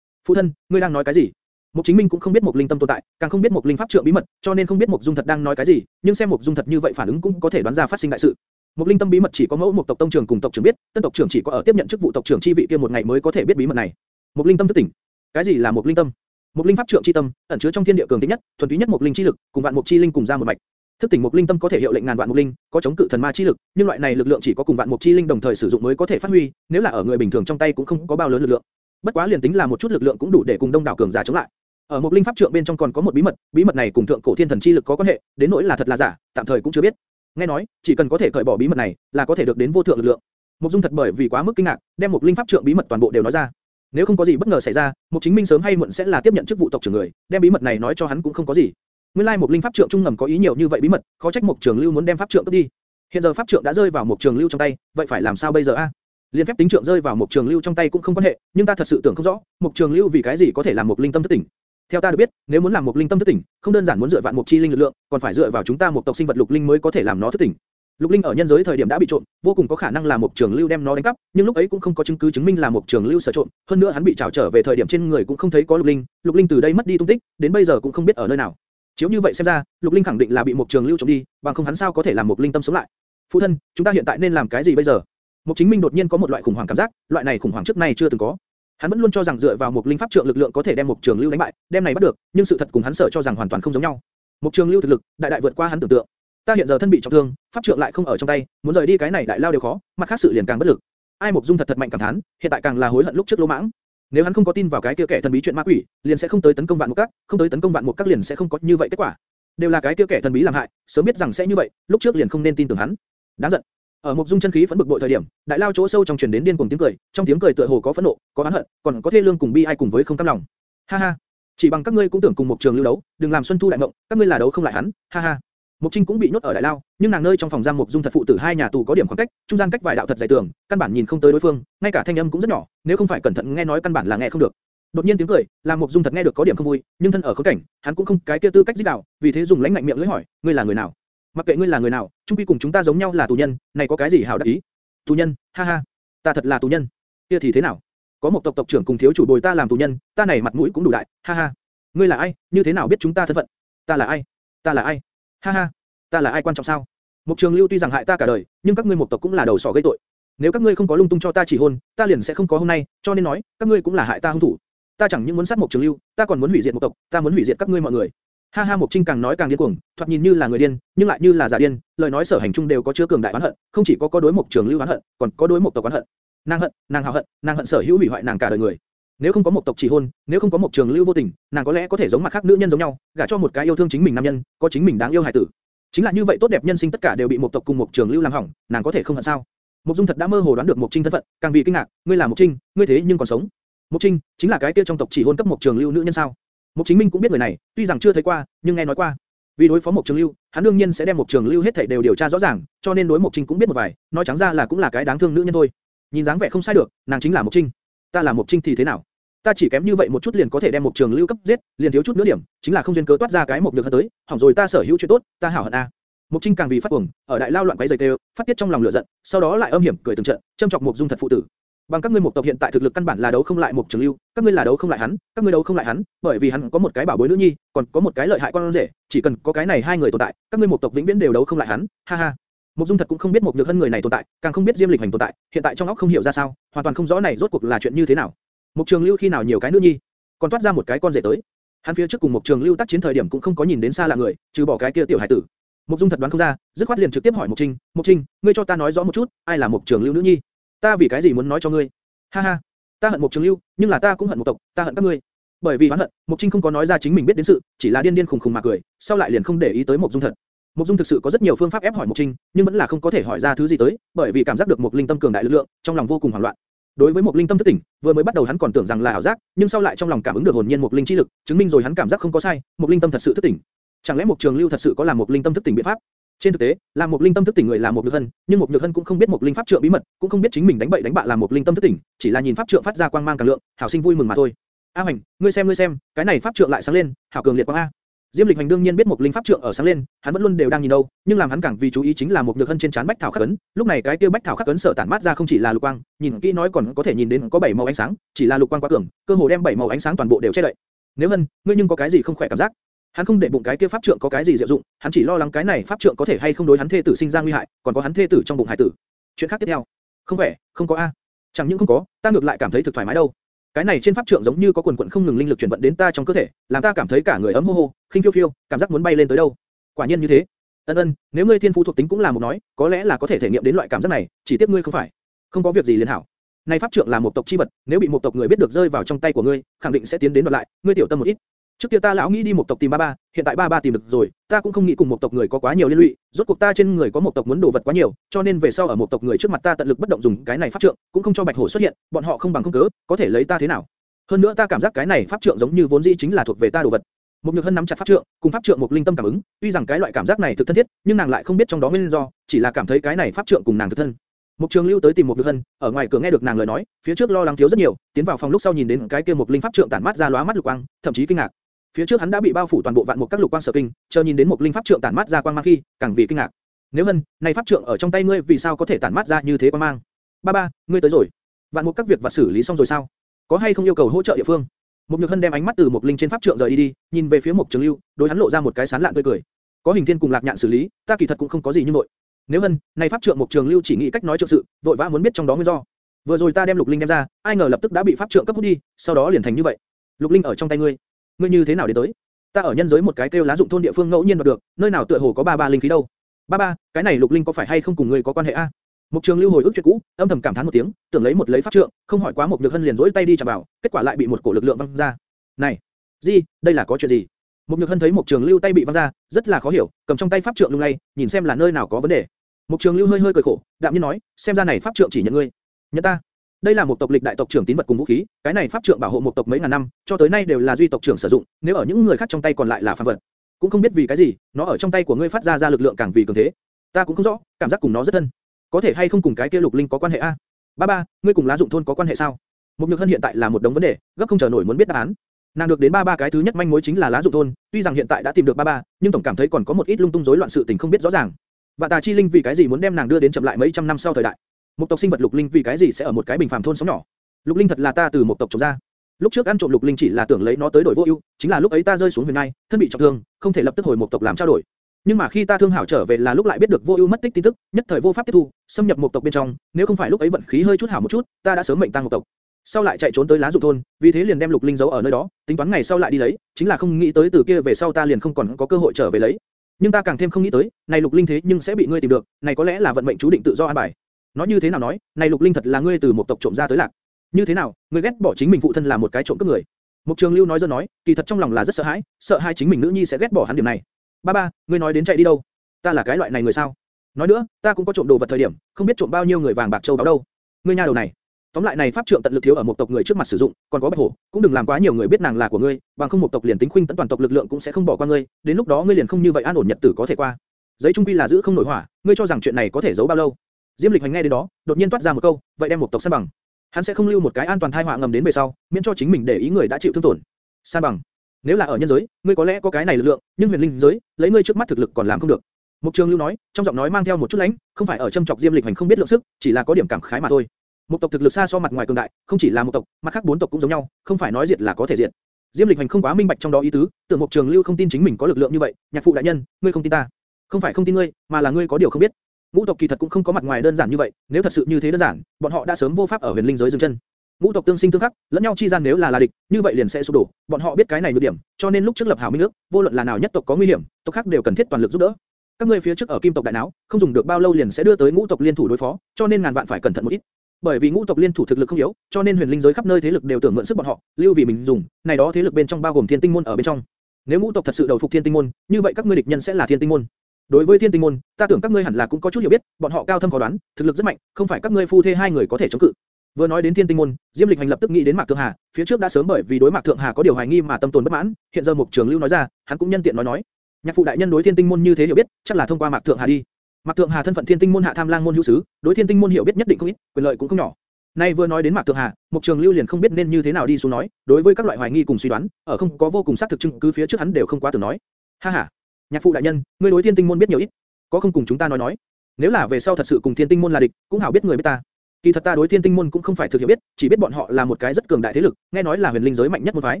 Phụ thân, ngươi đang nói cái gì? Mục Chính Minh cũng không biết Mục Linh Tâm tồn tại, càng không biết Mục Linh pháp trượng bí mật, cho nên không biết Mục Dung Thật đang nói cái gì, nhưng xem Mục Dung Thật như vậy phản ứng cũng có thể đoán ra phát sinh đại sự. Mục Linh Tâm bí mật chỉ có mẫu một tộc tông trưởng cùng tộc trưởng biết, tân tộc trưởng chỉ có ở tiếp nhận chức vụ tộc trưởng chi vị kia một ngày mới có thể biết bí mật này. Mục Linh Tâm thức tỉnh. Cái gì là Mục Linh Tâm? Mục Linh pháp trượng chi tâm, ẩn chứa trong thiên địa cường tính nhất, thuần túy nhất Mục Linh chi lực, cùng vạn Mục chi linh cùng ra một mạch. Thức tỉnh Mục Linh Tâm có thể hiệu lệnh ngàn vạn Mục Linh, có chống cự thần ma chi lực, nhưng loại này lực lượng chỉ có cùng vạn Mục chi linh đồng thời sử dụng mới có thể phát huy, nếu là ở người bình thường trong tay cũng không có bao lớn lực lượng. Bất quá liền tính là một chút lực lượng cũng đủ để cùng đông đảo cường giả chống lại. Ở một linh pháp trượng bên trong còn có một bí mật, bí mật này cùng thượng cổ thiên thần chi lực có quan hệ, đến nỗi là thật là giả, tạm thời cũng chưa biết. Nghe nói, chỉ cần có thể cởi bỏ bí mật này, là có thể được đến vô thượng lực lượng. Mục Dung thật bởi vì quá mức kinh ngạc, đem một linh pháp trượng bí mật toàn bộ đều nói ra. Nếu không có gì bất ngờ xảy ra, Mục Chính Minh sớm hay muộn sẽ là tiếp nhận chức vụ tộc trưởng người, đem bí mật này nói cho hắn cũng không có gì. Nguyên lai like một linh pháp trượng trung ngầm có ý nhiều như vậy bí mật, khó trách Mục Trường Lưu muốn đem pháp trượng cướp đi. Hiện giờ pháp trượng đã rơi vào Mục Trường Lưu trong tay, vậy phải làm sao bây giờ a? Liên phép tính trượng rơi vào Mục Trường Lưu trong tay cũng không quan hệ, nhưng ta thật sự tưởng không rõ, Mục Trường Lưu vì cái gì có thể làm một linh tâm thất tỉnh. Theo ta được biết, nếu muốn làm một linh tâm thức tỉnh, không đơn giản muốn dựa vạn một chi linh lực lượng, còn phải dựa vào chúng ta một tộc sinh vật lục linh mới có thể làm nó thức tỉnh. Lục Linh ở nhân giới thời điểm đã bị trộm, vô cùng có khả năng là một trường lưu đem nó đánh cắp, nhưng lúc ấy cũng không có chứng cứ chứng minh là một trường lưu sở trộm, hơn nữa hắn bị trảo trở về thời điểm trên người cũng không thấy có Lục Linh, Lục Linh từ đây mất đi tung tích, đến bây giờ cũng không biết ở nơi nào. Chiếu như vậy xem ra, Lục Linh khẳng định là bị một trường lưu trộm đi, bằng không hắn sao có thể làm một linh tâm sống lại. Phụ thân, chúng ta hiện tại nên làm cái gì bây giờ? Một Chính Minh đột nhiên có một loại khủng hoảng cảm giác, loại này khủng hoảng trước nay chưa từng có. Hắn vẫn luôn cho rằng dựa vào một linh pháp trượng lực lượng có thể đem một trường lưu đánh bại, đem này bắt được, nhưng sự thật cùng hắn sợ cho rằng hoàn toàn không giống nhau. Một trường lưu thực lực, đại đại vượt qua hắn tưởng tượng. Ta hiện giờ thân bị trọng thương, pháp trượng lại không ở trong tay, muốn rời đi cái này đại lao đều khó, mặt khác sự liền càng bất lực. Ai Mục Dung thật thật mạnh cảm thán, hiện tại càng là hối hận lúc trước lỗ mãng. Nếu hắn không có tin vào cái kia kẻ thần bí chuyện ma quỷ, liền sẽ không tới tấn công vạn một các, không tới tấn công vạn một các liền sẽ không có như vậy kết quả. Đều là cái kia kẻ thần bí làm hại, sớm biết rằng sẽ như vậy, lúc trước liền không nên tin tưởng hắn. Đáng giận. Ở một Dung chân khí phẫn bực bội thời điểm, đại lao chỗ sâu trong truyền đến điên cuồng tiếng cười, trong tiếng cười tựa hồ có phẫn nộ, có oán hận, còn có thê lương cùng bi ai cùng với không cam lòng. Ha ha, chỉ bằng các ngươi cũng tưởng cùng một trường lưu đấu, đừng làm Xuân Thu đại mộng, các ngươi là đấu không lại hắn. Ha ha. Mục Trinh cũng bị nhốt ở đại lao, nhưng nàng nơi trong phòng giam Mục Dung thật phụ tử hai nhà tù có điểm khoảng cách, trung gian cách vài đạo thật dày tường, căn bản nhìn không tới đối phương, ngay cả thanh âm cũng rất nhỏ, nếu không phải cẩn thận nghe nói căn bản là nghe không được. Đột nhiên tiếng cười, làm Mục Dung thật nghe được có điểm không vui, nhưng thân ở khốn cảnh, hắn cũng không cái kia tư cách giết đạo, vì thế dùng lãnh ngạnh miệng lưỡi hỏi, ngươi là người nào? Mặc kệ ngươi là người nào, chung quy cùng chúng ta giống nhau là tù nhân, này có cái gì hảo đắc ý? Tù nhân, ha ha, ta thật là tù nhân. Kia thì thế nào? Có một tộc tộc trưởng cùng thiếu chủ bồi ta làm tù nhân, ta này mặt mũi cũng đủ đại, ha ha. Ngươi là ai? Như thế nào biết chúng ta thân phận? Ta là ai? Ta là ai? Ha ha, ta là ai quan trọng sao? Mục Trường Lưu tuy rằng hại ta cả đời, nhưng các ngươi một tộc cũng là đầu sỏ gây tội. Nếu các ngươi không có lung tung cho ta chỉ hôn, ta liền sẽ không có hôm nay, cho nên nói, các ngươi cũng là hại ta hung thủ. Ta chẳng những muốn sát Mục Trường Lưu, ta còn muốn hủy diệt một tộc, ta muốn hủy diệt các ngươi mọi người. Ha ha Mục Trinh càng nói càng điên cuồng, thoạt nhìn như là người điên, nhưng lại như là giả điên, lời nói sở hành trung đều có chứa cường đại oán hận, không chỉ có có đối Mục Trường Lưu oán hận, còn có đối Mục tộc oán hận. Nàng hận, nàng hào hận, nàng hận sở hữu hủy hoại nàng cả đời người. Nếu không có Mục tộc chỉ hôn, nếu không có Mục Trường Lưu vô tình, nàng có lẽ có thể giống mặt khác nữ nhân giống nhau, gả cho một cái yêu thương chính mình nam nhân, có chính mình đáng yêu hài tử. Chính là như vậy tốt đẹp nhân sinh tất cả đều bị Mục tộc cùng Mục Trường Lưu làm hỏng, nàng có thể không hận sao? Mục Dung thật đã mơ hồ đoán được Mục Trinh thân phận, càng vì kinh ngạc, ngươi là Mục Trinh, ngươi thế nhưng còn sống. Mục Trinh chính là cái kia trong tộc chỉ hôn cấp Mục Trường Lưu nữ nhân sao? Mục Chính Minh cũng biết người này, tuy rằng chưa thấy qua, nhưng nghe nói qua. Vì đối phó Mục Trường Lưu, hắn đương nhiên sẽ đem Mục Trường Lưu hết thảy đều điều tra rõ ràng, cho nên đối Mục Trinh cũng biết một vài, nói trắng ra là cũng là cái đáng thương nữ nhân thôi. Nhìn dáng vẻ không sai được, nàng chính là Mục Trinh. Ta là Mục Trinh thì thế nào? Ta chỉ kém như vậy một chút liền có thể đem Mục Trường Lưu cấp giết, liền thiếu chút nữa điểm, chính là không duyên cớ toát ra cái Mục được hơn tới, hỏng rồi ta sở hữu chuyện tốt, ta hảo hận a. Mục Trinh càng vì phát cuồng, ở đại lao loạn quấy rầy tê, phát tiết trong lòng lửa giận, sau đó lại âm hiểm cười từng trận, châm chọc Mục Dung thật phụ tử. Bằng các ngươi một tộc hiện tại thực lực căn bản là đấu không lại một Trường Lưu, các ngươi là đấu không lại hắn, các ngươi đấu không lại hắn, bởi vì hắn có một cái bảo bối nữ nhi, còn có một cái lợi hại con rể, chỉ cần có cái này hai người tồn tại, các ngươi một tộc vĩnh viễn đều đấu không lại hắn, ha ha. Mục Dung thật cũng không biết một nhược hân người này tồn tại, càng không biết Diêm Lịch Hành tồn tại, hiện tại trong óc không hiểu ra sao, hoàn toàn không rõ này rốt cuộc là chuyện như thế nào. Mục Trường Lưu khi nào nhiều cái nữ nhi, còn toát ra một cái con rể tới. Hắn phía trước cùng Mục Trường Lưu tác chiến thời điểm cũng không có nhìn đến xa lạ người, trừ bỏ cái kia tiểu hải tử. Mục Dung thật đoán không ra, dứt khoát liền trực tiếp hỏi Mục Trinh, Mục Trinh, ngươi cho ta nói rõ một chút, ai là Mục Trường Lưu nữ nhi? Ta vì cái gì muốn nói cho ngươi? Ha ha, ta hận Mục Trường Lưu, nhưng là ta cũng hận Mục tộc, ta hận các ngươi. Bởi vì oán hận, Mục Trinh không có nói ra chính mình biết đến sự, chỉ là điên điên khùng khùng mà cười, sau lại liền không để ý tới Mục Dung thật. Mục Dung thực sự có rất nhiều phương pháp ép hỏi Mục Trinh, nhưng vẫn là không có thể hỏi ra thứ gì tới, bởi vì cảm giác được Mục Linh Tâm cường đại lực lượng, trong lòng vô cùng hoảng loạn. Đối với Mục Linh Tâm thức tỉnh, vừa mới bắt đầu hắn còn tưởng rằng là ảo giác, nhưng sau lại trong lòng cảm ứng được hồn nhiên Mục Linh chi lực, chứng minh rồi hắn cảm giác không có sai, Mục Linh Tâm thật sự thức tỉnh. Chẳng lẽ Mục Trường Lưu thật sự có làm Mục Linh Tâm thức tỉnh biện pháp? Trên thực tế, làm một linh tâm thức tỉnh người là một nhược hân, nhưng một nhược hân cũng không biết một linh pháp trượng bí mật, cũng không biết chính mình đánh bậy đánh bạ làm một linh tâm thức tỉnh, chỉ là nhìn pháp trượng phát ra quang mang càng lượng, hảo sinh vui mừng mà thôi. A Hoành, ngươi xem ngươi xem, cái này pháp trượng lại sáng lên, hảo cường liệt quang a. Diêm Lịch Hành đương nhiên biết một linh pháp trượng ở sáng lên, hắn vẫn luôn đều đang nhìn đâu, nhưng làm hắn càng vì chú ý chính là một nhược hân trên chán bách thảo khắc ấn. Lúc này cái tiêu bách thảo khắc ấn sở tản mát ra không chỉ là lục quang, nhìn kỹ nói còn có thể nhìn đến có bảy màu ánh sáng, chỉ là lục quang quá cường, cơ hồ đem bảy màu ánh sáng toàn bộ đều che đậy. Nếu hân, ngươi nhưng có cái gì không khỏe cảm giác? Hắn không để bụng cái kia pháp trượng có cái gì diệu dụng, hắn chỉ lo lắng cái này pháp trượng có thể hay không đối hắn thê tử sinh ra nguy hại, còn có hắn thê tử trong bụng hải tử. Chuyện khác tiếp theo. Không khỏe, không có a. Chẳng những không có, ta ngược lại cảm thấy thực thoải mái đâu. Cái này trên pháp trượng giống như có quần quần không ngừng linh lực chuyển vận đến ta trong cơ thể, làm ta cảm thấy cả người ấm hô hô, khinh phiêu phiêu, cảm giác muốn bay lên tới đâu. Quả nhiên như thế. Ân ân, nếu ngươi thiên phú thuộc tính cũng là một nói, có lẽ là có thể thể nghiệm đến loại cảm giác này, chỉ tiếc ngươi không phải. Không có việc gì liền hảo. Này pháp trượng là một tộc chi vật, nếu bị một tộc người biết được rơi vào trong tay của ngươi, khẳng định sẽ tiến đến đoạt lại, ngươi tiểu tâm một ít. Trước kia ta lão nghĩ đi một tộc tìm ba ba, hiện tại ba ba tìm được rồi, ta cũng không nghĩ cùng một tộc người có quá nhiều liên lụy, rốt cuộc ta trên người có một tộc muốn đồ vật quá nhiều, cho nên về sau ở một tộc người trước mặt ta tận lực bất động dùng cái này pháp trượng, cũng không cho bạch hổ xuất hiện, bọn họ không bằng không cớ, có thể lấy ta thế nào? Hơn nữa ta cảm giác cái này pháp trượng giống như vốn dĩ chính là thuộc về ta đồ vật. Một nhược hân nắm chặt pháp trượng, cùng pháp trượng một linh tâm cảm ứng, tuy rằng cái loại cảm giác này thực thân thiết, nhưng nàng lại không biết trong đó nguyên do, chỉ là cảm thấy cái này pháp trượng cùng nàng thực thân. Mục Trường Lưu tới tìm một Nhược Hân, ở ngoài cửa nghe được nàng lời nói, phía trước lo lắng thiếu rất nhiều, tiến vào phòng lúc sau nhìn đến cái kia một linh pháp trượng tản mát ra lóa mắt lục quang, thậm chí kinh ngạc. Phía trước hắn đã bị bao phủ toàn bộ vạn mục các lục quang sở kinh, chờ nhìn đến một linh pháp trượng tản mát ra quang mang khi, càng vì kinh ngạc. Nếu hân, này pháp trượng ở trong tay ngươi vì sao có thể tản mát ra như thế quang mang? Ba ba, ngươi tới rồi. Vạn mục các việc vật xử lý xong rồi sao? Có hay không yêu cầu hỗ trợ địa phương? Một Nhược Hân đem ánh mắt từ một linh trên pháp trượng rời đi đi, nhìn về phía một Trường Lưu, đối hắn lộ ra một cái sán lạn tươi cười. Có hình thiên cùng lạc nhạn xử lý, ta kỳ thật cũng không có gì như nội. Nếu Hân, này pháp trượng một Trường Lưu chỉ nghĩ cách nói trượng sự, vội vã muốn biết trong đó nguyên do. Vừa rồi ta đem Lục Linh đem ra, ai ngờ lập tức đã bị pháp trượng cấp hút đi, sau đó liền thành như vậy. Lục Linh ở trong tay ngươi, ngươi như thế nào đến tới? Ta ở nhân giới một cái kêu lá dụng thôn địa phương ngẫu nhiên đoạt được, nơi nào tựa hồ có ba ba linh khí đâu? Ba ba, cái này Lục Linh có phải hay không cùng ngươi có quan hệ a? Mục Trường Lưu hồi ức chuyện cũ, âm thầm cảm thán một tiếng, tưởng lấy một lấy pháp trượng, không hỏi quá một nhược hân liền rỗi tay đi chạm vào, kết quả lại bị một cổ lực lượng văng ra. Này, gì, đây là có chuyện gì? Mục nhược hân thấy Mục Trường Lưu tay bị văng ra, rất là khó hiểu, cầm trong tay pháp trượng lung lay, nhìn xem là nơi nào có vấn đề. Mục Trường Lưu hơi hơi cười khổ, đạm nhiên nói, xem ra này pháp trượng chỉ nhận ngươi, nhận ta. Đây là một tộc lịch đại tộc trưởng tín vật cùng vũ khí, cái này pháp trượng bảo hộ một tộc mấy ngàn năm, cho tới nay đều là duy tộc trưởng sử dụng, nếu ở những người khác trong tay còn lại là phàm vật. Cũng không biết vì cái gì, nó ở trong tay của ngươi phát ra ra lực lượng càng vì cường thế. Ta cũng không rõ, cảm giác cùng nó rất thân. Có thể hay không cùng cái kia lục linh có quan hệ a? Ba ba, ngươi cùng lá dụng thôn có quan hệ sao? Một nhược hân hiện tại là một đống vấn đề, gấp không chờ nổi muốn biết đáp án. Nàng được đến ba ba cái thứ nhất manh mối chính là lá dụng thôn, tuy rằng hiện tại đã tìm được ba ba, nhưng tổng cảm thấy còn có một ít lung tung rối loạn sự tình không biết rõ ràng. Vạn Tà Chi Linh vì cái gì muốn đem nàng đưa đến chậm lại mấy trăm năm sau thời đại? Một tộc sinh vật lục linh vì cái gì sẽ ở một cái bình phàm thôn sống nhỏ? Lục linh thật là ta từ một tộc trồng ra. Lúc trước ăn trộm lục linh chỉ là tưởng lấy nó tới đổi vô ưu, chính là lúc ấy ta rơi xuống huyền nai, thân bị trọng thương, không thể lập tức hồi một tộc làm trao đổi. Nhưng mà khi ta thương hảo trở về là lúc lại biết được vô ưu mất tích tin tức, nhất thời vô pháp tiếp thu, xâm nhập một tộc bên trong, nếu không phải lúc ấy vận khí hơi chút hảo một chút, ta đã sớm mệnh tang một tộc. Sau lại chạy trốn tới lá dụng thôn, vì thế liền đem lục linh giấu ở nơi đó, tính toán ngày sau lại đi lấy, chính là không nghĩ tới từ kia về sau ta liền không còn có cơ hội trở về lấy. Nhưng ta càng thêm không nghĩ tới, này lục linh thế nhưng sẽ bị ngươi tìm được, này có lẽ là vận mệnh chú định tự do an bài. Nói như thế nào nói, này lục linh thật là ngươi từ một tộc trộm ra tới lạc. Như thế nào, ngươi ghét bỏ chính mình phụ thân là một cái trộm cướp người. Mục Trường Lưu nói dơ nói, kỳ thật trong lòng là rất sợ hãi, sợ hai chính mình nữ nhi sẽ ghét bỏ hắn điểm này. Ba ba, ngươi nói đến chạy đi đâu? Ta là cái loại này người sao? Nói nữa, ta cũng có trộm đồ vật thời điểm, không biết trộm bao nhiêu người vàng bạc châu báu đâu. Ngươi nha đầu này. Tóm lại này pháp trượng tận lực thiếu ở một tộc người trước mặt sử dụng, còn có bạch hổ, cũng đừng làm quá nhiều người biết nàng là của ngươi, bằng không một tộc liền tính khuynh tấn toàn tộc lực lượng cũng sẽ không bỏ qua ngươi, đến lúc đó ngươi liền không như vậy an ổn nhật tử có thể qua. Giấy trung quy là giữ không nổi hỏa, ngươi cho rằng chuyện này có thể giấu bao lâu? Diêm Lịch Hành nghe đến đó, đột nhiên toát ra một câu, vậy đem một tộc san bằng. Hắn sẽ không lưu một cái an toàn thai họa ngầm đến về sau, miễn cho chính mình để ý người đã chịu thương tổn. San bằng. Nếu là ở nhân giới, ngươi có lẽ có cái này lực lượng, nhưng huyền linh giới, lấy ngươi trước mắt thực lực còn làm không được. Mục Trường Lưu nói, trong giọng nói mang theo một chút lãnh, không phải ở châm chọc Diêm Lịch Hành không biết lượng sức, chỉ là có điểm cảm khái mà thôi. Một tộc thực lực xa so mặt ngoài cường đại, không chỉ là một tộc, mặt khác bốn tộc cũng giống nhau, không phải nói diệt là có thể diệt. Diêm Lịch Hành không quá minh bạch trong đó ý tứ, tưởng Mục Trường Lưu không tin chính mình có lực lượng như vậy, nhạc phụ đại nhân, ngươi không tin ta, không phải không tin ngươi, mà là ngươi có điều không biết. Ngũ tộc kỳ thật cũng không có mặt ngoài đơn giản như vậy, nếu thật sự như thế đơn giản, bọn họ đã sớm vô pháp ở huyền linh giới dừng chân. Ngũ tộc tương sinh tương khắc, lẫn nhau chi gian nếu là là địch, như vậy liền sẽ sụp đổ. Bọn họ biết cái này nhược điểm, cho nên lúc trước lập hảo minh nước, vô luận là nào nhất tộc có nguy hiểm, tộc khác đều cần thiết toàn lực giúp đỡ. Các ngươi phía trước ở kim tộc đại Não, không dùng được bao lâu liền sẽ đưa tới ngũ tộc liên thủ đối phó, cho nên ngàn vạn phải cẩn thận một ít. Bởi vì ngũ tộc liên thủ thực lực không yếu, cho nên huyền linh giới khắp nơi thế lực đều tưởng mượn sức bọn họ, lưu vì mình dùng. Này đó thế lực bên trong bao gồm thiên tinh môn ở bên trong. Nếu ngũ tộc thật sự đầu phục thiên tinh môn, như vậy các ngươi địch nhân sẽ là thiên tinh môn. Đối với thiên tinh môn, ta tưởng các ngươi hẳn là cũng có chút hiểu biết, bọn họ cao thâm khó đoán, thực lực rất mạnh, không phải các ngươi phu thê hai người có thể chống cự. Vừa nói đến Thiên Tinh môn, Diêm Lịch Hành lập tức nghĩ đến Mạc Thượng Hà, phía trước đã sớm bởi vì đối Mạc Thượng Hà có điều hoài nghi mà tâm tồn bất mãn, hiện giờ Mục Trường Lưu nói ra, hắn cũng nhân tiện nói nói. Nhạc phụ đại nhân đối Thiên Tinh môn như thế hiểu biết, chắc là thông qua Mạc Thượng Hà đi. Mạc Thượng Hà thân phận Thiên Tinh môn hạ tham lang môn hữu sứ, đối Thiên Tinh môn hiểu biết nhất định không ít, quyền lợi cũng không nhỏ. Nay vừa nói đến Mạc Thượng Hà, Mục Trường Lưu liền không biết nên như thế nào đi xuống nói, đối với các loại hoài nghi cùng suy đoán, ở không có vô cùng xác thực chứng cứ phía trước hắn đều không quá tưởng nói. Ha ha, nhạc phụ đại nhân, ngươi đối Thiên Tinh môn biết nhiều ít, có không cùng chúng ta nói nói. Nếu là về sau thật sự cùng Thiên Tinh môn là địch, cũng hảo biết người biết ta. Kỳ thật ta đối Thiên Tinh môn cũng không phải thực hiểu biết, chỉ biết bọn họ là một cái rất cường đại thế lực, nghe nói là huyền linh giới mạnh nhất môn phái.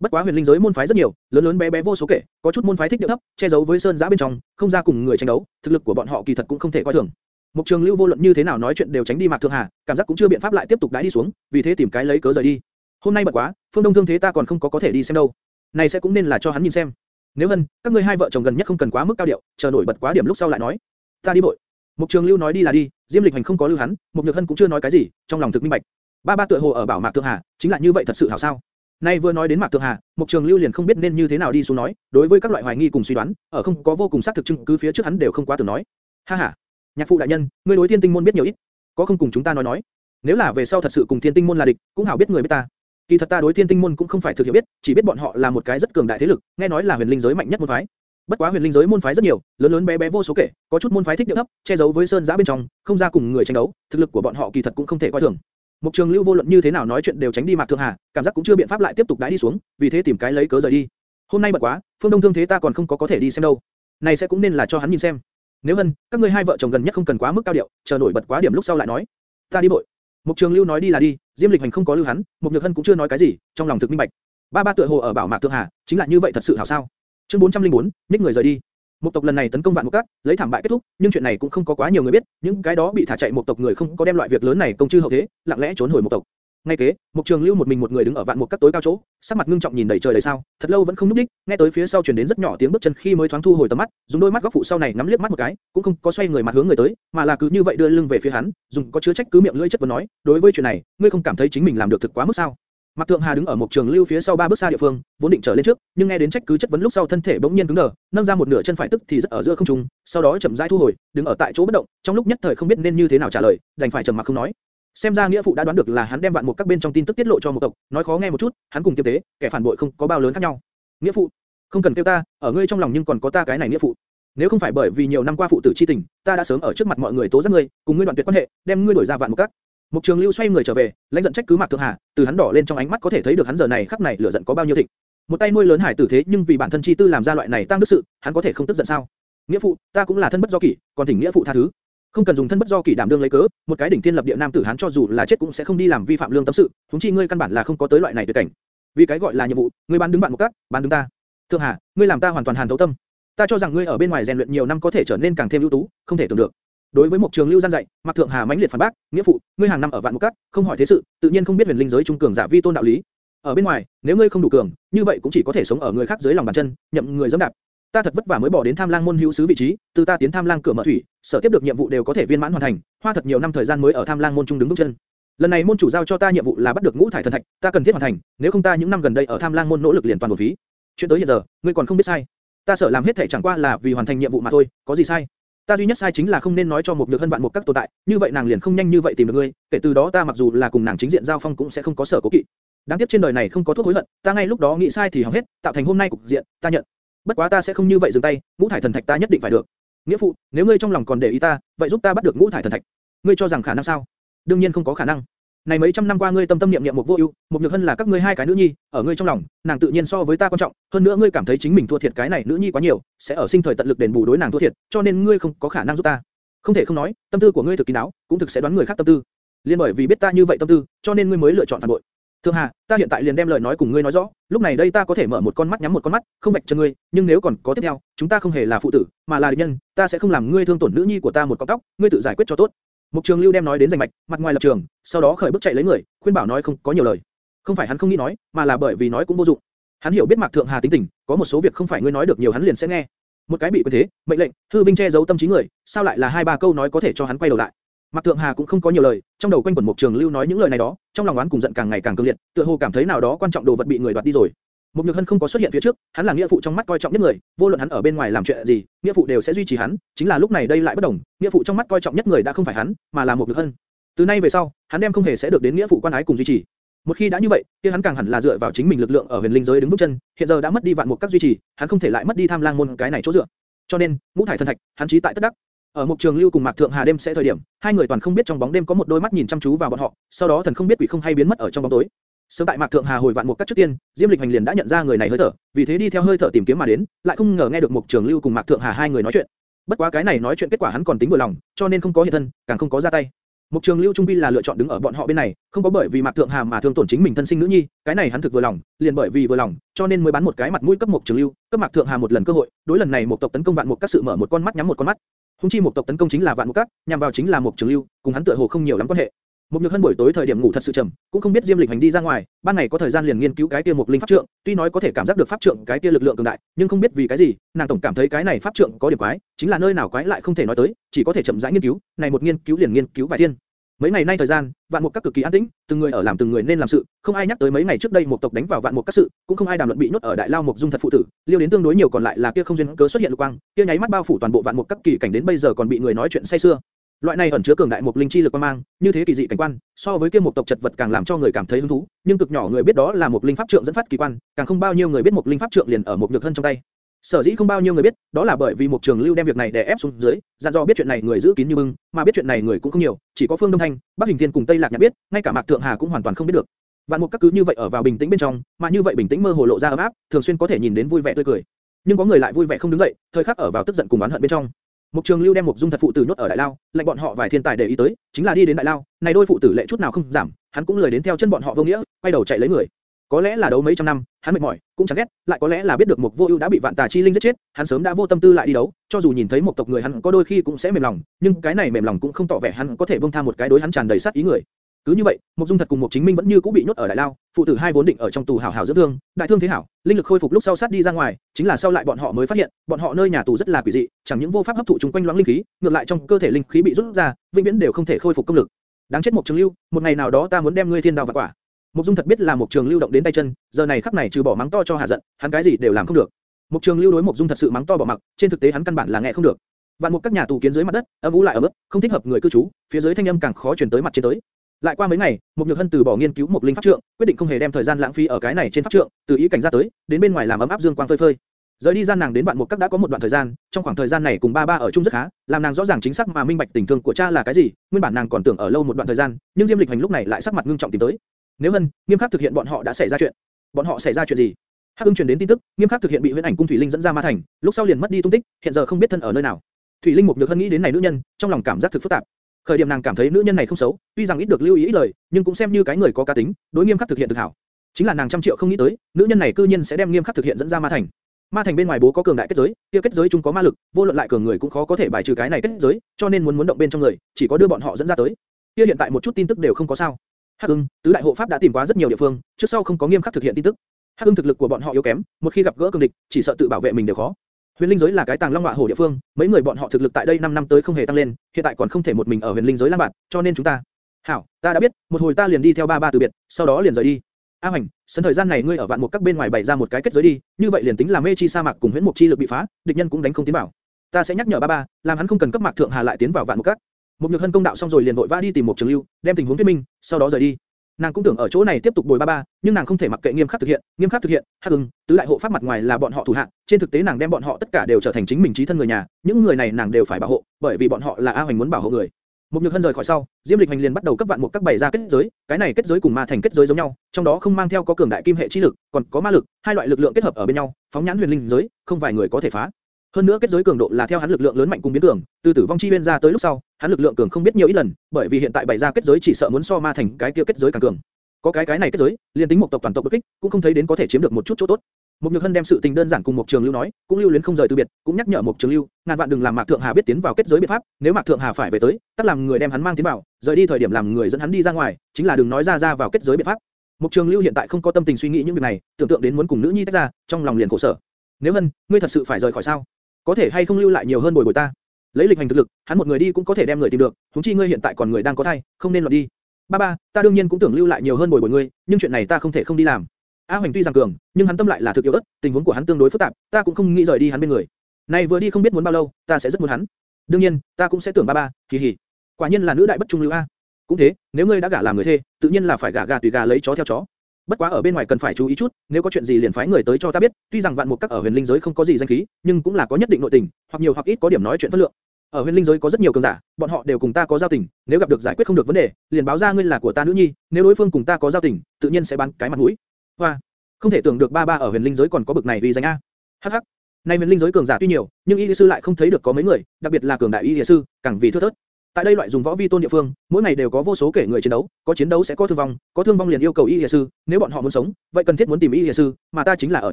Bất quá huyền linh giới môn phái rất nhiều, lớn lớn bé bé vô số kể, có chút môn phái thích điệu thấp, che giấu với sơn giã bên trong, không ra cùng người tranh đấu, thực lực của bọn họ kỳ thật cũng không thể coi thường. Mục Trường Lưu vô luận như thế nào nói chuyện đều tránh đi Mạc Thượng Hà, cảm giác cũng chưa biện pháp lại tiếp tục đãi đi xuống, vì thế tìm cái lấy cớ rời đi. Hôm nay bận quá, Phương Đông thương thế ta còn không có có thể đi xem đâu. Này sẽ cũng nên là cho hắn nhìn xem. Nếu hân, các ngươi hai vợ chồng gần nhất không cần quá mức cao điệu, chờ nổi bật quá điểm lúc sau lại nói. Ta đi vội. Mục Trường Lưu nói đi là đi, Diêm Lịch Hành không có lưu hắn, Mục Nhược Hân cũng chưa nói cái gì, trong lòng thực minh bạch. Ba ba tựa hồ ở bảo Mạc Thượng Hà, chính là như vậy thật sự hảo sao? Nay vừa nói đến Mạc Thượng Hà, Mục Trường Lưu liền không biết nên như thế nào đi xuống nói, đối với các loại hoài nghi cùng suy đoán, ở không có vô cùng xác thực chứng cứ phía trước hắn đều không quá tưởng nói. Ha ha, nhạc phụ đại nhân, ngươi đối Thiên Tinh môn biết nhiều ít, có không cùng chúng ta nói nói. Nếu là về sau thật sự cùng Thiên Tinh môn là địch, cũng hảo biết người biết ta. Kỳ thật ta đối Thiên Tinh môn cũng không phải thực hiểu biết, chỉ biết bọn họ là một cái rất cường đại thế lực, nghe nói là huyền linh giới mạnh nhất môn phái. Bất quá huyền linh giới môn phái rất nhiều, lớn lớn bé bé vô số kể, có chút môn phái thích địa thấp, che giấu với sơn giã bên trong, không ra cùng người tranh đấu, thực lực của bọn họ kỳ thật cũng không thể coi thường. Mục Trường Lưu vô luận như thế nào nói chuyện đều tránh đi Mạc Thượng Hà, cảm giác cũng chưa biện pháp lại tiếp tục đãi đi xuống, vì thế tìm cái lấy cớ rời đi. Hôm nay bận quá, Phương Đông thương thế ta còn không có có thể đi xem đâu. Này sẽ cũng nên là cho hắn nhìn xem. Nếu hơn, các ngươi hai vợ chồng gần nhất không cần quá mức cao điệu, chờ nổi bật quá điểm lúc sau lại nói. Ta đi vội. Mục Trường Lưu nói đi là đi, Diêm Lịch Hành không có lưu hắn, Mục Nhược Hân cũng chưa nói cái gì, trong lòng thực minh bạch. Ba ba tựa hồ ở bảo mạc thượng hà, chính là như vậy thật sự hảo sao? Chương 404, nhích người rời đi. Một tộc lần này tấn công vạn một cát, lấy thảm bại kết thúc, nhưng chuyện này cũng không có quá nhiều người biết, những cái đó bị thả chạy một tộc người không có đem loại việc lớn này công chư hậu thế, lặng lẽ trốn hồi một tộc. Ngay kế, Mục Trường Lưu một mình một người đứng ở vạn một các tối cao chỗ, sắc mặt ngưng trọng nhìn đầy trời đầy sao, thật lâu vẫn không núp đích, nghe tới phía sau truyền đến rất nhỏ tiếng bước chân khi mới thoáng thu hồi tầm mắt, dùng đôi mắt góc phụ sau này ngắm liếc mắt một cái, cũng không có xoay người mặt hướng người tới, mà là cứ như vậy đưa lưng về phía hắn, dùng có chứa trách cứ miệng lưỡi chất vấn nói, đối với chuyện này, ngươi không cảm thấy chính mình làm được thực quá mức sao? Mạc Thượng Hà đứng ở một trường lưu phía sau ba bước xa địa phương, vốn định trở lên trước, nhưng nghe đến trách cứ chất vấn lúc sau thân thể bỗng nhiên cứng đờ, nâng ra một nửa chân phải tức thì rất ở giữa không trung, sau đó chậm rãi thu hồi, đứng ở tại chỗ bất động, trong lúc nhất thời không biết nên như thế nào trả lời, đành phải trầm mặc không nói. Xem ra nghĩa phụ đã đoán được là hắn đem vạn một các bên trong tin tức tiết lộ cho một tộc, nói khó nghe một chút, hắn cùng tiêm tế, kẻ phản bội không có bao lớn khác nhau. Nghĩa phụ, không cần kêu ta, ở ngươi trong lòng nhưng còn có ta cái này nghĩa phụ. Nếu không phải bởi vì nhiều năm qua phụ tử chi tình, ta đã sớm ở trước mặt mọi người tố giác ngươi, cùng ngươi đoạn tuyệt quan hệ, đem ngươi đuổi ra vạn một các. Mục Trường Lưu xoay người trở về, lãnh giận trách cứ Mạc Thượng Hà, từ hắn đỏ lên trong ánh mắt có thể thấy được hắn giờ này khắc này lửa giận có bao nhiêu thịnh. Một tay nuôi lớn hải tử thế nhưng vì bản thân chi tư làm ra loại này tăng đức sự, hắn có thể không tức giận sao? Nghĩa phụ, ta cũng là thân bất do kỷ, còn thỉnh nghĩa phụ tha thứ. Không cần dùng thân bất do kỷ đảm đương lấy cớ, một cái đỉnh thiên lập địa nam tử hắn cho dù là chết cũng sẽ không đi làm vi phạm lương tâm sự, chúng chi ngươi căn bản là không có tới loại này tuyệt cảnh. Vì cái gọi là nhiệm vụ, ngươi bán đứng bạn một cát, bán đứng ta. Thượng Hà, ngươi làm ta hoàn toàn hàn thấu tâm. Ta cho rằng ngươi ở bên ngoài rèn luyện nhiều năm có thể trở nên càng thêm ưu tú, không thể tưởng được. Đối với một trường lưu gian dạy, mặc Thượng Hà mãnh liệt phản bác, nghĩa phụ, ngươi hàng năm ở vạn một cát, không hỏi thế sự, tự nhiên không biết huyền linh giới trung cường giả vi tôn đạo lý. Ở bên ngoài, nếu ngươi không đủ cường, như vậy cũng chỉ có thể sống ở người khác dưới lòng bàn chân, nhậm người dẫm đạp. Ta thật vất vả mới bỏ đến Tham Lang môn hữu sứ vị trí, từ ta tiến Tham Lang cửa mở thủy, sở tiếp được nhiệm vụ đều có thể viên mãn hoàn thành, hoa thật nhiều năm thời gian mới ở Tham Lang môn trung đứng vững chân. Lần này môn chủ giao cho ta nhiệm vụ là bắt được ngũ thải thần thạch, ta cần thiết hoàn thành, nếu không ta những năm gần đây ở Tham Lang môn nỗ lực liền toàn bộ phí. Chuyện tới hiện giờ, ngươi còn không biết sai. Ta sợ làm hết thảy chẳng qua là vì hoàn thành nhiệm vụ mà thôi, có gì sai? Ta duy nhất sai chính là không nên nói cho một nhược hân vạn một các tồn tại, như vậy nàng liền không nhanh như vậy tìm được ngươi, kể từ đó ta mặc dù là cùng nàng chính diện giao phong cũng sẽ không có sở cố kỵ. Đáng tiếc trên đời này không có thuốc hối hận, ta ngay lúc đó nghĩ sai thì hỏng hết, tạo thành hôm nay cục diện, ta nhận. Bất quá ta sẽ không như vậy dừng tay, ngũ thải thần thạch ta nhất định phải được. Nghĩa phụ, nếu ngươi trong lòng còn để ý ta, vậy giúp ta bắt được ngũ thải thần thạch. Ngươi cho rằng khả năng sao? Đương nhiên không có khả năng. Này mấy trăm năm qua ngươi tâm tâm niệm niệm một vô ưu, một nhược hân là các ngươi hai cái nữ nhi, ở ngươi trong lòng, nàng tự nhiên so với ta quan trọng, hơn nữa ngươi cảm thấy chính mình thua thiệt cái này nữ nhi quá nhiều, sẽ ở sinh thời tận lực đền bù đối nàng thua thiệt, cho nên ngươi không có khả năng giúp ta. Không thể không nói, tâm tư của ngươi thực kín đáo, cũng thực sẽ đoán người khác tâm tư. Liên bởi vì biết ta như vậy tâm tư, cho nên ngươi mới lựa chọn phản bội. Thượng Hà, ta hiện tại liền đem lời nói cùng ngươi nói rõ, lúc này đây ta có thể mở một con mắt nhắm một con mắt, không vạch chân ngươi, nhưng nếu còn có tiếp theo, chúng ta không hề là phụ tử, mà là địch nhân, ta sẽ không làm ngươi thương tổn nữ nhi của ta một con tóc, ngươi tự giải quyết cho tốt. Mục Trường Lưu đem nói đến rành mạch, mặt ngoài lập trường, sau đó khởi bước chạy lấy người, khuyên bảo nói không có nhiều lời. Không phải hắn không nghĩ nói, mà là bởi vì nói cũng vô dụng. Hắn hiểu biết Mạc Thượng Hà tính tình, có một số việc không phải ngươi nói được nhiều hắn liền sẽ nghe. Một cái bị quyền thế, mệnh lệnh, hư vinh che giấu tâm trí người, sao lại là hai ba câu nói có thể cho hắn quay đầu lại. Mạc Thượng Hà cũng không có nhiều lời, trong đầu quanh quẩn Mục Trường Lưu nói những lời này đó, trong lòng oán cùng giận càng ngày càng cương liệt, tựa hồ cảm thấy nào đó quan trọng đồ vật bị người đoạt đi rồi. Mục Nhược Hân không có xuất hiện phía trước, hắn là nghĩa phụ trong mắt coi trọng nhất người, vô luận hắn ở bên ngoài làm chuyện gì, nghĩa phụ đều sẽ duy trì hắn, chính là lúc này đây lại bất đồng, nghĩa phụ trong mắt coi trọng nhất người đã không phải hắn, mà là Mục Nhược Hân. Từ nay về sau, hắn đem không hề sẽ được đến nghĩa phụ quan ái cùng duy trì. Một khi đã như vậy, kia hắn càng hẳn là dựa vào chính mình lực lượng ở huyền linh giới đứng vững chân, hiện giờ đã mất đi vạn mục các duy trì, hắn không thể lại mất đi tham lang môn cái này chỗ dựa. Cho nên, ngũ thải thần thạch, hắn chí tại tất đắc. Ở một Trường Lưu cùng Mạc Thượng Hà đêm sẽ thời điểm, hai người toàn không biết trong bóng đêm có một đôi mắt nhìn chăm chú vào bọn họ, sau đó thần không biết quỷ không hay biến mất ở trong bóng tối. Sớm tại Mạc Thượng Hà hồi vạn một cách trước tiên, Diêm Lịch Hành liền đã nhận ra người này hơi thở, vì thế đi theo hơi thở tìm kiếm mà đến, lại không ngờ nghe được một Trường Lưu cùng Mạc Thượng Hà hai người nói chuyện. Bất quá cái này nói chuyện kết quả hắn còn tính vừa lòng, cho nên không có hiện thân, càng không có ra tay. Mục Trường Lưu trung Bi là lựa chọn đứng ở bọn họ bên này, không có bởi vì Mạc Thượng Hà mà thương tổn chính mình thân sinh nữ nhi, cái này hắn thực vừa lòng, liền bởi vì vừa lòng, cho nên mới bán một cái mặt mũi cấp Mục Trường Lưu, cấp Mạc Thượng Hà một lần cơ hội, đối lần này một tộc tấn công vạn một các sự mở một con mắt nhắm một con mắt. Hùng chi một tộc tấn công chính là vạn mục cát, nhằm vào chính là một Trường Lưu, cùng hắn tựa hồ không nhiều lắm quan hệ. Một nhược hân buổi tối thời điểm ngủ thật sự trầm, cũng không biết Diêm Lịch hành đi ra ngoài, ban ngày có thời gian liền nghiên cứu cái kia một linh pháp trượng, tuy nói có thể cảm giác được pháp trượng cái kia lực lượng cường đại, nhưng không biết vì cái gì, nàng tổng cảm thấy cái này pháp trượng có điểm quái, chính là nơi nào quái lại không thể nói tới, chỉ có thể chậm rãi nghiên cứu, này một nghiên cứu liền nghiên cứu vài thiên. Mấy ngày nay thời gian, vạn mục các cực kỳ an tĩnh, từng người ở làm từng người nên làm sự, không ai nhắc tới mấy ngày trước đây một tộc đánh vào vạn mục các sự, cũng không ai đàm luận bị nhốt ở đại lao mục dung thật phụ tử, liêu đến tương đối nhiều còn lại là kia không duyên cớ xuất hiện lục quang, kia nháy mắt bao phủ toàn bộ vạn mục các kỳ cảnh đến bây giờ còn bị người nói chuyện say xưa. Loại này ẩn chứa cường đại mục linh chi lực quan mang, như thế kỳ dị cảnh quan, so với kia một tộc chật vật càng làm cho người cảm thấy hứng thú, nhưng cực nhỏ người biết đó là một linh pháp trượng dẫn phát kỳ quan, càng không bao nhiêu người biết một linh pháp trượng liền ở một nhược thân trong tay. Sở dĩ không bao nhiêu người biết, đó là bởi vì một trường lưu đem việc này đè ép xuống dưới, dặn dò biết chuyện này người giữ kín như bưng, mà biết chuyện này người cũng không nhiều, chỉ có Phương Đông Thanh, Bắc Hình Thiên cùng Tây Lạc Nhạc biết, ngay cả Mạc Thượng Hà cũng hoàn toàn không biết được. Vạn một các cứ như vậy ở vào bình tĩnh bên trong, mà như vậy bình tĩnh mơ hồ lộ ra ấm áp, thường xuyên có thể nhìn đến vui vẻ tươi cười. Nhưng có người lại vui vẻ không đứng dậy, thời khắc ở vào tức giận cùng oán hận bên trong. Mục Trường Lưu đem Mục Dung Thật phụ tử nhốt ở đại lao, lệnh bọn họ vài thiên tài để ý tới, chính là đi đến đại lao, này đôi phụ tử lệ chút nào không giảm, hắn cũng lười đến theo chân bọn họ vô nghĩa, quay đầu chạy lấy người. Có lẽ là đấu mấy trăm năm, hắn mệt mỏi, cũng chẳng ghét, lại có lẽ là biết được một Vô Ưu đã bị Vạn Tà Chi Linh giết chết, hắn sớm đã vô tâm tư lại đi đấu, cho dù nhìn thấy một tộc người hắn có đôi khi cũng sẽ mềm lòng, nhưng cái này mềm lòng cũng không tỏ vẻ hắn có thể buông tha một cái đối hắn tràn đầy sát ý người. Cứ như vậy, một Dung Thật cùng một Chính Minh vẫn như cũ bị nhốt ở đại lao, phụ tử hai vốn định ở trong tù hảo hảo dưỡng thương, đại thương thế hảo, linh lực khôi phục lúc sau sát đi ra ngoài, chính là sau lại bọn họ mới phát hiện, bọn họ nơi nhà tù rất là quỷ dị, chẳng những vô pháp hấp thụ chúng quanh loãng linh khí, ngược lại trong cơ thể linh khí bị rút ra, vĩnh viễn đều không thể khôi phục công lực. Đáng chết một Trường Lưu, một ngày nào đó ta muốn đem ngươi thiên đao vạn quả. Mục Dung Thật biết là Mục Trường Lưu động đến tay chân, giờ này khắc này trừ bỏ mắng to cho hạ giận, hắn cái gì đều làm không được. Mục Trường Lưu đối Mục Dung thật sự mắng to bỏ mặc, trên thực tế hắn căn bản là nghe không được. Vạn một các nhà tù kiến dưới mặt đất, âm u lại ở mức, không thích hợp người cư trú, phía dưới thanh âm càng khó truyền tới mặt trên tới. Lại qua mấy ngày, Mục Nhược Hân từ bỏ nghiên cứu Mục linh pháp trượng, quyết định không hề đem thời gian lãng phí ở cái này trên pháp trượng, từ ý cảnh ra tới, đến bên ngoài làm ấm áp dương quang phơi phơi. Rời đi gian nàng đến bạn một các đã có một đoạn thời gian, trong khoảng thời gian này cùng ba ba ở chung rất khá, làm nàng rõ ràng chính xác mà minh bạch tình thương của cha là cái gì. Nguyên bản nàng còn tưởng ở lâu một đoạn thời gian, nhưng Diêm Lịch Hành lúc này lại sắc mặt ngưng trọng tìm tới. Nếu Hân, nghiêm khắc thực hiện bọn họ đã xảy ra chuyện. Bọn họ xảy ra chuyện gì? Hắc Ưng truyền đến tin tức, nghiêm khắc thực hiện bị Huyễn Ảnh cung Thủy Linh dẫn ra ma thành, lúc sau liền mất đi tung tích, hiện giờ không biết thân ở nơi nào. Thủy Linh một nhược hân nghĩ đến này nữ nhân, trong lòng cảm giác thực phức tạp. Khởi điểm nàng cảm thấy nữ nhân này không xấu, tuy rằng ít được lưu ý ít lời, nhưng cũng xem như cái người có cá tính, đối nghiêm khắc thực hiện thực hảo. Chính là nàng trăm triệu không nghĩ tới, nữ nhân này cư nhiên sẽ đem nghiêm khắc thực hiện dẫn ra ma thành. Ma thành bên ngoài bố có cường đại kết giới, kia kết giới chúng có ma lực, vô luận lại cường người cũng khó có thể bài trừ cái này kết giới, cho nên muốn muốn động bên trong người, chỉ có đưa bọn họ dẫn ra tới. Kia hiện tại một chút tin tức đều không có sao. Hắc Ưng, tứ đại hộ pháp đã tìm quá rất nhiều địa phương, trước sau không có nghiêm khắc thực hiện tin tức. Hắc Ưng thực lực của bọn họ yếu kém, một khi gặp gỡ cường địch, chỉ sợ tự bảo vệ mình đều khó. Huyền linh giới là cái tàng long ngọa hổ địa phương, mấy người bọn họ thực lực tại đây 5 năm tới không hề tăng lên, hiện tại còn không thể một mình ở huyền linh giới lang bạn, cho nên chúng ta. Hảo, ta đã biết, một hồi ta liền đi theo ba ba từ biệt, sau đó liền rời đi. A Hoành, sân thời gian này ngươi ở vạn một các bên ngoài bày ra một cái kết giới đi, như vậy liền tính là mê chi sa mạc cùng huyễn mục chi lực bị phá, địch nhân cũng đánh không tiến vào. Ta sẽ nhắc nhở ba ba, làm hắn không cần cấp mạc thượng hà lại tiến vào vạn một các. Một nhược hân công đạo xong rồi liền vội vã đi tìm một trường lưu, đem tình huống thuyết minh, sau đó rời đi. Nàng cũng tưởng ở chỗ này tiếp tục bồi ba ba, nhưng nàng không thể mặc kệ nghiêm khắc thực hiện, nghiêm khắc thực hiện, hắc ưng, tứ đại hộ pháp mặt ngoài là bọn họ thủ hạ, trên thực tế nàng đem bọn họ tất cả đều trở thành chính mình trí thân người nhà, những người này nàng đều phải bảo hộ, bởi vì bọn họ là A Hoành muốn bảo hộ người. Một nhược hân rời khỏi sau, Diêm Lịch Hành liền bắt đầu cấp vạn một các bày ra kết giới, cái này kết giới cùng ma thành kết giới giống nhau, trong đó không mang theo có cường đại kim hệ chi lực, còn có ma lực, hai loại lực lượng kết hợp ở bên nhau, phóng nhãn huyền linh giới, không vài người có thể phá. Hơn nữa kết giới cường độ là theo hắn lực lượng lớn mạnh cùng biến cường, từ tử vong chi nguyên ra tới lúc sau, hắn lực lượng cường không biết nhiều ít lần, bởi vì hiện tại bày ra kết giới chỉ sợ muốn so ma thành cái kia kết giới càng cường. Có cái cái này kết giới, liên tính một tộc toàn tộc bất kích, cũng không thấy đến có thể chiếm được một chút chỗ tốt. Một Nhược Hân đem sự tình đơn giản cùng một Trường Lưu nói, cũng lưu luyến không rời từ biệt, cũng nhắc nhở một Trường Lưu, ngàn vạn đừng làm Mạc Thượng Hà biết tiến vào kết giới biện pháp, nếu Mạc Thượng Hà phải về tới, tất làm người đem hắn mang tiến vào, rời đi thời điểm làm người dẫn hắn đi ra ngoài, chính là đừng nói ra ra vào kết giới biện pháp. Một Trường Lưu hiện tại không có tâm tình suy nghĩ những việc này, tưởng tượng đến muốn cùng nữ nhi tách ra, trong lòng liền khổ sở. Nếu Hân, ngươi thật sự phải rời khỏi sao? Có thể hay không lưu lại nhiều hơn bồi bồi ta? Lấy lịch hành thực lực, hắn một người đi cũng có thể đem người tìm được, huống chi ngươi hiện tại còn người đang có thai, không nên loạn đi. Ba ba, ta đương nhiên cũng tưởng lưu lại nhiều hơn bồi bồi ngươi, nhưng chuyện này ta không thể không đi làm. A Hoành tuy rằng cường, nhưng hắn tâm lại là thực yếu ớt, tình huống của hắn tương đối phức tạp, ta cũng không nghĩ rời đi hắn bên người. Này vừa đi không biết muốn bao lâu, ta sẽ rất muốn hắn. Đương nhiên, ta cũng sẽ tưởng ba ba, kỳ hỉ. Quả nhiên là nữ đại bất trung lưu a. Cũng thế, nếu ngươi đã gả làm người thê, tự nhiên là phải gả gà tùy gà lấy chó theo chó. Bất quá ở bên ngoài cần phải chú ý chút, nếu có chuyện gì liền phái người tới cho ta biết. Tuy rằng vạn mục các ở huyền linh giới không có gì danh khí, nhưng cũng là có nhất định nội tình, hoặc nhiều hoặc ít có điểm nói chuyện phân lượng. Ở huyền linh giới có rất nhiều cường giả, bọn họ đều cùng ta có giao tình, nếu gặp được giải quyết không được vấn đề, liền báo ra ngươi là của ta nữ nhi, nếu đối phương cùng ta có giao tình, tự nhiên sẽ bán cái mặt mũi. Hoa, không thể tưởng được ba ba ở huyền linh giới còn có bực này uy danh a. Hắc hắc. Nay huyền linh giới cường giả tuy nhiều, nhưng y lý sư lại không thấy được có mấy người, đặc biệt là cường đại y lý sư, càng vì thưa thớt. Tại đây loại dùng võ vi tôn địa phương, mỗi ngày đều có vô số kể người chiến đấu, có chiến đấu sẽ có thương vong, có thương vong liền yêu cầu y y sư, nếu bọn họ muốn sống, vậy cần thiết muốn tìm y y sư, mà ta chính là ở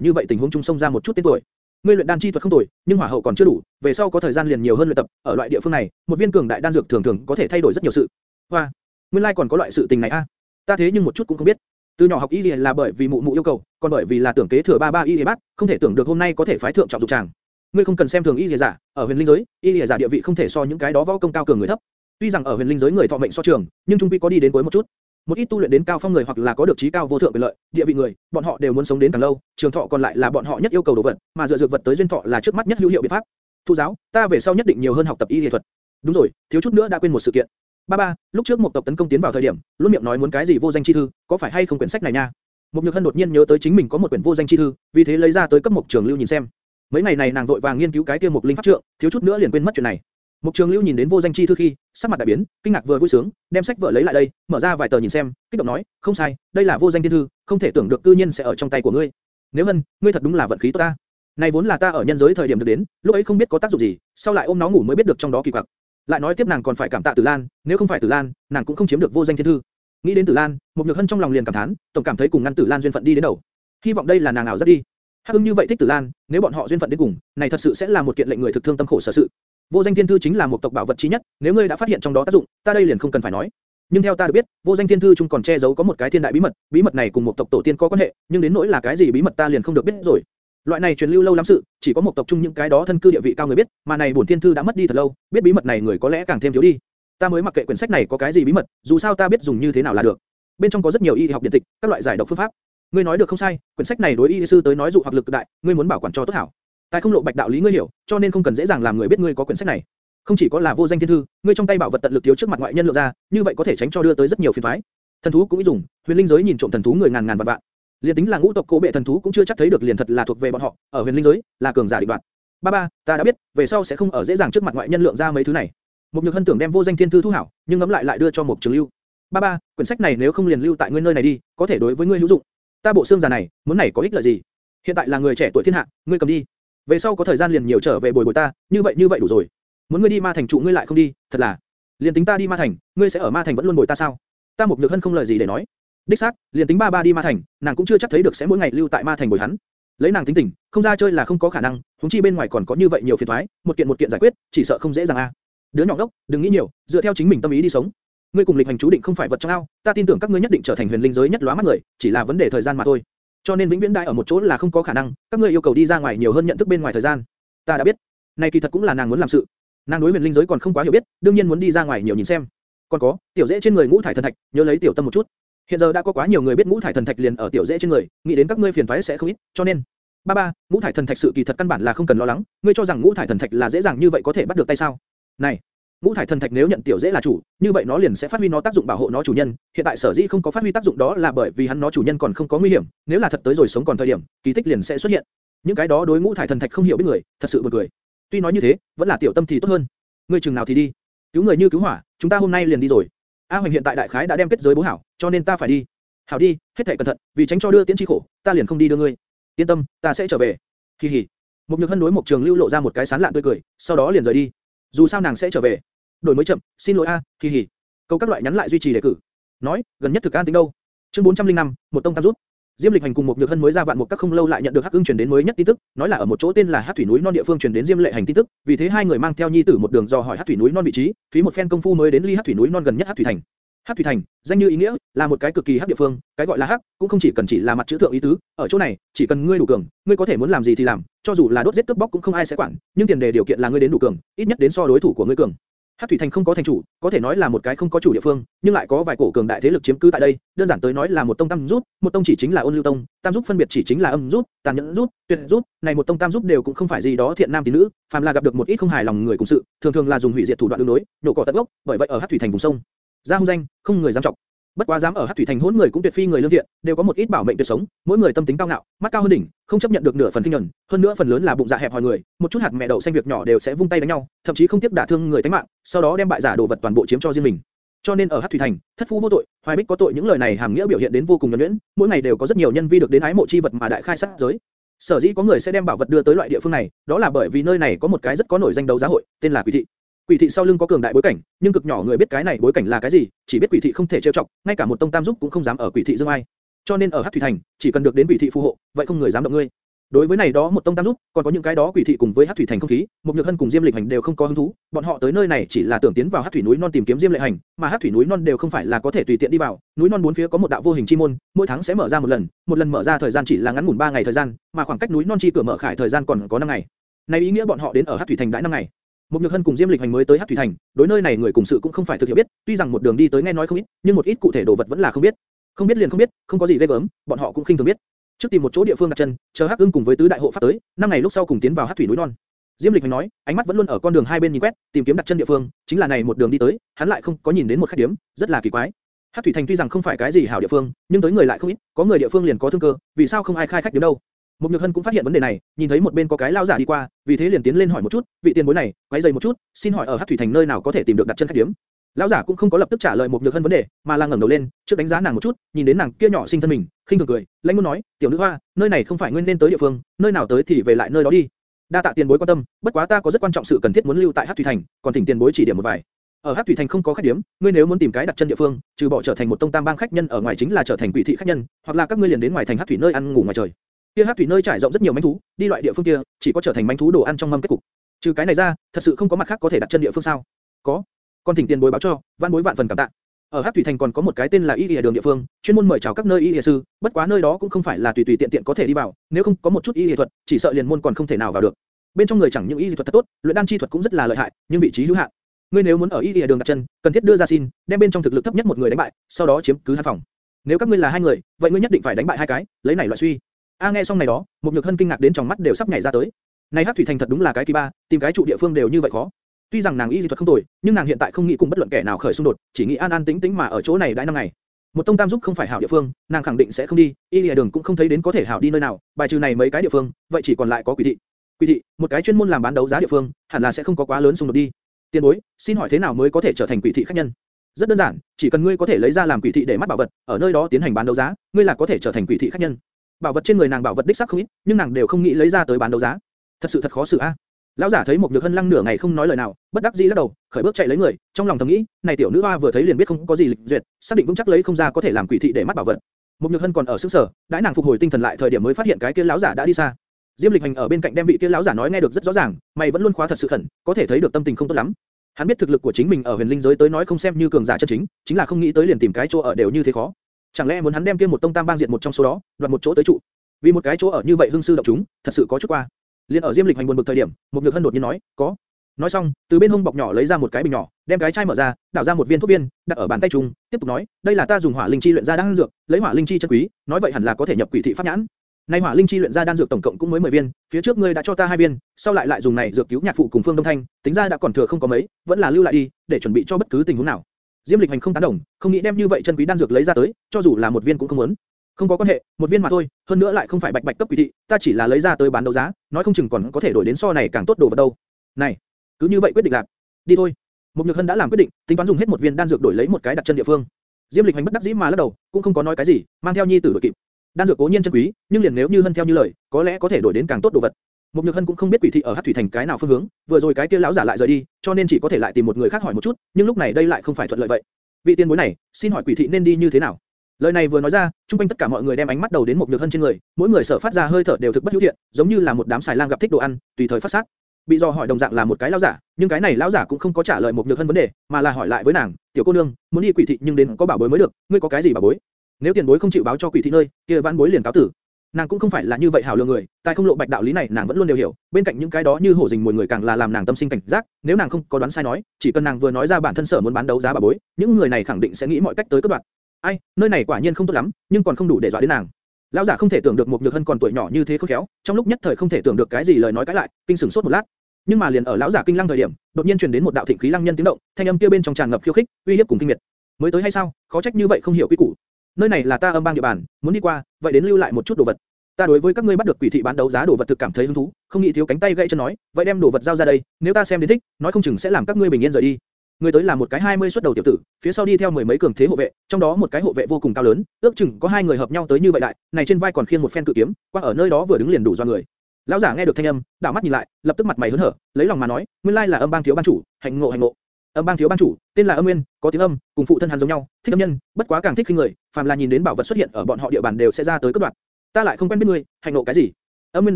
như vậy tình huống chung sông ra một chút tên tuổi. Ngươi luyện đan chi thuật không tồi, nhưng hỏa hậu còn chưa đủ, về sau có thời gian liền nhiều hơn luyện tập, ở loại địa phương này, một viên cường đại đan dược thường thường có thể thay đổi rất nhiều sự. Hoa, nguyên lai like còn có loại sự tình này a. Ta thế nhưng một chút cũng không biết. Từ nhỏ học y là bởi vì mụ mụ yêu cầu, còn bởi vì là tưởng kế thừa ba ba y bác, không thể tưởng được hôm nay có thể phái thượng trọng dục chàng. Ngươi không cần xem thường y giả, ở huyền linh giới, y giả địa vị không thể so những cái đó võ công cao cường người thấp. Tuy rằng ở huyền linh giới người thọ mệnh so trường, nhưng trung quy có đi đến cuối một chút. Một ít tu luyện đến cao phong người hoặc là có được trí cao vô thượng quyền lợi, địa vị người, bọn họ đều muốn sống đến càng lâu, trường thọ còn lại là bọn họ nhất yêu cầu đồ vật, mà dựa dược vật tới duyên thọ là trước mắt nhất hữu hiệu biện pháp. Thu giáo, ta về sau nhất định nhiều hơn học tập y y thuật. Đúng rồi, thiếu chút nữa đã quên một sự kiện. Ba ba, lúc trước một tộc tấn công tiến vào thời điểm, luôn miệng nói muốn cái gì vô danh chi thư, có phải hay không quyển sách này nha? Mục Nhược Hân đột nhiên nhớ tới chính mình có một quyển vô danh chi thư, vì thế lấy ra tới cấp mục trường lưu nhìn xem. Mấy ngày này nàng vội vàng nghiên cứu cái kia một linh pháp trượng, thiếu chút nữa liền quên mất chuyện này. Mục trường lưu nhìn đến vô danh chi thư khi, sắc mặt đại biến, kinh ngạc vừa vui sướng, đem sách vở lấy lại đây, mở ra vài tờ nhìn xem, kích động nói, không sai, đây là vô danh thiên thư, không thể tưởng được cư nhiên sẽ ở trong tay của ngươi. Nếu Hân, ngươi thật đúng là vận khí tốt ta. Này vốn là ta ở nhân giới thời điểm được đến, lúc ấy không biết có tác dụng gì, sau lại ôm nó ngủ mới biết được trong đó kỳ quặc. Lại nói tiếp nàng còn phải cảm tạ Tử Lan, nếu không phải Tử Lan, nàng cũng không chiếm được vô danh thiên thư. Nghĩ đến Tử Lan, một nhược hân trong lòng liền cảm thán, tổng cảm thấy cùng ngăn Tử Lan duyên phận đi đến đầu. Hy vọng đây là nàng ảo rất đi. Hắc Ưng như vậy thích Tử Lan, nếu bọn họ duyên phận đến cùng, này thật sự sẽ là một kiện lệnh người thực thương tâm khổ sở sự. Vô danh thiên thư chính là một tộc bảo vật chí nhất, nếu ngươi đã phát hiện trong đó tác dụng, ta đây liền không cần phải nói. Nhưng theo ta được biết, vô danh thiên thư chung còn che giấu có một cái thiên đại bí mật, bí mật này cùng một tộc tổ tiên có quan hệ, nhưng đến nỗi là cái gì bí mật ta liền không được biết rồi. Loại này truyền lưu lâu lắm sự, chỉ có một tộc chung những cái đó thân cư địa vị cao người biết, mà này bổn thiên thư đã mất đi thật lâu, biết bí mật này người có lẽ càng thêm thiếu đi. Ta mới mặc kệ quyển sách này có cái gì bí mật, dù sao ta biết dùng như thế nào là được. Bên trong có rất nhiều y học điện tịch, các loại giải độc phương pháp. Ngươi nói được không sai, quyển sách này đối y sư tới nói dụ hoặc lực đại, ngươi muốn bảo quản cho tốt hảo. Tài không lộ bạch đạo lý ngươi hiểu, cho nên không cần dễ dàng làm người biết ngươi có quyển sách này. Không chỉ có là vô danh thiên thư, ngươi trong tay bảo vật tận lực thiếu trước mặt ngoại nhân lộ ra, như vậy có thể tránh cho đưa tới rất nhiều phiền toái. Thần thú cũng ý dùng, huyền linh giới nhìn trộm thần thú người ngàn ngàn vạn vạn. Liên tính là ngũ tộc cố bệ thần thú cũng chưa chắc thấy được liền thật là thuộc về bọn họ, ở huyền linh giới là cường giả định đoạt. Ba ba, ta đã biết, về sau sẽ không ở dễ dàng trước mặt ngoại nhân lượng ra mấy thứ này. Một nhược hân tưởng đem vô danh thiên thư thu hảo, nhưng ngấm lại lại đưa cho một trường lưu. Ba ba, quyển sách này nếu không liền lưu tại ngươi nơi này đi, có thể đối với ngươi hữu dụng. Ta bộ xương già này, muốn này có ích lợi gì? Hiện tại là người trẻ tuổi thiên hạ, ngươi cầm đi. Về sau có thời gian liền nhiều trở về bồi bồi ta, như vậy như vậy đủ rồi. Muốn ngươi đi ma thành trụ ngươi lại không đi, thật là. Liền tính ta đi ma thành, ngươi sẽ ở ma thành vẫn luôn bồi ta sao? Ta một nhược hân không lời gì để nói. Đích xác, liền tính ba ba đi ma thành, nàng cũng chưa chắc thấy được sẽ mỗi ngày lưu tại ma thành bồi hắn. Lấy nàng tính tình, không ra chơi là không có khả năng, huống chi bên ngoài còn có như vậy nhiều phiền toái, một kiện một kiện giải quyết, chỉ sợ không dễ dàng a. Đứa nhỏ đốc, đừng nghĩ nhiều, dựa theo chính mình tâm ý đi sống. Ngươi cùng lịch hành chú định không phải vật trong ao, ta tin tưởng các ngươi nhất định trở thành huyền linh giới nhất lóa mắt người, chỉ là vấn đề thời gian mà thôi. Cho nên vĩnh viễn đại ở một chỗ là không có khả năng, các ngươi yêu cầu đi ra ngoài nhiều hơn nhận thức bên ngoài thời gian. Ta đã biết. Này kỳ thật cũng là nàng muốn làm sự. Nàng đối huyền linh giới còn không quá hiểu biết, đương nhiên muốn đi ra ngoài nhiều nhìn xem. Còn có, tiểu dễ trên người ngũ thải thần thạch, nhớ lấy tiểu tâm một chút. Hiện giờ đã có quá nhiều người biết ngũ thải thần thạch liền ở tiểu dễ trên người, nghĩ đến các ngươi phiền toái sẽ không ít, cho nên ba ba, ngũ thải thần thạch sự kỳ thật căn bản là không cần lo lắng, ngươi cho rằng ngũ thải thần thạch là dễ dàng như vậy có thể bắt được tay sao? Này, ngũ thải thần thạch nếu nhận tiểu dễ là chủ, như vậy nó liền sẽ phát huy nó tác dụng bảo hộ nó chủ nhân. Hiện tại sở dĩ không có phát huy tác dụng đó là bởi vì hắn nó chủ nhân còn không có nguy hiểm, nếu là thật tới rồi sống còn thời điểm, kỳ tích liền sẽ xuất hiện. Những cái đó đối ngũ thải thần thạch không hiểu biết người, thật sự buồn cười. Tuy nói như thế, vẫn là tiểu tâm thì tốt hơn. Ngươi chừng nào thì đi, cứu người như cứu hỏa, chúng ta hôm nay liền đi rồi. A Hoành hiện tại đại khái đã đem kết giới bố hảo, cho nên ta phải đi. Hảo đi, hết thảy cẩn thận, vì tránh cho đưa tiễn chi khổ, ta liền không đi đưa ngươi. Yên tâm, ta sẽ trở về. Kỳ hỉ. Một nhược hân đối một trường lưu lộ ra một cái sán lạn tươi cười, sau đó liền rời đi. Dù sao nàng sẽ trở về. Đổi mới chậm, xin lỗi a, kỳ hỉ. Câu các loại nhắn lại duy trì đề cử. Nói, gần nhất thực an tính đâu? Chương 405, một tông tam rút. Diêm Lịch Hành cùng một Nhược Hân mới ra vạn một các không lâu lại nhận được Hắc Ưng truyền đến mới nhất tin tức, nói là ở một chỗ tên là Hắc Thủy núi non địa phương truyền đến Diêm Lệ Hành tin tức, vì thế hai người mang theo nhi tử một đường dò hỏi Hắc Thủy núi non vị trí, phí một phen công phu mới đến ly Hắc Thủy núi non gần nhất Hắc Thủy thành. Hắc Thủy Thành, danh như ý nghĩa, là một cái cực kỳ hắc địa phương, cái gọi là hắc, cũng không chỉ cần chỉ là mặt chữ thượng ý tứ, ở chỗ này, chỉ cần ngươi đủ cường, ngươi có thể muốn làm gì thì làm, cho dù là đốt giết cướp bóc cũng không ai sẽ quản, nhưng tiền đề điều kiện là ngươi đến đủ cường, ít nhất đến so đối thủ của ngươi cường. Hắc Thủy Thành không có thành chủ, có thể nói là một cái không có chủ địa phương, nhưng lại có vài cổ cường đại thế lực chiếm cứ tại đây, đơn giản tới nói là một tông tam rút, một tông chỉ chính là ôn lưu tông, tam rút phân biệt chỉ chính là âm rút, tàn nhẫn rút, tuyệt rút, này một tông tam rút đều cũng không phải gì đó thiện nam tín nữ, phàm là gặp được một ít không hài lòng người cùng sự, thường thường là dùng hủy diệt thủ đoạn đương đối, nổ cỏ tận gốc, bởi vậy ở Hắc Thủy Thành vùng sông, ra hung danh, không người dám trọng. Bất quá dám ở Hắc Thủy Thành hỗn người cũng tuyệt phi người lương thiện, đều có một ít bảo mệnh tuyệt sống, mỗi người tâm tính cao ngạo, mắt cao hơn đỉnh, không chấp nhận được nửa phần kinh nhẫn, hơn nữa phần lớn là bụng dạ hẹp hòi người, một chút hạt mẹ đậu xanh việc nhỏ đều sẽ vung tay đánh nhau, thậm chí không tiếc đả thương người tính mạng, sau đó đem bại giả đồ vật toàn bộ chiếm cho riêng mình. Cho nên ở Hắc Thủy Thành, thất phu vô tội, hoài bích có tội những lời này hàm nghĩa biểu hiện đến vô cùng nhuần nhuyễn, mỗi ngày đều có rất nhiều nhân vi được đến ái mộ chi vật mà đại khai sát giới. Sở dĩ có người sẽ đem bảo vật đưa tới loại địa phương này, đó là bởi vì nơi này có một cái rất có nổi danh đấu giá hội, tên là Quỷ thị. Quỷ thị sau lưng có cường đại bối cảnh, nhưng cực nhỏ người biết cái này bối cảnh là cái gì, chỉ biết quỷ thị không thể trêu chọc, ngay cả một tông tam giúp cũng không dám ở quỷ thị dương ai. Cho nên ở Hắc Thủy Thành, chỉ cần được đến quỷ thị phù hộ, vậy không người dám động ngươi. Đối với này đó một tông tam giúp, còn có những cái đó quỷ thị cùng với Hắc Thủy Thành không khí, một nhược hân cùng Diêm Lịch Hành đều không có hứng thú, bọn họ tới nơi này chỉ là tưởng tiến vào Hắc Thủy núi non tìm kiếm Diêm Lệ Hành, mà Hắc Thủy núi non đều không phải là có thể tùy tiện đi vào, núi non bốn phía có một đạo vô hình chi môn, mỗi tháng sẽ mở ra một lần, một lần mở ra thời gian chỉ là ngắn ngủn 3 ngày thời gian, mà khoảng cách núi non chi cửa mở khải thời gian còn có 5 ngày. Này ý nghĩa bọn họ đến ở Hắc Thủy Thành đã 5 ngày. Một Nhược Hân cùng Diêm Lịch Hành mới tới Hắc Thủy Thành, đối nơi này người cùng sự cũng không phải thực hiểu biết, tuy rằng một đường đi tới nghe nói không ít, nhưng một ít cụ thể đồ vật vẫn là không biết. Không biết liền không biết, không có gì ghê gớm, bọn họ cũng khinh thường biết. Trước tìm một chỗ địa phương đặt chân, chờ Hắc Ưng cùng với tứ đại hộ pháp tới, năm ngày lúc sau cùng tiến vào Hắc Thủy núi non. Diêm Lịch Hành nói, ánh mắt vẫn luôn ở con đường hai bên nhìn quét, tìm kiếm đặt chân địa phương, chính là này một đường đi tới, hắn lại không có nhìn đến một khách điểm, rất là kỳ quái. Hắc Thủy Thành tuy rằng không phải cái gì hảo địa phương, nhưng tới người lại không ít, có người địa phương liền có thương cơ, vì sao không ai khai khách điểm đâu? Một Nhược Hân cũng phát hiện vấn đề này, nhìn thấy một bên có cái lao giả đi qua, vì thế liền tiến lên hỏi một chút, vị tiền bối này, quấy giày một chút, xin hỏi ở Hắc Thủy Thành nơi nào có thể tìm được đặt chân khách điểm? Lão giả cũng không có lập tức trả lời một nhược hân vấn đề, mà là ngẩng đầu lên, trước đánh giá nàng một chút, nhìn đến nàng kia nhỏ xinh thân mình, khinh thường cười, lãnh muốn nói, tiểu nữ hoa, nơi này không phải nguyên nên tới địa phương, nơi nào tới thì về lại nơi đó đi. Đa tạ tiền bối quan tâm, bất quá ta có rất quan trọng sự cần thiết muốn lưu tại Hắc Thủy Thành, còn thỉnh tiền bối chỉ điểm một vài. Ở Hắc Thủy Thành không có khách điểm, ngươi nếu muốn tìm cái đặt chân địa phương, trừ bỏ trở thành một tông tam bang khách nhân ở ngoài chính là trở thành quỷ thị khách nhân, hoặc là các ngươi liền đến ngoài thành Hắc Thủy nơi ăn ngủ ngoài trời. Kia Hắc Thủy nơi trải rộng rất nhiều manh thú, đi loại địa phương kia, chỉ có trở thành manh thú đồ ăn trong mâm kết cục. Trừ cái này ra, thật sự không có mặt khác có thể đặt chân địa phương sao? Có. Con thỉnh tiền bối báo cho, vạn bối vạn phần cảm tạ. Ở Hắc Thủy Thành còn có một cái tên là Y Y đường địa phương, chuyên môn mời chào các nơi y y sư, bất quá nơi đó cũng không phải là tùy tùy tiện tiện có thể đi vào, nếu không có một chút y y thuật, chỉ sợ liền môn còn không thể nào vào được. Bên trong người chẳng những y y thuật thật tốt, luyện đan chi thuật cũng rất là lợi hại, nhưng vị trí hữu hạn. Ngươi nếu muốn ở y y đường đặt chân, cần thiết đưa ra xin, đem bên trong thực lực thấp nhất một người đánh bại, sau đó chiếm cứ hai phòng. Nếu các ngươi là hai người, vậy ngươi nhất định phải đánh bại hai cái, lấy này loại suy. A nghe xong này đó, một nhược hân kinh ngạc đến trong mắt đều sắp nhảy ra tới. Này Hắc Thủy Thành thật đúng là cái kỳ ba, tìm cái trụ địa phương đều như vậy khó. Tuy rằng nàng y dị thuật không tồi, nhưng nàng hiện tại không nghĩ cùng bất luận kẻ nào khởi xung đột, chỉ nghĩ an an tĩnh tĩnh mà ở chỗ này đãi năm ngày. Một tông tam giúp không phải hảo địa phương, nàng khẳng định sẽ không đi, y lìa đường cũng không thấy đến có thể hảo đi nơi nào, bài trừ này mấy cái địa phương, vậy chỉ còn lại có quỷ thị. Quỷ thị, một cái chuyên môn làm bán đấu giá địa phương, hẳn là sẽ không có quá lớn xung đột đi. Tiên bối, xin hỏi thế nào mới có thể trở thành quỷ thị khách nhân? Rất đơn giản, chỉ cần ngươi có thể lấy ra làm quỷ thị để mắt bảo vật, ở nơi đó tiến hành bán đấu giá, ngươi là có thể trở thành quỷ thị khách nhân. Bảo vật trên người nàng bảo vật đích xác không ít, nhưng nàng đều không nghĩ lấy ra tới bán đấu giá. Thật sự thật khó xử a. Lão giả thấy một nhược hân lăng nửa ngày không nói lời nào, bất đắc dĩ lắc đầu, khởi bước chạy lấy người, trong lòng thầm nghĩ, này tiểu nữ hoa vừa thấy liền biết không có gì lịch duyệt, xác định vững chắc lấy không ra có thể làm quỷ thị để mắt bảo vật. Một nhược hân còn ở sững sờ, đãi nàng phục hồi tinh thần lại thời điểm mới phát hiện cái kia lão giả đã đi xa. Diêm Lịch Hành ở bên cạnh đem vị kia lão giả nói nghe được rất rõ ràng, mày vẫn luôn khóa thật sự khẩn, có thể thấy được tâm tình không tốt lắm. Hắn biết thực lực của chính mình ở huyền linh giới tới nói không xem như cường giả chân chính, chính là không nghĩ tới liền tìm cái chỗ ở đều như thế khó. Chẳng lẽ muốn hắn đem kia một tông tam bang diện một trong số đó, đoạt một chỗ tới trụ? Vì một cái chỗ ở như vậy hưng sư động chúng, thật sự có chút qua. Liên ở Diêm Lịch hành buồn bực thời điểm, một nhược hân đột nhiên nói, có. Nói xong, từ bên hông bọc nhỏ lấy ra một cái bình nhỏ, đem cái chai mở ra, đảo ra một viên thuốc viên, đặt ở bàn tay trung, tiếp tục nói, đây là ta dùng hỏa linh chi luyện ra đan dược, lấy hỏa linh chi chân quý, nói vậy hẳn là có thể nhập quỷ thị pháp nhãn. Nay hỏa linh chi luyện ra đan dược tổng cộng cũng mới 10 viên, phía trước ngươi đã cho ta hai viên, sau lại lại dùng này dược cứu nhạc phụ cùng Phương Đông Thanh, tính ra đã còn thừa không có mấy, vẫn là lưu lại đi, để chuẩn bị cho bất cứ tình huống nào. Diêm Lịch Hành không tán đồng, không nghĩ đem như vậy chân quý đan dược lấy ra tới, cho dù là một viên cũng không muốn. Không có quan hệ, một viên mà thôi, hơn nữa lại không phải bạch bạch cấp quỷ thị, ta chỉ là lấy ra tới bán đấu giá, nói không chừng còn có thể đổi đến so này càng tốt đồ vật đâu. Này, cứ như vậy quyết định làm, đi thôi. Một Nhược Hân đã làm quyết định, tính toán dùng hết một viên đan dược đổi lấy một cái đặt chân địa phương. Diêm Lịch Hành bất đắc dĩ mà lắc đầu, cũng không có nói cái gì, mang theo nhi tử đổi kịp. Đan dược cố nhiên chân quý, nhưng liền nếu như Hân theo như lời, có lẽ có thể đổi đến càng tốt đồ vật. Một Nhược Hân cũng không biết quỷ thị ở Hắc Thủy Thành cái nào phương hướng, vừa rồi cái kia lão giả lại rời đi, cho nên chỉ có thể lại tìm một người khác hỏi một chút, nhưng lúc này đây lại không phải thuận lợi vậy. Vị tiên bối này, xin hỏi quỷ thị nên đi như thế nào? Lời này vừa nói ra, trung quanh tất cả mọi người đem ánh mắt đầu đến một nhược hân trên người, mỗi người sở phát ra hơi thở đều thực bất hữu thiện, giống như là một đám xài lang gặp thích đồ ăn, tùy thời phát sát. Bị do hỏi đồng dạng là một cái lão giả, nhưng cái này lão giả cũng không có trả lời một nhược hân vấn đề, mà là hỏi lại với nàng, tiểu cô nương, muốn đi quỷ thị nhưng đến có bảo bối mới được, ngươi có cái gì bảo bối? Nếu tiền bối không chịu báo cho quỷ thị nơi, kia vãn bối liền cáo tử. Nàng cũng không phải là như vậy hảo lương người, tại không lộ bạch đạo lý này nàng vẫn luôn đều hiểu, bên cạnh những cái đó như hổ rình mồi người càng là làm nàng tâm sinh cảnh giác, nếu nàng không có đoán sai nói, chỉ cần nàng vừa nói ra bản thân sở muốn bán đấu giá bảo bối, những người này khẳng định sẽ nghĩ mọi cách tới cướp đoạt. Ai, nơi này quả nhiên không tốt lắm, nhưng còn không đủ để dọa đến nàng. Lão giả không thể tưởng được một nhược hân còn tuổi nhỏ như thế khôn khéo, trong lúc nhất thời không thể tưởng được cái gì lời nói cãi lại, kinh sửng sốt một lát. Nhưng mà liền ở lão giả kinh lăng thời điểm, đột nhiên truyền đến một đạo thịnh khí lăng nhân tiếng động, thanh âm kia bên trong tràn ngập khiêu khích, uy hiếp cùng kinh miệt. Mới tới hay sao, khó trách như vậy không hiểu quy củ. Nơi này là ta âm bang địa bàn, muốn đi qua, vậy đến lưu lại một chút đồ vật. Ta đối với các ngươi bắt được quỷ thị bán đấu giá đồ vật thực cảm thấy hứng thú, không nghĩ thiếu cánh tay gãy chân nói, vậy đem đồ vật giao ra đây, nếu ta xem đến thích, nói không chừng sẽ làm các ngươi bình yên rời đi. Người tới là một cái 20 xuất đầu tiểu tử, phía sau đi theo mười mấy cường thế hộ vệ, trong đó một cái hộ vệ vô cùng cao lớn, ước chừng có hai người hợp nhau tới như vậy đại, này trên vai còn khiêng một phen cự kiếm, quang ở nơi đó vừa đứng liền đủ do người. Lão giả nghe được thanh âm, đảo mắt nhìn lại, lập tức mặt mày hớn hở, lấy lòng mà nói, nguyên lai là âm bang thiếu ban chủ, hạnh ngộ hạnh ngộ. Âm bang thiếu bang chủ, tên là Âm Nguyên, có tiếng âm, cùng phụ thân hắn giống nhau, thích âm nhân, bất quá càng thích khi người, phàm là nhìn đến bảo vật xuất hiện ở bọn họ địa bàn đều sẽ ra tới cướp đoạt. Ta lại không quen biết ngươi, hành nộ cái gì? Âm Nguyên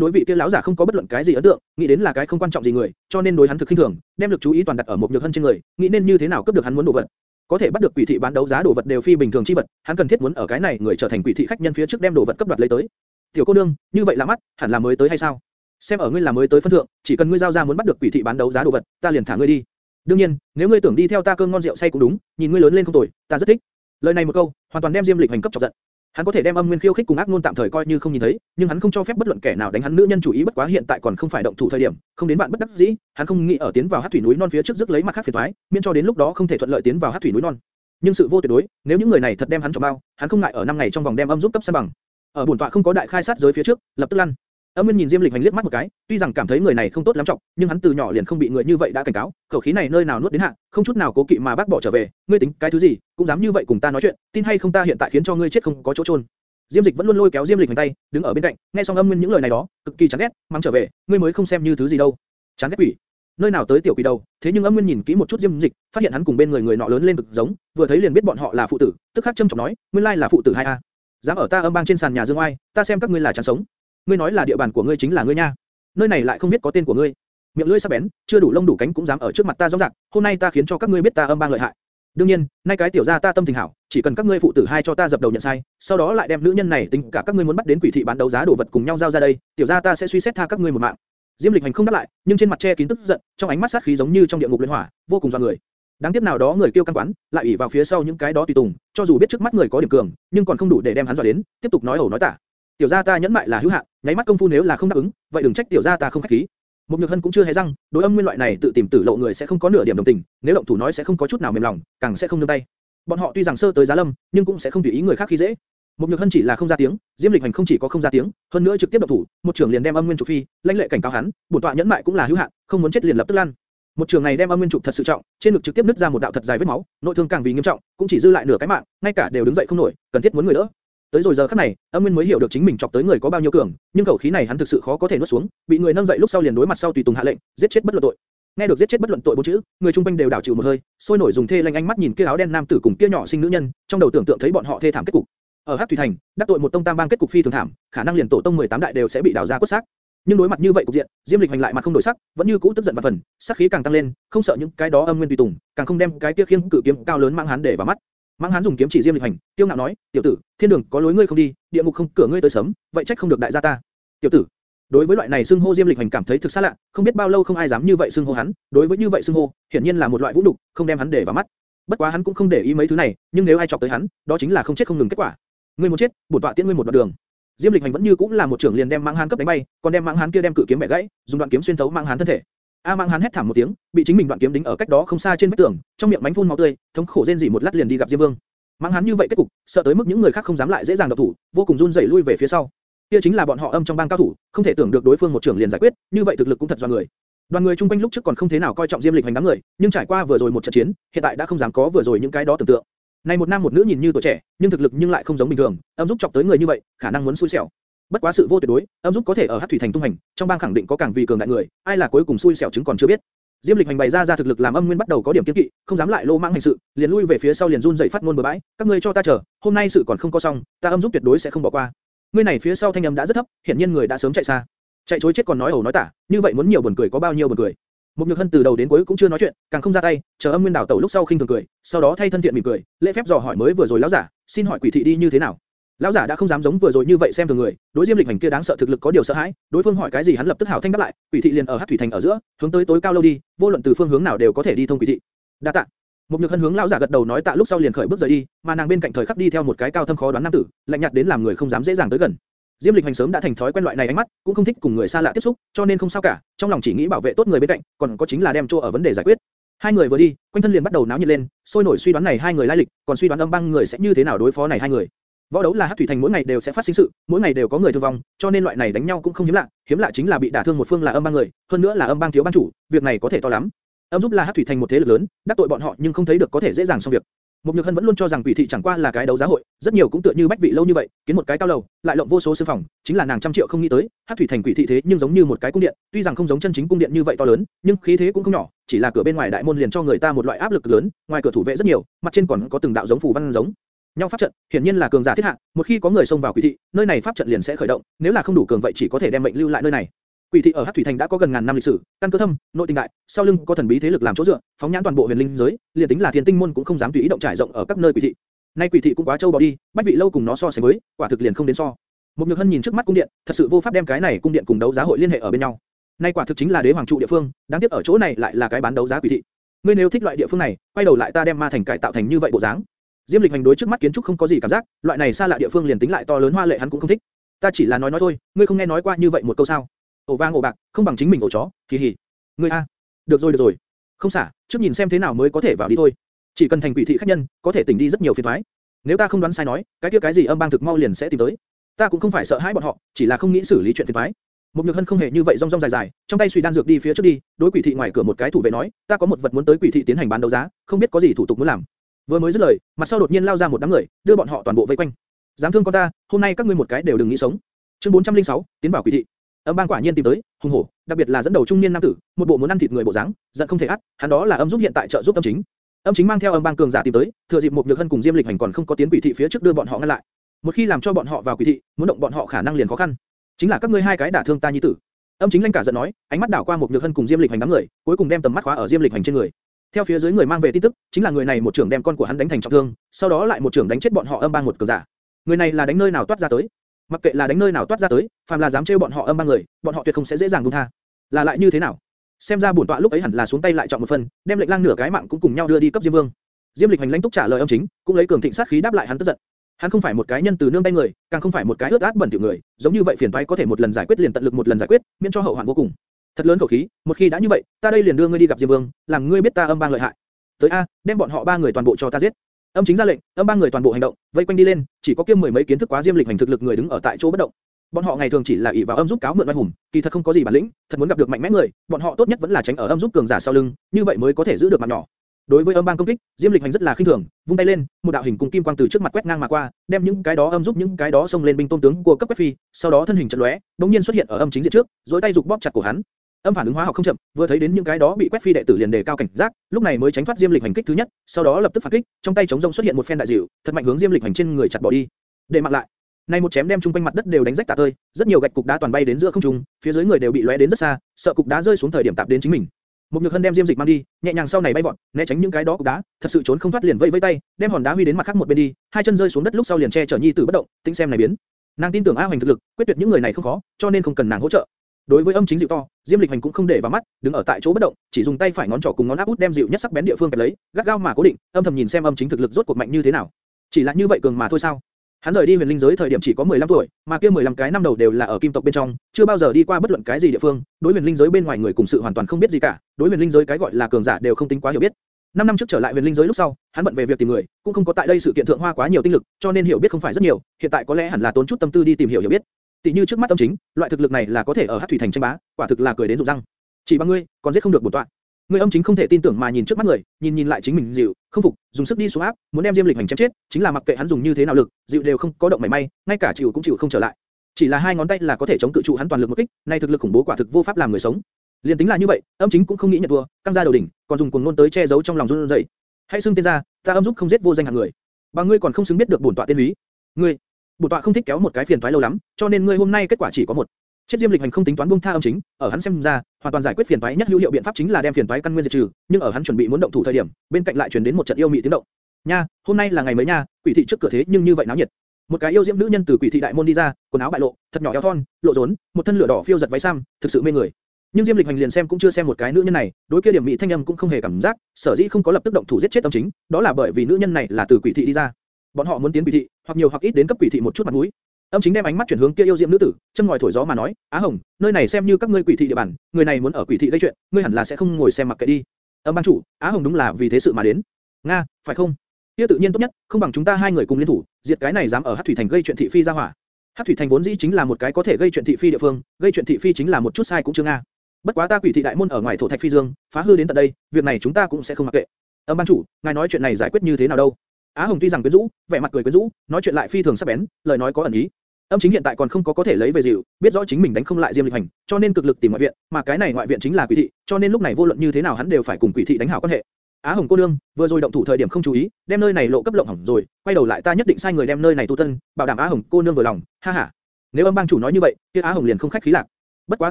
đối vị kia lão giả không có bất luận cái gì ấn tượng, nghĩ đến là cái không quan trọng gì người, cho nên đối hắn thực khinh thường, đem lực chú ý toàn đặt ở một nhược hân trên người, nghĩ nên như thế nào cướp được hắn muốn đồ vật. Có thể bắt được quỷ thị bán đấu giá đồ vật đều phi bình thường chi vật, hắn cần thiết muốn ở cái này người trở thành quỷ thị khách nhân phía trước đem đồ vật cấp đoạt lấy tới. Tiểu cô nương, như vậy là mắt, hẳn là mới tới hay sao? Xem ở ngươi là mới tới phân thượng, chỉ cần ngươi giao ra muốn bắt được quỷ thị bán đấu giá đồ vật, ta liền thả ngươi đi. Đương nhiên, nếu ngươi tưởng đi theo ta cơm ngon rượu say cũng đúng, nhìn ngươi lớn lên không tuổi, ta rất thích. Lời này một câu, hoàn toàn đem Diêm Lịch hành cấp chọc giận. Hắn có thể đem âm nguyên khiêu khích cùng ác ngôn tạm thời coi như không nhìn thấy, nhưng hắn không cho phép bất luận kẻ nào đánh hắn nữ nhân chủ ý bất quá hiện tại còn không phải động thủ thời điểm, không đến bạn bất đắc dĩ, hắn không nghĩ ở tiến vào hắc thủy núi non phía trước rước lấy mặt khác phiền toái, miễn cho đến lúc đó không thể thuận lợi tiến vào hắc thủy núi non. Nhưng sự vô tuyệt đối, nếu những người này thật đem hắn cho bao, hắn không ngại ở năm ngày trong vòng đem âm giúp cấp san bằng. Ở bổn tọa không có đại khai sát giới phía trước, lập tức lăn. Âm Nguyên nhìn Diêm Lịch Hành liếc mắt một cái, tuy rằng cảm thấy người này không tốt lắm trọng, nhưng hắn từ nhỏ liền không bị người như vậy đã cảnh cáo, khẩu khí này nơi nào nuốt đến hạ, không chút nào cố kỵ mà bác bỏ trở về, ngươi tính cái thứ gì, cũng dám như vậy cùng ta nói chuyện, tin hay không ta hiện tại khiến cho ngươi chết không có chỗ trôn. Diêm Dịch vẫn luôn lôi kéo Diêm Lịch Hành tay, đứng ở bên cạnh, nghe xong Âm Nguyên những lời này đó, cực kỳ chán ghét, mang trở về, ngươi mới không xem như thứ gì đâu. Chán ghét quỷ. Nơi nào tới tiểu quỷ đầu, thế nhưng Âm Nguyên nhìn kỹ một chút Diêm Dịch, phát hiện hắn cùng bên người người nọ lớn lên cực giống, vừa thấy liền biết bọn họ là phụ tử, tức khắc châm trọng nói, nguyên lai là phụ tử hai a. Dám ở ta âm bang trên sàn nhà dương oai, ta xem các ngươi là chán sống. Ngươi nói là địa bàn của ngươi chính là ngươi nha. Nơi này lại không biết có tên của ngươi. Miệng lưỡi sắc bén, chưa đủ lông đủ cánh cũng dám ở trước mặt ta rõ ràng, hôm nay ta khiến cho các ngươi biết ta âm bang lợi hại. đương nhiên, nay cái tiểu gia ta tâm tình hảo, chỉ cần các ngươi phụ tử hai cho ta dập đầu nhận sai, sau đó lại đem nữ nhân này tính cả các ngươi muốn bắt đến quỷ thị bán đấu giá đồ vật cùng nhau giao ra đây, tiểu gia ta sẽ suy xét tha các ngươi một mạng. Diêm Lịch Hành không đáp lại, nhưng trên mặt che kín tức giận, trong ánh mắt sát khí giống như trong địa ngục luyện hỏa, vô cùng dọa người. Đáng tiếc nào đó người kêu căn quán, lại ủy vào phía sau những cái đó tùy tùng, cho dù biết trước mắt người có điểm cường, nhưng còn không đủ để đem hắn dọa đến, tiếp tục nói ẩu nói tả. Tiểu gia ta nhẫn mại là hữu hạn, nháy mắt công phu nếu là không đáp ứng, vậy đừng trách tiểu gia ta không khách khí. Một nhược hân cũng chưa hé răng, đối âm nguyên loại này tự tìm tử lộ người sẽ không có nửa điểm đồng tình, nếu động thủ nói sẽ không có chút nào mềm lòng, càng sẽ không nương tay. Bọn họ tuy rằng sơ tới giá lâm, nhưng cũng sẽ không tùy ý người khác khi dễ. Một nhược hân chỉ là không ra tiếng, Diêm Lịch Hành không chỉ có không ra tiếng, hơn nữa trực tiếp động thủ, một trường liền đem âm nguyên chủ phi, lãnh lệ cảnh cáo hắn, bổn tọa nhẫn mại cũng là hữu hạn, không muốn chết liền lập tức lăn. Một trường này đem âm nguyên trụ thật sự trọng, trên ngực trực tiếp nứt ra một đạo thật dài vết máu, nội thương càng vì nghiêm trọng, cũng chỉ dư lại nửa cái mạng, ngay cả đều đứng dậy không nổi, cần thiết muốn người đỡ. Tới rồi giờ khắc này, âm nguyên mới hiểu được chính mình chọc tới người có bao nhiêu cường, nhưng khẩu khí này hắn thực sự khó có thể nuốt xuống, bị người nâng dậy lúc sau liền đối mặt sau tùy tùng hạ lệnh, giết chết bất luận tội. Nghe được giết chết bất luận tội bốn chữ, người trung quanh đều đảo chịu một hơi, sôi nổi dùng thê lanh ánh mắt nhìn kia áo đen nam tử cùng kia nhỏ sinh nữ nhân, trong đầu tưởng tượng thấy bọn họ thê thảm kết cục. Ở Hắc Thủy Thành, đắc tội một tông tam bang kết cục phi thường thảm, khả năng liền tổ tông 18 đại đều sẽ bị đào ra quất xác. Nhưng đối mặt như vậy cục diện, Diêm Lịch hành lại mặt không đổi sắc, vẫn như cũ tức giận và phần, sát khí càng tăng lên, không sợ những cái đó âm nguyên tùy tùng, càng không đem cái kia khiêng cự kiếm cao lớn mang hắn để vào mắt mãng hán dùng kiếm chỉ Diêm Lịch hành, tiêu ngạo nói, tiểu tử, thiên đường có lối ngươi không đi, địa ngục không cửa ngươi tới sớm, vậy trách không được đại gia ta. Tiểu tử, đối với loại này xưng hô Diêm Lịch hành cảm thấy thực xa lạ, không biết bao lâu không ai dám như vậy xưng hô hắn, đối với như vậy xưng hô, hiển nhiên là một loại vũ nhục, không đem hắn để vào mắt. Bất quá hắn cũng không để ý mấy thứ này, nhưng nếu ai chọc tới hắn, đó chính là không chết không ngừng kết quả. Ngươi muốn chết, bổn tọa tiễn ngươi một đoạn đường. Diêm Lịch Hành vẫn như cũng là một trưởng liền đem Mãng Hán cấp đánh bay, còn đem Mãng Hán kia đem cự kiếm bẻ gãy, dùng đoạn kiếm xuyên thấu Mãng Hán thân thể. A Mãng hắn hét thảm một tiếng, bị chính mình đoạn kiếm đính ở cách đó không xa trên vách tường, trong miệng bánh phun máu tươi, thống khổ rên rỉ một lát liền đi gặp Diêm Vương. Mãng hắn như vậy kết cục, sợ tới mức những người khác không dám lại dễ dàng động thủ, vô cùng run rẩy lui về phía sau. Kia chính là bọn họ âm trong bang cao thủ, không thể tưởng được đối phương một trưởng liền giải quyết, như vậy thực lực cũng thật do người. Đoàn người chung quanh lúc trước còn không thế nào coi trọng Diêm Lịch Hành đám người, nhưng trải qua vừa rồi một trận chiến, hiện tại đã không dám có vừa rồi những cái đó tưởng tượng. Này một nam một nữ nhìn như tuổi trẻ, nhưng thực lực nhưng lại không giống bình thường, âm giúp chọc tới người như vậy, khả năng muốn xui xẻo. Bất quá sự vô tuyệt đối, âm giúp có thể ở Hắc thủy thành tung hành, trong bang khẳng định có càng vì cường đại người, ai là cuối cùng xui xẻo chứng còn chưa biết. Diêm Lịch hành bày ra ra thực lực làm âm nguyên bắt đầu có điểm kiêng kỵ, không dám lại lô mãng hành sự, liền lui về phía sau liền run rẩy phát ngôn bừa bãi, các ngươi cho ta chờ, hôm nay sự còn không có xong, ta âm giúp tuyệt đối sẽ không bỏ qua. Ngươi này phía sau thanh âm đã rất thấp, hiển nhiên người đã sớm chạy xa. Chạy trối chết còn nói ẩu nói tả, như vậy muốn nhiều buồn cười có bao nhiêu buồn cười. Mục nhược hân từ đầu đến cuối cũng chưa nói chuyện, càng không ra tay, chờ âm nguyên đảo tẩu lúc sau khinh thường cười, sau đó thay thân thiện mỉm cười, lễ phép dò hỏi mới vừa rồi lão giả, xin hỏi quỷ thị đi như thế nào? Lão giả đã không dám giống vừa rồi như vậy xem thường người, đối Diêm Lịch Hành kia đáng sợ thực lực có điều sợ hãi, đối phương hỏi cái gì hắn lập tức hảo thanh đáp lại, quỷ thị liền ở Hắc thủy thành ở giữa, hướng tới tối cao lâu đi, vô luận từ phương hướng nào đều có thể đi thông quỷ thị. Đa tạ. Một nhược hân hướng lão giả gật đầu nói tạ lúc sau liền khởi bước rời đi, mà nàng bên cạnh thời khắc đi theo một cái cao thâm khó đoán nam tử, lạnh nhạt đến làm người không dám dễ dàng tới gần. Diêm Lịch Hành sớm đã thành thói quen loại này ánh mắt, cũng không thích cùng người xa lạ tiếp xúc, cho nên không sao cả, trong lòng chỉ nghĩ bảo vệ tốt người bên cạnh, còn có chính là đem chỗ ở vấn đề giải quyết. Hai người vừa đi, quanh thân liền bắt đầu náo nhiệt lên, sôi nổi suy đoán này hai người lai lịch, còn suy đoán âm băng người sẽ như thế nào đối phó này hai người. Võ đấu là Hắc thủy thành mỗi ngày đều sẽ phát sinh sự, mỗi ngày đều có người thương vong, cho nên loại này đánh nhau cũng không hiếm lạ, hiếm lạ chính là bị đả thương một phương là âm bang người, hơn nữa là âm bang thiếu bang chủ, việc này có thể to lắm. Âm giúp là Hắc thủy thành một thế lực lớn, đắc tội bọn họ nhưng không thấy được có thể dễ dàng xong việc. Mục Nhược Hân vẫn luôn cho rằng quỷ thị chẳng qua là cái đấu giá hội, rất nhiều cũng tựa như bách vị lâu như vậy, kiến một cái cao lầu, lại lộng vô số sư phòng, chính là nàng trăm triệu không nghĩ tới, Hắc thủy thành quỷ thị thế nhưng giống như một cái cung điện, tuy rằng không giống chân chính cung điện như vậy to lớn, nhưng khí thế cũng không nhỏ, chỉ là cửa bên ngoài đại môn liền cho người ta một loại áp lực lớn, ngoài cửa thủ vệ rất nhiều, mặt trên còn có từng đạo giống phù văn giống nhau pháp trận, hiển nhiên là cường giả thiết hạ, một khi có người xông vào quỷ thị, nơi này pháp trận liền sẽ khởi động, nếu là không đủ cường vậy chỉ có thể đem mệnh lưu lại nơi này. Quỷ thị ở Hắc thủy thành đã có gần ngàn năm lịch sử, căn cơ thâm, nội tình đại, sau lưng có thần bí thế lực làm chỗ dựa, phóng nhãn toàn bộ huyền linh giới, liền tính là thiên tinh môn cũng không dám tùy ý động trải rộng ở các nơi quỷ thị. Nay quỷ thị cũng quá châu bò đi, bách vị lâu cùng nó so sánh với, quả thực liền không đến so. Một nhược hân nhìn trước mắt cung điện, thật sự vô pháp đem cái này cung điện cùng đấu giá hội liên hệ ở bên nhau. Nay quả thực chính là đế hoàng trụ địa phương, đáng tiếc ở chỗ này lại là cái bán đấu giá quỷ thị. Ngươi nếu thích loại địa phương này, quay đầu lại ta đem ma thành cải tạo thành như vậy bộ dáng. Diêm Lịch hành đối trước mắt kiến trúc không có gì cảm giác, loại này xa lạ địa phương liền tính lại to lớn hoa lệ hắn cũng không thích. Ta chỉ là nói nói thôi, ngươi không nghe nói qua như vậy một câu sao? ổ vang ổ bạc, không bằng chính mình ổ chó, kỳ hỉ. Ngươi a, được rồi được rồi, không xả, trước nhìn xem thế nào mới có thể vào đi thôi. Chỉ cần thành quỷ thị khách nhân, có thể tỉnh đi rất nhiều phiền toái. Nếu ta không đoán sai nói, cái kia cái gì âm bang thực mau liền sẽ tìm tới. Ta cũng không phải sợ hãi bọn họ, chỉ là không nghĩ xử lý chuyện phiền toái. mục nhược hân không hề như vậy rong rong dài dài, trong tay suy đan dược đi phía trước đi, đối quỷ thị ngoài cửa một cái thủ vệ nói, ta có một vật muốn tới quỷ thị tiến hành bán đấu giá, không biết có gì thủ tục muốn làm. Vừa mới dứt lời, mặt sau đột nhiên lao ra một đám người, đưa bọn họ toàn bộ vây quanh. Dám thương con ta, hôm nay các ngươi một cái đều đừng nghĩ sống. Chương 406, tiến vào quỷ thị. Âm bang quả nhiên tìm tới, hung hổ, đặc biệt là dẫn đầu trung niên nam tử, một bộ muốn ăn thịt người bộ dáng, giận không thể át, hắn đó là âm giúp hiện tại trợ giúp âm chính. Âm chính mang theo âm bang cường giả tìm tới, thừa dịp một nhược hân cùng Diêm Lịch hành còn không có tiến quỷ thị phía trước đưa bọn họ ngăn lại. Một khi làm cho bọn họ vào quỷ thị, muốn động bọn họ khả năng liền khó khăn. Chính là các ngươi hai cái đả thương ta nhi tử. Âm chính lanh cả giận nói, ánh mắt đảo qua một nhược hân cùng Diêm Lịch hành đám người, cuối cùng đem tầm mắt khóa ở Diêm Lịch hành trên người. Theo phía dưới người mang về tin tức, chính là người này một trưởng đem con của hắn đánh thành trọng thương, sau đó lại một trưởng đánh chết bọn họ âm bang một cường giả. Người này là đánh nơi nào toát ra tới? Mặc kệ là đánh nơi nào toát ra tới, phàm là dám trêu bọn họ âm bang người, bọn họ tuyệt không sẽ dễ dàng buông tha. Là lại như thế nào? Xem ra bổn tọa lúc ấy hẳn là xuống tay lại chọn một phần, đem lệnh lang nửa cái mạng cũng cùng nhau đưa đi cấp Diêm Vương. Diêm Lịch hành lãnh túc trả lời âm chính, cũng lấy cường thịnh sát khí đáp lại hắn tức giận. Hắn không phải một cái nhân từ nương tay người, càng không phải một cái ướt át bẩn thỉu người, giống như vậy phiền toái có thể một lần giải quyết liền tận lực một lần giải quyết, miễn cho hậu hoạn vô cùng. Thật lớn khẩu khí, một khi đã như vậy, ta đây liền đưa ngươi đi gặp Diêm Vương, làm ngươi biết ta âm bang lợi hại. Tới a, đem bọn họ ba người toàn bộ cho ta giết. Âm chính ra lệnh, âm ba người toàn bộ hành động, vây quanh đi lên, chỉ có kia mười mấy kiến thức quá Diêm Lịch hành thực lực người đứng ở tại chỗ bất động. Bọn họ ngày thường chỉ là ỷ vào âm giúp cáo mượn oai hùng, kỳ thật không có gì bản lĩnh, thật muốn gặp được mạnh mẽ người, bọn họ tốt nhất vẫn là tránh ở âm giúp cường giả sau lưng, như vậy mới có thể giữ được mặt nhỏ. Đối với âm bang công kích, Diêm Lịch Hành rất là khinh thường, vung tay lên, một đạo hình cùng kim quang từ trước mặt quét ngang mà qua, đem những cái đó âm giúp những cái đó xông lên binh tôn tướng của cấp quét phi, sau đó thân hình chợt lóe, đột nhiên xuất hiện ở âm chính diện trước, duỗi tay dục bóp chặt cổ hắn. Âm phản ứng hóa học không chậm, vừa thấy đến những cái đó bị quét phi đệ tử liền đề cao cảnh giác, lúc này mới tránh thoát Diêm Lịch Hành kích thứ nhất, sau đó lập tức phản kích, trong tay chống rông xuất hiện một phen đại diệu, thật mạnh hướng Diêm Lịch Hành trên người chặt bỏ đi. Để mặc lại, này một chém đem trung quanh mặt đất đều đánh rách tả tơi, rất nhiều gạch cục đá toàn bay đến giữa không trung, phía dưới người đều bị lóe đến rất xa, sợ cục đá rơi xuống thời điểm tạp đến chính mình. Một nhược hân đem diêm dịch mang đi, nhẹ nhàng sau này bay vọt, né tránh những cái đó cục đá, thật sự trốn không thoát liền vẫy vẫy tay, đem hòn đá huy đến mặt khác một bên đi, hai chân rơi xuống đất lúc sau liền che chở nhi tử bất động, tính xem này biến. Nàng tin tưởng A Hoành thực lực, quyết tuyệt những người này không khó, cho nên không cần nàng hỗ trợ. Đối với âm chính dịu to, Diêm Lịch Hành cũng không để vào mắt, đứng ở tại chỗ bất động, chỉ dùng tay phải ngón trỏ cùng ngón áp út đem dịu nhất sắc bén địa phương kẹp lấy, gắt gao mà cố định, âm thầm nhìn xem âm chính thực lực rốt cuộc mạnh như thế nào. Chỉ là như vậy cường mà thôi sao? Hắn rời đi huyền linh giới thời điểm chỉ có 15 tuổi, mà kia 15 cái năm đầu đều là ở kim tộc bên trong, chưa bao giờ đi qua bất luận cái gì địa phương, đối huyền linh giới bên ngoài người cùng sự hoàn toàn không biết gì cả, đối huyền linh giới cái gọi là cường giả đều không tính quá hiểu biết. Năm năm trước trở lại huyền linh giới lúc sau, hắn bận về việc tìm người, cũng không có tại đây sự kiện thượng hoa quá nhiều tinh lực, cho nên hiểu biết không phải rất nhiều, hiện tại có lẽ hẳn là tốn chút tâm tư đi tìm hiểu hiểu biết. Tỷ như trước mắt âm chính, loại thực lực này là có thể ở Hắc thủy thành tranh bá, quả thực là cười đến rụng răng. Chỉ bằng ngươi, còn giết không được bổn tọa. ngươi âm chính không thể tin tưởng mà nhìn trước mắt người, nhìn nhìn lại chính mình dịu, không phục, dùng sức đi xuống áp, muốn đem Diêm Lịch hành chém chết, chính là mặc kệ hắn dùng như thế nào lực, dịu đều không có động mảy may, ngay cả chịu cũng chịu không trở lại. Chỉ là hai ngón tay là có thể chống cự trụ hắn toàn lực một kích, này thực lực khủng bố quả thực vô pháp làm người sống. Liên tính là như vậy, âm chính cũng không nghĩ nhận thua, căng ra đầu đỉnh, còn dùng cuồng ngôn tới che giấu trong lòng run rẩy. Hãy xưng tên ra, ta âm giúp không giết vô danh hạng người. Bà ngươi còn không xứng biết được bổn tọa tên lý. Ngươi, bổn tọa không thích kéo một cái phiền toái lâu lắm, cho nên ngươi hôm nay kết quả chỉ có một. Chết Diêm Lịch Hành không tính toán buông tha âm chính, ở hắn xem ra, hoàn toàn giải quyết phiền toái nhất hữu hiệu biện pháp chính là đem phiền toái căn nguyên diệt trừ, nhưng ở hắn chuẩn bị muốn động thủ thời điểm, bên cạnh lại truyền đến một trận yêu mị tiếng động. Nha, hôm nay là ngày mới nha, quỷ thị trước cửa thế nhưng như vậy náo nhiệt. Một cái yêu diễm nữ nhân từ quỷ thị đại môn đi ra, quần áo bại lộ, thật nhỏ eo thon, lộ rốn, một thân lửa đỏ phiêu giật váy sam, thực sự mê người. Nhưng Diêm Lịch Hành liền xem cũng chưa xem một cái nữ nhân này, đối kia điểm mỹ thanh âm cũng không hề cảm giác, sở dĩ không có lập tức động thủ giết chết âm chính, đó là bởi vì nữ nhân này là từ quỷ thị đi ra. Bọn họ muốn tiến quỷ thị, hoặc nhiều hoặc ít đến cấp quỷ thị một chút mặt mũi, Âm chính đem ánh mắt chuyển hướng kia yêu diệm nữ tử, chân ngòi thổi gió mà nói, Á Hồng, nơi này xem như các ngươi quỷ thị địa bàn, người này muốn ở quỷ thị gây chuyện, ngươi hẳn là sẽ không ngồi xem mặc kệ đi. Âm ban chủ, Á Hồng đúng là vì thế sự mà đến. Nga, phải không? Kia tự nhiên tốt nhất, không bằng chúng ta hai người cùng liên thủ, diệt cái này dám ở Hắc thủy thành gây chuyện thị phi ra hỏa. Hắc thủy thành vốn dĩ chính là một cái có thể gây chuyện thị phi địa phương, gây chuyện thị phi chính là một chút sai cũng chưa nga. Bất quá ta quỷ thị đại môn ở ngoài thổ thạch phi dương, phá hư đến tận đây, việc này chúng ta cũng sẽ không mặc kệ. Âm ban chủ, ngài nói chuyện này giải quyết như thế nào đâu? Á Hồng tuy rằng quyến rũ, vẻ mặt cười quyến rũ, nói chuyện lại phi thường sắc bén, lời nói có ẩn ý. Âm chính hiện tại còn không có có thể lấy về dịu, biết rõ chính mình đánh không lại Diêm Lịch Hành, cho nên cực lực tìm ngoại viện, mà cái này ngoại viện chính là quỷ thị, cho nên lúc này vô luận như thế nào hắn đều phải cùng quỷ thị đánh hảo quan hệ. Á Hồng cô nương, vừa rồi động thủ thời điểm không chú ý, đem nơi này lộ cấp lộng hỏng rồi, quay đầu lại ta nhất định sai người đem nơi này tu thân, bảo đảm Á Hồng cô nương vừa lòng, ha ha. Nếu âm bang chủ nói như vậy, kia Á Hồng liền không khách khí lạc. Bất quá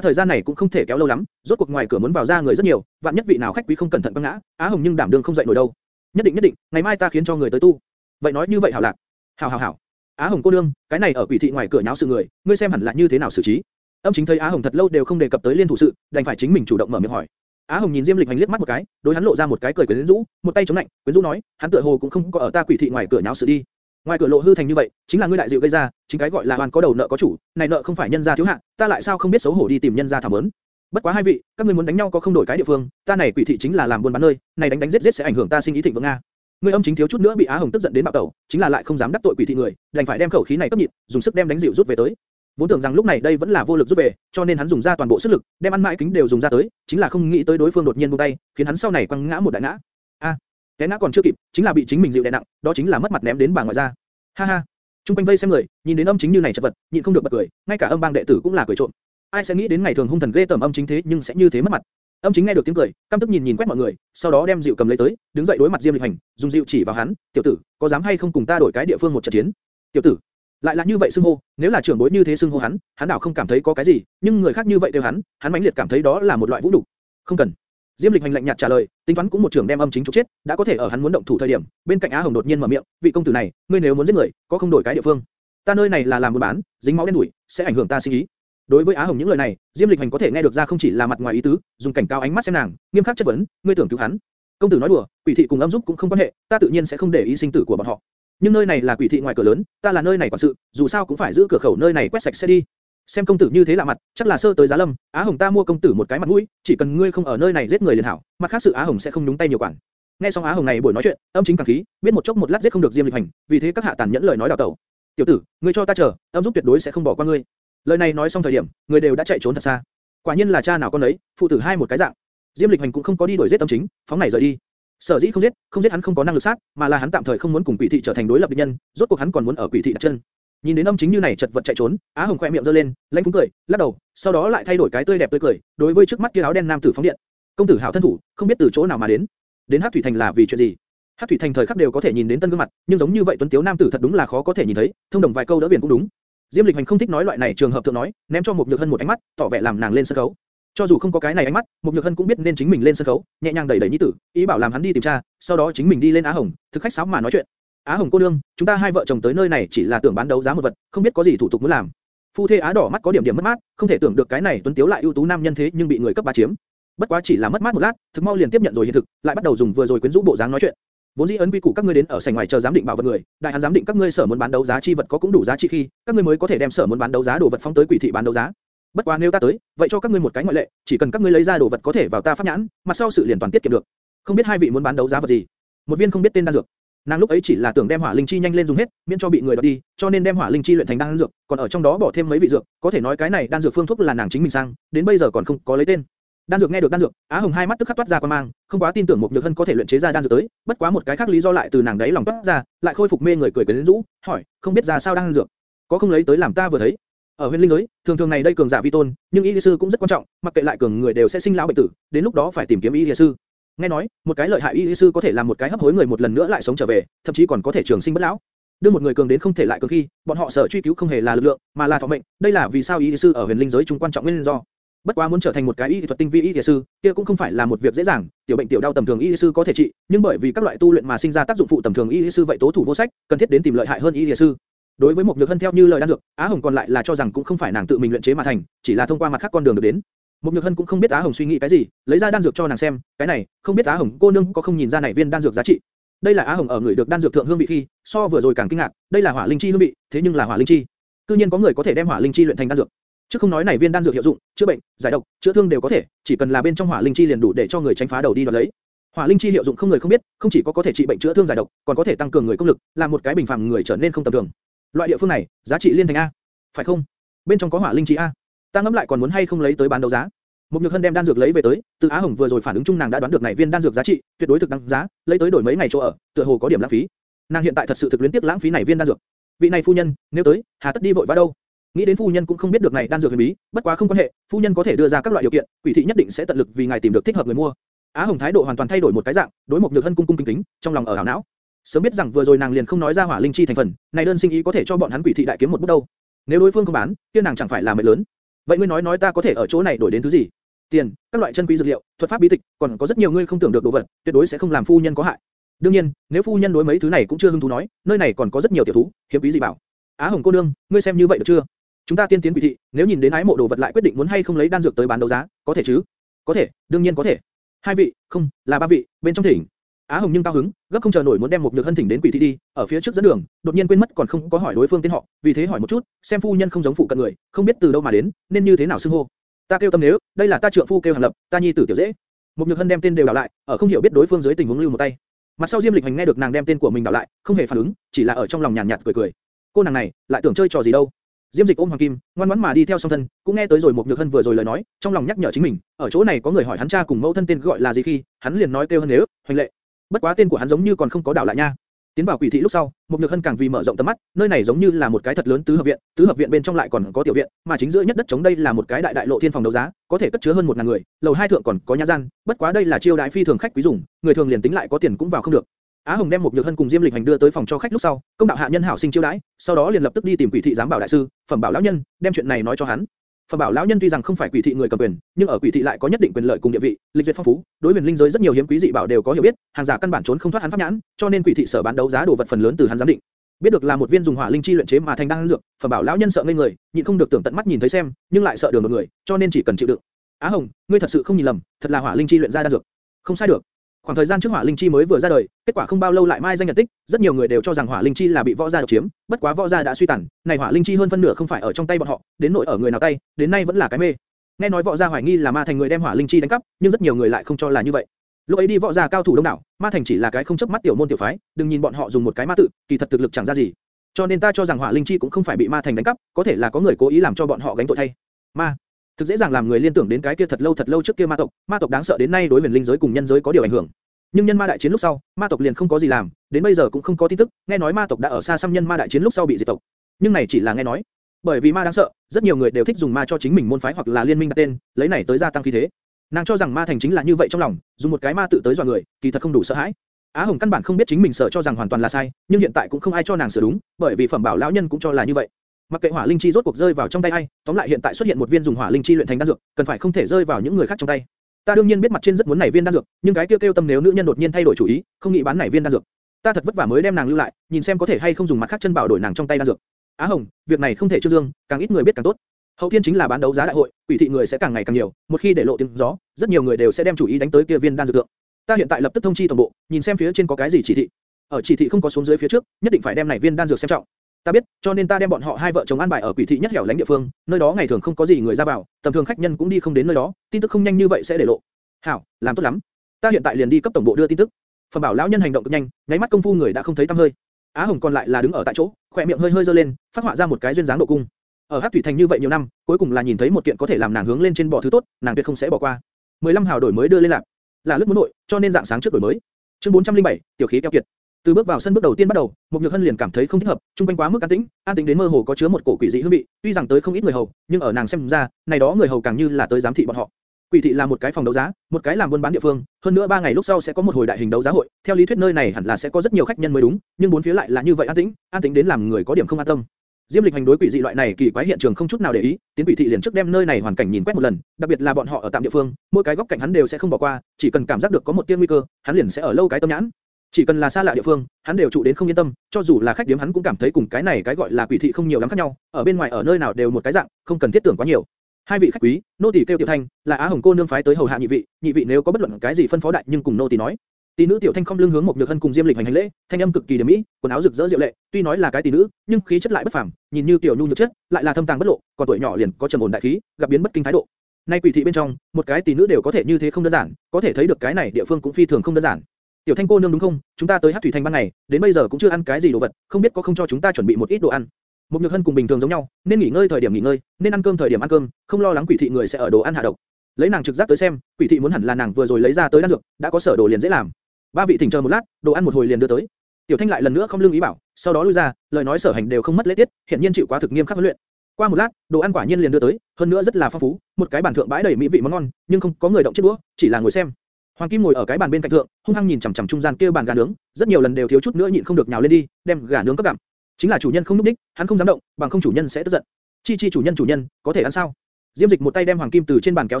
thời gian này cũng không thể kéo lâu lắm, rốt cuộc ngoài cửa muốn vào ra người rất nhiều, vạn nhất vị nào khách quý không cẩn thận băng ngã, Á Hồng nhưng đảm đương không dậy nổi đâu. Nhất định nhất định, ngày mai ta khiến cho người tới tu. Vậy nói như vậy hảo lạc. Hảo hảo hảo. Á Hồng cô nương, cái này ở quỷ thị ngoài cửa nháo sự người, ngươi xem hẳn là như thế nào xử trí? Âm chính thấy Á Hồng thật lâu đều không đề cập tới liên thủ sự, đành phải chính mình chủ động mở miệng hỏi. Á Hồng nhìn Diêm Lịch Hành liếc mắt một cái, đối hắn lộ ra một cái cười quyến rũ, một tay chống lạnh, quyến rũ nói, hắn tựa hồ cũng không có ở ta quỷ thị ngoài cửa nháo sự đi. Ngoài cửa lộ hư thành như vậy, chính là ngươi đại dịu gây ra, chính cái gọi là hoàn có đầu nợ có chủ, này nợ không phải nhân gia thiếu hạ, ta lại sao không biết xấu hổ đi tìm nhân gia thảm ớn. Bất quá hai vị, các ngươi muốn đánh nhau có không đổi cái địa phương, ta này quỷ thị chính là làm buôn bán nơi, này đánh đánh giết giết sẽ ảnh hưởng ta sinh ý thịnh vượng a. Người âm chính thiếu chút nữa bị Á Hồng tức giận đến bạo tẩu, chính là lại không dám đắc tội quỷ thị người, đành phải đem khẩu khí này cấp nhịn, dùng sức đem đánh dịu rút về tới. Vốn tưởng rằng lúc này đây vẫn là vô lực rút về, cho nên hắn dùng ra toàn bộ sức lực, đem ăn mãi kính đều dùng ra tới, chính là không nghĩ tới đối phương đột nhiên buông tay, khiến hắn sau này quăng ngã một đại ngã. A, cái ngã còn chưa kịp, chính là bị chính mình dịu đè nặng, đó chính là mất mặt ném đến bà ngoại ra. Ha ha. Trung quanh vây xem người, nhìn đến âm chính như này chật vật, nhịn không được bật cười, ngay cả âm bang đệ tử cũng là cười trộm. Ai sẽ nghĩ đến ngày thường hung thần ghê tởm âm chính thế nhưng sẽ như thế mất mặt. Âm chính nghe được tiếng cười, căm tức nhìn nhìn quét mọi người, sau đó đem dịu cầm lấy tới, đứng dậy đối mặt Diêm Lịch Hành, dùng dịu chỉ vào hắn, "Tiểu tử, có dám hay không cùng ta đổi cái địa phương một trận chiến?" "Tiểu tử." Lại là như vậy xưng hô, nếu là trưởng bối như thế xưng hô hắn, hắn đảo không cảm thấy có cái gì, nhưng người khác như vậy đều hắn, hắn mãnh liệt cảm thấy đó là một loại vũ đủ. "Không cần." Diêm Lịch Hành lạnh nhạt trả lời, tính toán cũng một trưởng đem âm chính trục chết, đã có thể ở hắn muốn động thủ thời điểm, bên cạnh Á Hồng đột nhiên mở miệng, "Vị công tử này, ngươi nếu muốn giết người, có không đổi cái địa phương? Ta nơi này là làm buôn bán, dính máu đen đuổi, sẽ ảnh hưởng ta sinh ý." Đối với Á Hồng những lời này, Diêm Lịch Hành có thể nghe được ra không chỉ là mặt ngoài ý tứ, dùng cảnh cao ánh mắt xem nàng, nghiêm khắc chất vấn, ngươi tưởng cứu hắn? Công tử nói đùa, quỷ thị cùng âm giúp cũng không quan hệ, ta tự nhiên sẽ không để ý sinh tử của bọn họ. Nhưng nơi này là quỷ thị ngoài cửa lớn, ta là nơi này quản sự, dù sao cũng phải giữ cửa khẩu nơi này quét sạch sẽ đi. Xem công tử như thế lạ mặt, chắc là sơ tới giá lâm, Á Hồng ta mua công tử một cái mặt mũi, chỉ cần ngươi không ở nơi này giết người liền hảo, mặt khác sự Á Hồng sẽ không nhúng tay nhiều quản. Nghe xong Á Hồng này buổi nói chuyện, âm chính càng khí, biết một chốc một lát giết không được Diêm Lịch Hành, vì thế các hạ tàn nhẫn lời nói đào tẩu. Tiểu tử, ngươi cho ta chờ, âm giúp tuyệt đối sẽ không bỏ qua ngươi. Lời này nói xong thời điểm, người đều đã chạy trốn thật xa. Quả nhiên là cha nào con ấy, phụ tử hai một cái dạng. Diêm Lịch Hành cũng không có đi đuổi giết tâm chính, phóng này rời đi. Sở dĩ không giết, không giết hắn không có năng lực sát, mà là hắn tạm thời không muốn cùng quỷ thị trở thành đối lập địch nhân, rốt cuộc hắn còn muốn ở quỷ thị đặt chân. Nhìn đến âm chính như này chật vật chạy trốn, Á Hồng khẽ miệng giơ lên, lãnh phúng cười, lắc đầu, sau đó lại thay đổi cái tươi đẹp tươi cười, đối với trước mắt kia áo đen nam tử phóng điện. Công tử hảo thân thủ, không biết từ chỗ nào mà đến. Đến Hắc Thủy Thành là vì chuyện gì? Hắc Thủy Thành thời khắc đều có thể nhìn đến tân gương mặt, nhưng giống như vậy tuấn tiếu nam tử thật đúng là khó có thể nhìn thấy, thông đồng vài câu đỡ biển cũng đúng. Diêm Lịch Hành không thích nói loại này trường hợp thượng nói, ném cho một Nhược Hân một ánh mắt, tỏ vẻ làm nàng lên sân khấu. Cho dù không có cái này ánh mắt, một Nhược Hân cũng biết nên chính mình lên sân khấu, nhẹ nhàng đẩy đẩy nhi tử, ý bảo làm hắn đi tìm cha, sau đó chính mình đi lên Á Hồng, thực khách sáo mà nói chuyện. Á Hồng cô nương, chúng ta hai vợ chồng tới nơi này chỉ là tưởng bán đấu giá một vật, không biết có gì thủ tục muốn làm. Phu thê Á đỏ mắt có điểm điểm mất mát, không thể tưởng được cái này tuấn tiếu lại ưu tú nam nhân thế nhưng bị người cấp bá chiếm. Bất quá chỉ là mất mát một lát, thực mau liền tiếp nhận rồi hiện thực, lại bắt đầu dùng vừa rồi quyến rũ bộ dáng nói chuyện. Vốn dĩ ấn quy củ các ngươi đến ở sảnh ngoài chờ giám định bảo vật người, đại hắn giám định các ngươi sở muốn bán đấu giá chi vật có cũng đủ giá trị khi, các ngươi mới có thể đem sở muốn bán đấu giá đồ vật phóng tới quỷ thị bán đấu giá. Bất quá nếu ta tới, vậy cho các ngươi một cái ngoại lệ, chỉ cần các ngươi lấy ra đồ vật có thể vào ta pháp nhãn, mặt sau sự liền toàn tiết kiệm được. Không biết hai vị muốn bán đấu giá vật gì? Một viên không biết tên đan dược. Nàng lúc ấy chỉ là tưởng đem hỏa linh chi nhanh lên dùng hết, miễn cho bị người đoạt đi, cho nên đem hỏa linh chi luyện thành đan dược, còn ở trong đó bỏ thêm mấy vị dược, có thể nói cái này đan dược phương thuốc là nàng chính mình sang, đến bây giờ còn không có lấy tên. Đan dược nghe được đan dược, Á Hồng hai mắt tức khắc toát ra quan mang, không quá tin tưởng một nhược hân có thể luyện chế ra đan dược tới, bất quá một cái khác lý do lại từ nàng đấy lòng toát ra, lại khôi phục mê người cười quyến rũ, hỏi, không biết ra sao đan dược, có không lấy tới làm ta vừa thấy. Ở huyền linh giới, thường thường này đây cường giả vi tôn, nhưng y sư cũng rất quan trọng, mặc kệ lại cường người đều sẽ sinh lão bệnh tử, đến lúc đó phải tìm kiếm y sư. Nghe nói, một cái lợi hại y sư có thể làm một cái hấp hối người một lần nữa lại sống trở về, thậm chí còn có thể trường sinh bất lão. Đưa một người cường đến không thể lại cường khi, bọn họ sở truy cứu không hề là lực lượng, mà là thọ mệnh. Đây là vì sao y sư ở huyền linh giới trung quan trọng nguyên do. Bất quá muốn trở thành một cái y thuật tinh vi y sư, kia cũng không phải là một việc dễ dàng, tiểu bệnh tiểu đau tầm thường y sư có thể trị, nhưng bởi vì các loại tu luyện mà sinh ra tác dụng phụ tầm thường y sư vậy tố thủ vô sách, cần thiết đến tìm lợi hại hơn y sư. Đối với một nhược hân theo như lời đan dược, Á Hồng còn lại là cho rằng cũng không phải nàng tự mình luyện chế mà thành, chỉ là thông qua mặt khác con đường được đến. Một nhược hân cũng không biết Á Hồng suy nghĩ cái gì, lấy ra đan dược cho nàng xem, cái này, không biết Á Hồng cô nương có không nhìn ra này viên đan dược giá trị. Đây là Á Hồng ở người được đan dược thượng hương vị khi, so vừa rồi càng kinh ngạc, đây là hỏa linh chi hương vị, thế nhưng là hỏa linh chi. Cư nhiên có người có thể đem hỏa linh chi luyện thành đan dược. Chứ không nói này viên đan dược hiệu dụng, chữa bệnh, giải độc, chữa thương đều có thể, chỉ cần là bên trong hỏa linh chi liền đủ để cho người tránh phá đầu đi đoạt lấy. Hỏa linh chi hiệu dụng không người không biết, không chỉ có có thể trị bệnh chữa thương giải độc, còn có thể tăng cường người công lực, làm một cái bình phàm người trở nên không tầm thường. Loại địa phương này, giá trị liên thành a, phải không? Bên trong có hỏa linh chi a, ta ngẫm lại còn muốn hay không lấy tới bán đấu giá. Một nhược hân đem đan dược lấy về tới, từ Á Hồng vừa rồi phản ứng chung nàng đã đoán được này viên đan dược giá trị, tuyệt đối thực đáng giá, lấy tới đổi mấy ngày chỗ ở, tựa hồ có điểm lãng phí. Nàng hiện tại thật sự thực luyến tiếc lãng phí này viên đan dược. Vị này phu nhân, nếu tới, hà tất đi vội vã đâu? Nghĩ đến phu nhân cũng không biết được này đan dược huyền bí, bất quá không quan hệ, phu nhân có thể đưa ra các loại điều kiện, quỷ thị nhất định sẽ tận lực vì ngài tìm được thích hợp người mua. Á Hồng thái độ hoàn toàn thay đổi một cái dạng, đối một nhược hân cung cung kính kính, trong lòng ở hảo não. Sớm biết rằng vừa rồi nàng liền không nói ra hỏa linh chi thành phần, này đơn sinh ý có thể cho bọn hắn quỷ thị đại kiếm một bút đâu. Nếu đối phương không bán, kia nàng chẳng phải là mệt lớn. Vậy ngươi nói nói ta có thể ở chỗ này đổi đến thứ gì? Tiền, các loại chân quý dược liệu, thuật pháp bí tịch, còn có rất nhiều ngươi không tưởng được đồ vật, tuyệt đối sẽ không làm phu nhân có hại. đương nhiên, nếu phu nhân đối mấy thứ này cũng chưa hứng thú nói, nơi này còn có rất nhiều tiểu thú, hiếm quý gì bảo. Á Hồng cô nương, ngươi xem như vậy được chưa? Chúng ta tiên tiến quỷ thị, nếu nhìn đến ái mộ đồ vật lại quyết định muốn hay không lấy đan dược tới bán đấu giá, có thể chứ? Có thể, đương nhiên có thể. Hai vị, không, là ba vị, bên trong thỉnh. Á Hồng nhưng cao hứng, gấp không chờ nổi muốn đem một nhược hân thỉnh đến quỷ thị đi, ở phía trước dẫn đường, đột nhiên quên mất còn không có hỏi đối phương tên họ, vì thế hỏi một chút, xem phu nhân không giống phụ cận người, không biết từ đâu mà đến, nên như thế nào xưng hô. Ta kêu tâm nếu, đây là ta trượng phu kêu hàng lập, ta nhi tử tiểu dễ. Một nhược hân đem tên đều đảo lại, ở không hiểu biết đối phương dưới tình huống lưu một tay. Mặt sau Diêm Lịch Hành nghe được nàng đem tên của mình đảo lại, không hề phản ứng, chỉ là ở trong lòng nhàn nhạt, nhạt cười cười. Cô nàng này, lại tưởng chơi trò gì đâu? Diêm Dịch ôm Hoàng Kim, ngoan ngoãn mà đi theo song thân, cũng nghe tới rồi một nhược hân vừa rồi lời nói, trong lòng nhắc nhở chính mình, ở chỗ này có người hỏi hắn cha cùng mẫu thân tên gọi là gì khi, hắn liền nói kêu hơn nếu, hoành lệ. Bất quá tên của hắn giống như còn không có đảo lại nha. Tiến vào quỷ thị lúc sau, một nhược hân càng vì mở rộng tầm mắt, nơi này giống như là một cái thật lớn tứ hợp viện, tứ hợp viện bên trong lại còn có tiểu viện, mà chính giữa nhất đất chống đây là một cái đại đại lộ thiên phòng đấu giá, có thể cất chứa hơn một ngàn người, lầu hai thượng còn có nhà gian, bất quá đây là chiêu đại phi thường khách quý dùng, người thường liền tính lại có tiền cũng vào không được. Á Hồng đem một nhược hân cùng Diêm Lịch Hành đưa tới phòng cho khách lúc sau, công đạo hạ nhân hảo sinh chiêu đãi, sau đó liền lập tức đi tìm quỷ thị giám bảo đại sư, phẩm bảo lão nhân, đem chuyện này nói cho hắn. Phẩm bảo lão nhân tuy rằng không phải quỷ thị người cầm quyền, nhưng ở quỷ thị lại có nhất định quyền lợi cùng địa vị, lịch duyệt phong phú, đối huyền linh giới rất nhiều hiếm quý dị bảo đều có hiểu biết, hàng giả căn bản trốn không thoát hắn pháp nhãn, cho nên quỷ thị sở bán đấu giá đồ vật phần lớn từ hắn giám định. Biết được là một viên dùng hỏa linh chi luyện chế mà thành đan dược, phẩm bảo lão nhân sợ ngây người, nhịn không được tưởng tận mắt nhìn thấy xem, nhưng lại sợ đường một người, cho nên chỉ cần chịu đựng. Á Hồng, ngươi thật sự không nhìn lầm, thật là hỏa linh chi luyện ra đan dược. Không sai được. Khoảng thời gian trước hỏa linh chi mới vừa ra đời, kết quả không bao lâu lại mai danh nhận tích, rất nhiều người đều cho rằng hỏa linh chi là bị võ gia độc chiếm, bất quá võ gia đã suy tàn, này hỏa linh chi hơn phân nửa không phải ở trong tay bọn họ, đến nỗi ở người nào tay, đến nay vẫn là cái mê. Nghe nói võ gia hoài nghi là ma thành người đem hỏa linh chi đánh cắp, nhưng rất nhiều người lại không cho là như vậy. Lúc ấy đi võ gia cao thủ đông đảo, ma thành chỉ là cái không chấp mắt tiểu môn tiểu phái, đừng nhìn bọn họ dùng một cái ma tự, kỳ thật thực lực chẳng ra gì. Cho nên ta cho rằng hỏa linh chi cũng không phải bị ma thành đánh cắp, có thể là có người cố ý làm cho bọn họ gánh tội thay. Ma, thực dễ dàng làm người liên tưởng đến cái kia thật lâu thật lâu trước kia ma tộc, ma tộc đáng sợ đến nay đối huyền linh giới cùng nhân giới có điều ảnh hưởng. Nhưng nhân ma đại chiến lúc sau, ma tộc liền không có gì làm, đến bây giờ cũng không có tin tức, nghe nói ma tộc đã ở xa xăm nhân ma đại chiến lúc sau bị diệt tộc. Nhưng này chỉ là nghe nói, bởi vì ma đáng sợ, rất nhiều người đều thích dùng ma cho chính mình môn phái hoặc là liên minh đặt tên, lấy này tới gia tăng khí thế. Nàng cho rằng ma thành chính là như vậy trong lòng, dùng một cái ma tự tới dọa người, kỳ thật không đủ sợ hãi. Á Hồng căn bản không biết chính mình sợ cho rằng hoàn toàn là sai, nhưng hiện tại cũng không ai cho nàng sửa đúng, bởi vì phẩm bảo lão nhân cũng cho là như vậy. Mặc kệ hỏa linh chi rốt cuộc rơi vào trong tay ai, tóm lại hiện tại xuất hiện một viên dùng hỏa linh chi luyện thành đan dược, cần phải không thể rơi vào những người khác trong tay. Ta đương nhiên biết mặt trên rất muốn này viên đan dược, nhưng cái kêu kêu tâm nếu nữ nhân đột nhiên thay đổi chủ ý, không nghĩ bán này viên đan dược. Ta thật vất vả mới đem nàng lưu lại, nhìn xem có thể hay không dùng mặt khác chân bảo đổi nàng trong tay đan dược. Á Hồng, việc này không thể trương dương, càng ít người biết càng tốt. Hậu thiên chính là bán đấu giá đại hội, quỷ thị người sẽ càng ngày càng nhiều, một khi để lộ tiếng gió, rất nhiều người đều sẽ đem chủ ý đánh tới kia viên đan dược tượng. Ta hiện tại lập tức thông chi toàn bộ, nhìn xem phía trên có cái gì chỉ thị. Ở chỉ thị không có xuống dưới phía trước, nhất định phải đem này viên đan dược xem trọng. Ta biết, cho nên ta đem bọn họ hai vợ chồng an bài ở quỷ thị nhất hẻo lánh địa phương, nơi đó ngày thường không có gì người ra vào, tầm thường khách nhân cũng đi không đến nơi đó, tin tức không nhanh như vậy sẽ để lộ. Hảo, làm tốt lắm. Ta hiện tại liền đi cấp tổng bộ đưa tin tức. Phẩm bảo lão nhân hành động cực nhanh, nháy mắt công phu người đã không thấy tăm hơi. Á Hồng còn lại là đứng ở tại chỗ, khỏe miệng hơi hơi dơ lên, phát họa ra một cái duyên dáng độ cung. Ở Hắc Thủy Thành như vậy nhiều năm, cuối cùng là nhìn thấy một kiện có thể làm nàng hướng lên trên bỏ thứ tốt, nàng tuyệt không sẽ bỏ qua. 15 hào đổi mới đưa lên lạc, là lúc muốn nội, cho nên dạng sáng trước đổi mới. Chương 407, tiểu khí keo kiệt. Từ bước vào sân bước đầu tiên bắt đầu, một nhược hân liền cảm thấy không thích hợp, trung quanh quá mức an tĩnh, an tĩnh đến mơ hồ có chứa một cổ quỷ dị hương vị. Tuy rằng tới không ít người hầu, nhưng ở nàng xem ra, này đó người hầu càng như là tới giám thị bọn họ. Quỷ thị là một cái phòng đấu giá, một cái làm buôn bán địa phương, hơn nữa ba ngày lúc sau sẽ có một hồi đại hình đấu giá hội. Theo lý thuyết nơi này hẳn là sẽ có rất nhiều khách nhân mới đúng, nhưng bốn phía lại là như vậy an tĩnh, an tĩnh đến làm người có điểm không an tâm. Diêm Lịch hành đối quỷ dị loại này kỳ quái hiện trường không chút nào để ý, tiến quỷ thị liền trước đem nơi này hoàn cảnh nhìn quét một lần, đặc biệt là bọn họ ở tạm địa phương, mỗi cái góc cạnh hắn đều sẽ không bỏ qua, chỉ cần cảm giác được có một tia nguy cơ, hắn liền sẽ ở lâu cái tâm nhãn. Chỉ cần là xa lạ địa phương, hắn đều trụ đến không yên tâm, cho dù là khách điếm hắn cũng cảm thấy cùng cái này cái gọi là quỷ thị không nhiều lắm khác nhau, ở bên ngoài ở nơi nào đều một cái dạng, không cần thiết tưởng quá nhiều. Hai vị khách quý, nô tỳ kêu tiểu thanh, là Á Hồng cô nương phái tới hầu hạ nhị vị, nhị vị nếu có bất luận cái gì phân phó đại nhưng cùng nô tỳ nói. Tỷ nữ tiểu thanh không lưng hướng một nhược hân cùng Diêm Lịch hành hành lễ, thanh âm cực kỳ điểm mỹ, quần áo rực rỡ diệu lệ, tuy nói là cái tỷ nữ, nhưng khí chất lại bất phàm, nhìn như tiểu nhu nhược chất, lại là thâm tàng bất lộ, còn tuổi nhỏ liền có trầm ổn đại khí, gặp biến bất kinh thái độ. Nay quỷ thị bên trong, một cái tỷ nữ đều có thể như thế không đơn giản, có thể thấy được cái này địa phương cũng phi thường không đơn giản. Tiểu Thanh cô nương đúng không? Chúng ta tới Hắc Thủy Thành ban ngày, đến bây giờ cũng chưa ăn cái gì đồ vật, không biết có không cho chúng ta chuẩn bị một ít đồ ăn. Một nhược hân cùng bình thường giống nhau, nên nghỉ ngơi thời điểm nghỉ ngơi, nên ăn cơm thời điểm ăn cơm, không lo lắng quỷ thị người sẽ ở đồ ăn hạ độc. Lấy nàng trực giác tới xem, quỷ thị muốn hẳn là nàng vừa rồi lấy ra tới đan dược, đã có sở đồ liền dễ làm. Ba vị thỉnh chờ một lát, đồ ăn một hồi liền đưa tới. Tiểu Thanh lại lần nữa không lương ý bảo, sau đó lui ra, lời nói sở hành đều không mất lễ tiết, hiện nhiên chịu quá thực nghiêm khắc huấn luyện. Qua một lát, đồ ăn quả nhiên liền đưa tới, hơn nữa rất là phong phú, một cái bàn thượng bãi đầy mỹ vị món ngon, nhưng không có người động chiếc đũa, chỉ là ngồi xem. Hoàng Kim ngồi ở cái bàn bên cạnh thượng, hung hăng nhìn chằm chằm trung gian kia bàn gà nướng, rất nhiều lần đều thiếu chút nữa nhịn không được nhào lên đi, đem gà nướng cấp gặm. Chính là chủ nhân không núp đích, hắn không dám động, bằng không chủ nhân sẽ tức giận. Chi chi chủ nhân chủ nhân, có thể ăn sao? Diêm Dịch một tay đem Hoàng Kim từ trên bàn kéo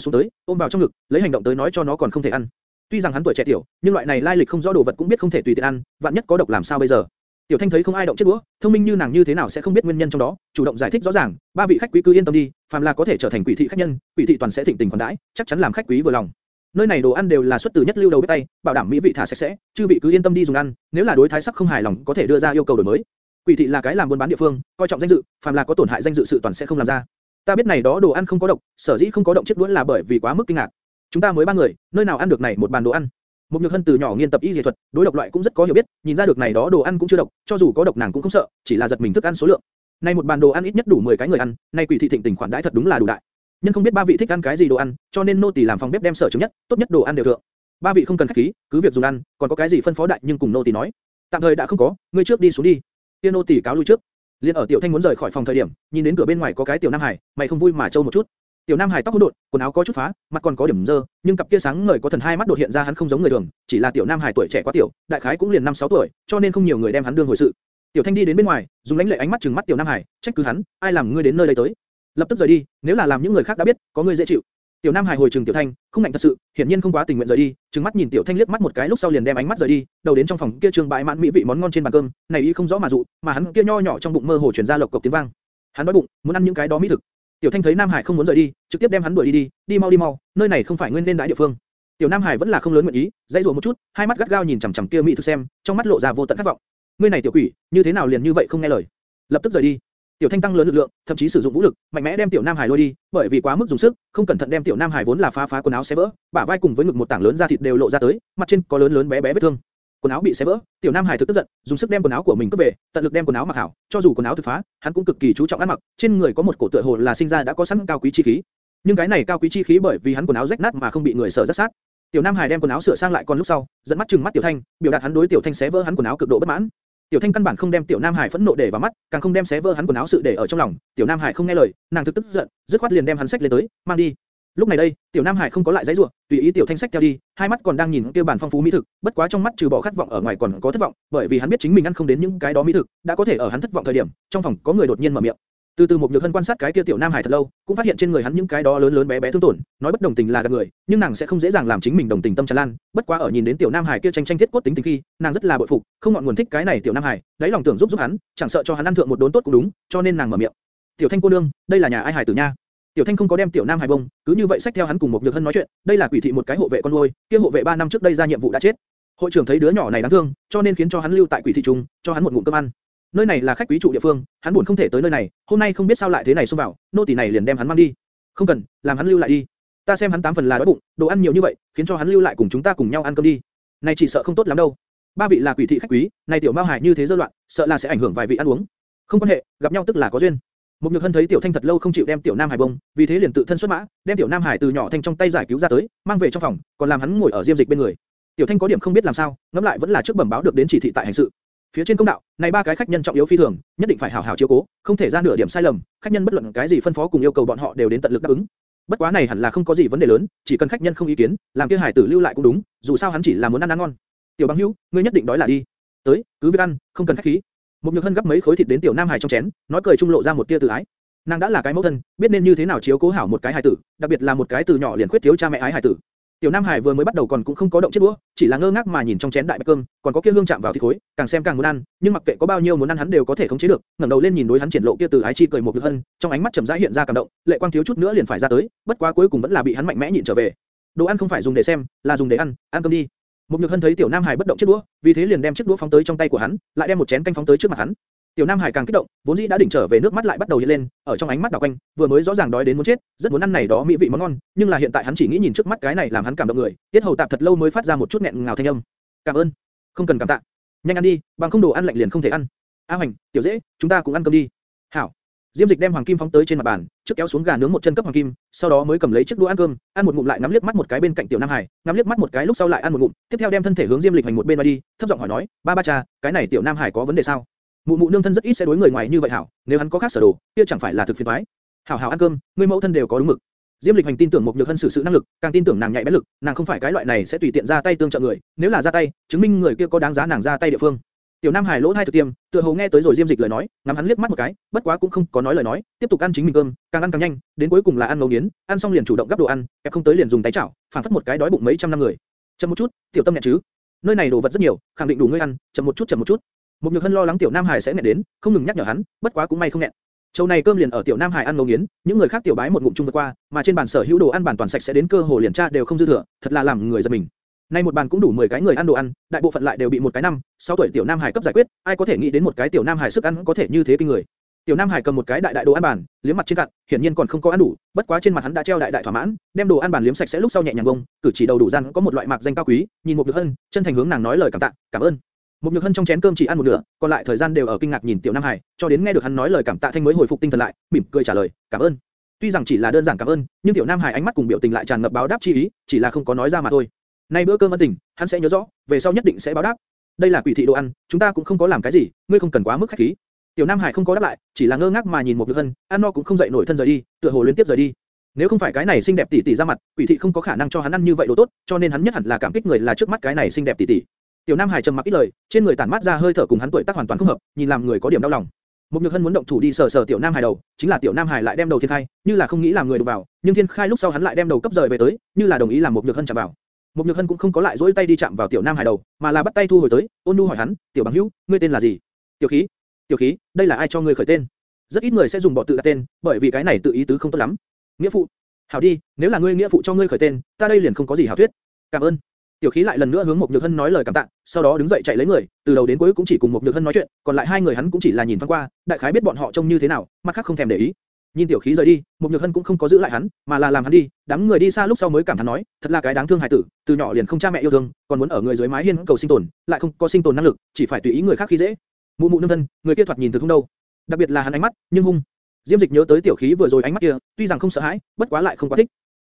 xuống tới, ôm vào trong ngực, lấy hành động tới nói cho nó còn không thể ăn. Tuy rằng hắn tuổi trẻ tiểu, nhưng loại này lai lịch không rõ đồ vật cũng biết không thể tùy tiện ăn, vạn nhất có độc làm sao bây giờ? Tiểu Thanh thấy không ai động chiếc đũa, thông minh như nàng như thế nào sẽ không biết nguyên nhân trong đó, chủ động giải thích rõ ràng, ba vị khách quý cứ yên tâm đi, phàm là có thể trở thành quỷ thị khách nhân, quỷ thị toàn sẽ thịnh tình khoản đãi, chắc chắn làm khách quý vừa lòng. Nơi này đồ ăn đều là xuất từ nhất lưu đầu bếp tay, bảo đảm mỹ vị thả sạch sẽ, chư vị cứ yên tâm đi dùng ăn, nếu là đối thái sắc không hài lòng có thể đưa ra yêu cầu đổi mới. Quỷ thị là cái làm buôn bán địa phương, coi trọng danh dự, phàm là có tổn hại danh dự sự toàn sẽ không làm ra. Ta biết này đó đồ ăn không có độc, sở dĩ không có động chiếc đũa là bởi vì quá mức kinh ngạc. Chúng ta mới ba người, nơi nào ăn được này một bàn đồ ăn? Một nhược hân từ nhỏ nghiên tập y dược thuật, đối độc loại cũng rất có hiểu biết, nhìn ra được này đó đồ ăn cũng chưa độc, cho dù có độc nàng cũng không sợ, chỉ là giật mình thức ăn số lượng. Nay một bàn đồ ăn ít nhất đủ 10 cái người ăn, nay quỷ thị thịnh tình khoản đãi thật đúng là đủ đại. Nhân không biết ba vị thích ăn cái gì đồ ăn, cho nên nô tỳ làm phòng bếp đem sở chứng nhất, tốt nhất đồ ăn đều thượng. Ba vị không cần khách khí, cứ việc dùng ăn, còn có cái gì phân phó đại nhưng cùng nô tỳ nói. Tạm thời đã không có, ngươi trước đi xuống đi. Tiên nô tỳ cáo lui trước. Liên ở Tiểu Thanh muốn rời khỏi phòng thời điểm, nhìn đến cửa bên ngoài có cái tiểu Nam Hải, mày không vui mà trâu một chút. Tiểu Nam Hải tóc hỗn độn, quần áo có chút phá, mặt còn có điểm dơ, nhưng cặp kia sáng ngời có thần hai mắt đột hiện ra hắn không giống người thường, chỉ là Tiểu Nam Hải tuổi trẻ quá tiểu, đại khái cũng liền 5 6 tuổi, cho nên không nhiều người đem hắn đương hồi sự. Tiểu Thanh đi đến bên ngoài, dùng lãnh lệ ánh mắt chừng mắt Tiểu Nam Hải, trách cứ hắn, ai làm ngươi đến nơi đây tới? Lập tức rời đi, nếu là làm những người khác đã biết, có người dễ chịu. Tiểu Nam Hải hồi trừng Tiểu Thanh, không ngạnh thật sự, hiển nhiên không quá tình nguyện rời đi, trừng mắt nhìn Tiểu Thanh liếc mắt một cái lúc sau liền đem ánh mắt rời đi, đầu đến trong phòng kia trường bãi mãn mỹ vị món ngon trên bàn cơm, này ý không rõ mà dụ, mà hắn kia nho nhỏ trong bụng mơ hồ truyền ra lộc cộc tiếng vang. Hắn đói bụng, muốn ăn những cái đó mỹ thực. Tiểu Thanh thấy Nam Hải không muốn rời đi, trực tiếp đem hắn đuổi đi đi, đi mau đi mau, nơi này không phải nguyên nên đãi địa phương. Tiểu Nam Hải vẫn là không lớn nguyện ý, dãy rủa một chút, hai mắt gắt gao nhìn chằm chằm kia mỹ thực xem, trong mắt lộ ra vô tận khát vọng. Ngươi này tiểu quỷ, như thế nào liền như vậy không nghe lời? Lập tức rời đi. Tiểu Thanh tăng lớn lực lượng, thậm chí sử dụng vũ lực, mạnh mẽ đem Tiểu Nam Hải lôi đi, bởi vì quá mức dùng sức, không cẩn thận đem Tiểu Nam Hải vốn là phá phá quần áo xé vỡ, bả vai cùng với ngực một tảng lớn da thịt đều lộ ra tới, mặt trên có lớn lớn bé bé vết thương. Quần áo bị xé vỡ, Tiểu Nam Hải thực tức giận, dùng sức đem quần áo của mình cướp về, tận lực đem quần áo mặc hảo, cho dù quần áo thực phá, hắn cũng cực kỳ chú trọng ăn mặc, trên người có một cổ tựa hồ là sinh ra đã có sẵn cao quý chi khí. Nhưng cái này cao quý chi khí bởi vì hắn quần áo rách nát mà không bị người sợ rất sát. Tiểu Nam Hải đem quần áo sửa sang lại còn lúc sau, dẫn mắt chừng mắt Tiểu Thanh, biểu đạt hắn đối Tiểu Thanh xé vỡ hắn quần áo cực độ bất mãn. Tiểu Thanh căn bản không đem Tiểu Nam Hải phẫn nộ để vào mắt, càng không đem xé vỡ hắn quần áo sự để ở trong lòng. Tiểu Nam Hải không nghe lời, nàng thực tức giận, dứt khoát liền đem hắn sách lên tới, mang đi. Lúc này đây, Tiểu Nam Hải không có lại giấy giụa, tùy ý Tiểu Thanh sách theo đi, hai mắt còn đang nhìn kia bản phong phú mỹ thực, bất quá trong mắt trừ bỏ khát vọng ở ngoài còn có thất vọng, bởi vì hắn biết chính mình ăn không đến những cái đó mỹ thực, đã có thể ở hắn thất vọng thời điểm, trong phòng có người đột nhiên mở miệng. Từ từ một nhược hân quan sát cái kia Tiểu Nam Hải thật lâu, cũng phát hiện trên người hắn những cái đó lớn lớn bé bé thương tổn, nói bất đồng tình là gạt người, nhưng nàng sẽ không dễ dàng làm chính mình đồng tình tâm tràn lan. Bất quá ở nhìn đến Tiểu Nam Hải kia tranh tranh thiết cốt tính tình khi, nàng rất là bội phục, không ngọn nguồn thích cái này Tiểu Nam Hải, đáy lòng tưởng giúp giúp hắn, chẳng sợ cho hắn ăn thượng một đốn tốt cũng đúng, cho nên nàng mở miệng. Tiểu Thanh cô nương, đây là nhà ai hải tử nha? Tiểu Thanh không có đem Tiểu Nam Hải bông, cứ như vậy xách theo hắn cùng một nhược hân nói chuyện, đây là quỷ thị một cái hộ vệ con nuôi, kia hộ vệ 3 năm trước đây ra nhiệm vụ đã chết. Hội trưởng thấy đứa nhỏ này đáng thương, cho nên khiến cho hắn lưu tại quỷ thị trung, cho hắn một ngụm cơm ăn. Nơi này là khách quý trụ địa phương, hắn buồn không thể tới nơi này, hôm nay không biết sao lại thế này xông vào, nô tỳ này liền đem hắn mang đi. Không cần, làm hắn lưu lại đi. Ta xem hắn tám phần là đói bụng, đồ ăn nhiều như vậy, khiến cho hắn lưu lại cùng chúng ta cùng nhau ăn cơm đi. Này chỉ sợ không tốt lắm đâu. Ba vị là quỷ thị khách quý, này tiểu Mao Hải như thế dơ loạn, sợ là sẽ ảnh hưởng vài vị ăn uống. Không quan hệ, gặp nhau tức là có duyên. mục Nhược Hân thấy Tiểu Thanh thật lâu không chịu đem Tiểu Nam Hải bông, vì thế liền tự thân xuất mã, đem Tiểu Nam Hải từ nhỏ thanh trong tay giải cứu ra tới, mang về trong phòng, còn làm hắn ngồi ở diêm dịch bên người. Tiểu Thanh có điểm không biết làm sao, ngẫm lại vẫn là trước bẩm báo được đến chỉ thị tại hành sự. Phía trên công đạo, này ba cái khách nhân trọng yếu phi thường, nhất định phải hảo hảo chiếu cố, không thể ra nửa điểm sai lầm, khách nhân bất luận cái gì phân phó cùng yêu cầu bọn họ đều đến tận lực đáp ứng. Bất quá này hẳn là không có gì vấn đề lớn, chỉ cần khách nhân không ý kiến, làm kia hải tử lưu lại cũng đúng, dù sao hắn chỉ là muốn ăn ăn ngon. Tiểu Băng Hữu, ngươi nhất định đói là đi. Tới, cứ việc ăn, không cần khách khí. Một Nhược Hân gấp mấy khối thịt đến tiểu Nam Hải trong chén, nói cười trung lộ ra một tia tự ái. Nàng đã là cái mẫu thân, biết nên như thế nào chiếu cố hảo một cái hài tử, đặc biệt là một cái từ nhỏ liền khuyết thiếu cha mẹ ái hài tử. Tiểu Nam Hải vừa mới bắt đầu còn cũng không có động chiếc đũa, chỉ là ngơ ngác mà nhìn trong chén đại bạch cơm, còn có kia hương chạm vào thịt khối, càng xem càng muốn ăn, nhưng mặc kệ có bao nhiêu muốn ăn hắn đều có thể khống chế được, ngẩng đầu lên nhìn đối hắn triển lộ kia từ ái chi cười một nhược hân, trong ánh mắt chậm rãi hiện ra cảm động, lệ quang thiếu chút nữa liền phải ra tới, bất quá cuối cùng vẫn là bị hắn mạnh mẽ nhịn trở về. Đồ ăn không phải dùng để xem, là dùng để ăn, ăn cơm đi. Một nhược hân thấy tiểu Nam Hải bất động chiếc đũa, vì thế liền đem chiếc đũa phóng tới trong tay của hắn, lại đem một chén canh phóng tới trước mặt hắn. Tiểu Nam Hải càng kích động, vốn dĩ đã đỉnh trở về nước mắt lại bắt đầu hiện lên, ở trong ánh mắt đảo quanh, vừa mới rõ ràng đói đến muốn chết, rất muốn ăn này đó mỹ vị món ngon, nhưng là hiện tại hắn chỉ nghĩ nhìn trước mắt cái này làm hắn cảm động người, tiết hầu tạm thật lâu mới phát ra một chút nghẹn ngào thanh âm. Cảm ơn, không cần cảm tạ, nhanh ăn đi, bằng không đồ ăn lạnh liền không thể ăn. A Hoành, Tiểu Dễ, chúng ta cùng ăn cơm đi. Hảo. Diêm Dịch đem hoàng kim phóng tới trên mặt bàn, trước kéo xuống gà nướng một chân cấp hoàng kim, sau đó mới cầm lấy chiếc đũa ăn cơm, ăn một ngụm lại ngắm liếc mắt một cái bên cạnh Tiểu Nam Hải, ngắm liếc mắt một cái lúc sau lại ăn một ngụm, tiếp theo đem thân thể hướng Diêm Lịch hành một bên mà đi, thấp giọng hỏi nói, ba ba cha, cái này Tiểu Nam Hải có vấn đề sao? Mụ mụ nương thân rất ít sẽ đối người ngoài như vậy hảo, nếu hắn có khác sở đồ, kia chẳng phải là thực phiền toái. Hảo hảo ăn cơm, người mẫu thân đều có đúng mực. Diêm Lịch Hành tin tưởng một nhược thân xử sự năng lực, càng tin tưởng nàng nhạy bén lực, nàng không phải cái loại này sẽ tùy tiện ra tay tương trợ người, nếu là ra tay, chứng minh người kia có đáng giá nàng ra tay địa phương. Tiểu Nam Hải lỗ thay thực tiêm, tựa hồ nghe tới rồi Diêm Dịch lời nói, ngắm hắn liếc mắt một cái, bất quá cũng không có nói lời nói, tiếp tục ăn chính mình cơm, càng ăn càng nhanh, đến cuối cùng là ăn ngấu nghiến, ăn xong liền chủ động gắp đồ ăn, kẹp không tới liền dùng tay chảo, phản phất một cái đói bụng mấy trăm năm người. Chậm một chút, tiểu tâm nhẹ chứ. Nơi này đồ vật rất nhiều, khẳng định đủ ngươi ăn, chậm một chút chậm một chút. Một Nhược Hân lo lắng Tiểu Nam Hải sẽ nghẹn đến, không ngừng nhắc nhở hắn, bất quá cũng may không nghẹn. Châu này cơm liền ở Tiểu Nam Hải ăn ngấu nghiến, những người khác tiểu bái một ngụm chung vượt qua, mà trên bàn sở hữu đồ ăn bản toàn sạch sẽ đến cơ hồ liền tra đều không dư thừa, thật là làm người giật mình. Nay một bàn cũng đủ 10 cái người ăn đồ ăn, đại bộ phận lại đều bị một cái năm, 6 tuổi tiểu Nam Hải cấp giải quyết, ai có thể nghĩ đến một cái tiểu Nam Hải sức ăn có thể như thế kinh người. Tiểu Nam Hải cầm một cái đại đại đồ ăn bàn, liếm mặt trên cạn, hiển nhiên còn không có ăn đủ, bất quá trên mặt hắn đã treo đại đại thỏa mãn, đem đồ ăn bàn liếm sạch sẽ lúc sau nhẹ nhàng bông, cử chỉ đầu đủ gian có một loại mạc danh cao quý, nhìn một được hơn, chân thành hướng nàng nói lời cảm tạ, cảm ơn. Một nhược hân trong chén cơm chỉ ăn một nửa, còn lại thời gian đều ở kinh ngạc nhìn tiểu Nam Hải, cho đến nghe được hắn nói lời cảm tạ thanh mới hồi phục tinh thần lại, mỉm cười trả lời, cảm ơn. Tuy rằng chỉ là đơn giản cảm ơn, nhưng tiểu Nam Hải ánh mắt cùng biểu tình lại tràn ngập báo đáp chi ý, chỉ là không có nói ra mà thôi. Nay bữa cơm ân tình, hắn sẽ nhớ rõ, về sau nhất định sẽ báo đáp. Đây là quỷ thị đồ ăn, chúng ta cũng không có làm cái gì, ngươi không cần quá mức khách khí. Tiểu Nam Hải không có đáp lại, chỉ là ngơ ngác mà nhìn một nhược hân, ăn no cũng không dậy nổi thân rời đi, tựa hồ liên tiếp rời đi. Nếu không phải cái này xinh đẹp tỷ tỷ ra mặt, quỷ thị không có khả năng cho hắn ăn như vậy đồ tốt, cho nên hắn nhất hẳn là cảm kích người là trước mắt cái này xinh đẹp tỷ tỷ. Tiểu Nam Hải trầm mặc ít lời, trên người tản mát ra hơi thở cùng hắn tuổi tác hoàn toàn không hợp, nhìn làm người có điểm đau lòng. Mục Nhược Hân muốn động thủ đi sờ sờ Tiểu Nam Hải đầu, chính là Tiểu Nam Hải lại đem đầu Thiên Khai, như là không nghĩ làm người đụng vào, nhưng Thiên Khai lúc sau hắn lại đem đầu cấp rời về tới, như là đồng ý làm Mục Nhược Hân chạm vào. Mục Nhược Hân cũng không có lại dỗi tay đi chạm vào Tiểu Nam Hải đầu, mà là bắt tay thu hồi tới, ôn nhu hỏi hắn, Tiểu Bằng Hữu, ngươi tên là gì? Tiểu Khí. Tiểu Khí, đây là ai cho ngươi khởi tên? Rất ít người sẽ dùng bỏ tự đặt tên, bởi vì cái này tự ý tứ không tốt lắm. Nghĩa phụ. Hảo đi, nếu là ngươi nghĩa phụ cho ngươi khởi tên, ta đây liền không có gì hảo thuyết. Cảm ơn. Tiểu khí lại lần nữa hướng một nhược hân nói lời cảm tạ, sau đó đứng dậy chạy lấy người, từ đầu đến cuối cũng chỉ cùng một nhược hân nói chuyện, còn lại hai người hắn cũng chỉ là nhìn thoáng qua, đại khái biết bọn họ trông như thế nào, mặt khác không thèm để ý. Nhìn tiểu khí rời đi, một nhược hân cũng không có giữ lại hắn, mà là làm hắn đi, đám người đi xa lúc sau mới cảm thán nói, thật là cái đáng thương hài tử, từ nhỏ liền không cha mẹ yêu thương, còn muốn ở người dưới mái hiên cầu sinh tồn, lại không có sinh tồn năng lực, chỉ phải tùy ý người khác khi dễ. Mụ mụ nương thân, người kia thoạt nhìn từ không đâu, đặc biệt là hắn ánh mắt, nhưng hung. Diêm Dịch nhớ tới tiểu khí vừa rồi ánh mắt kia, tuy rằng không sợ hãi, bất quá lại không quá thích.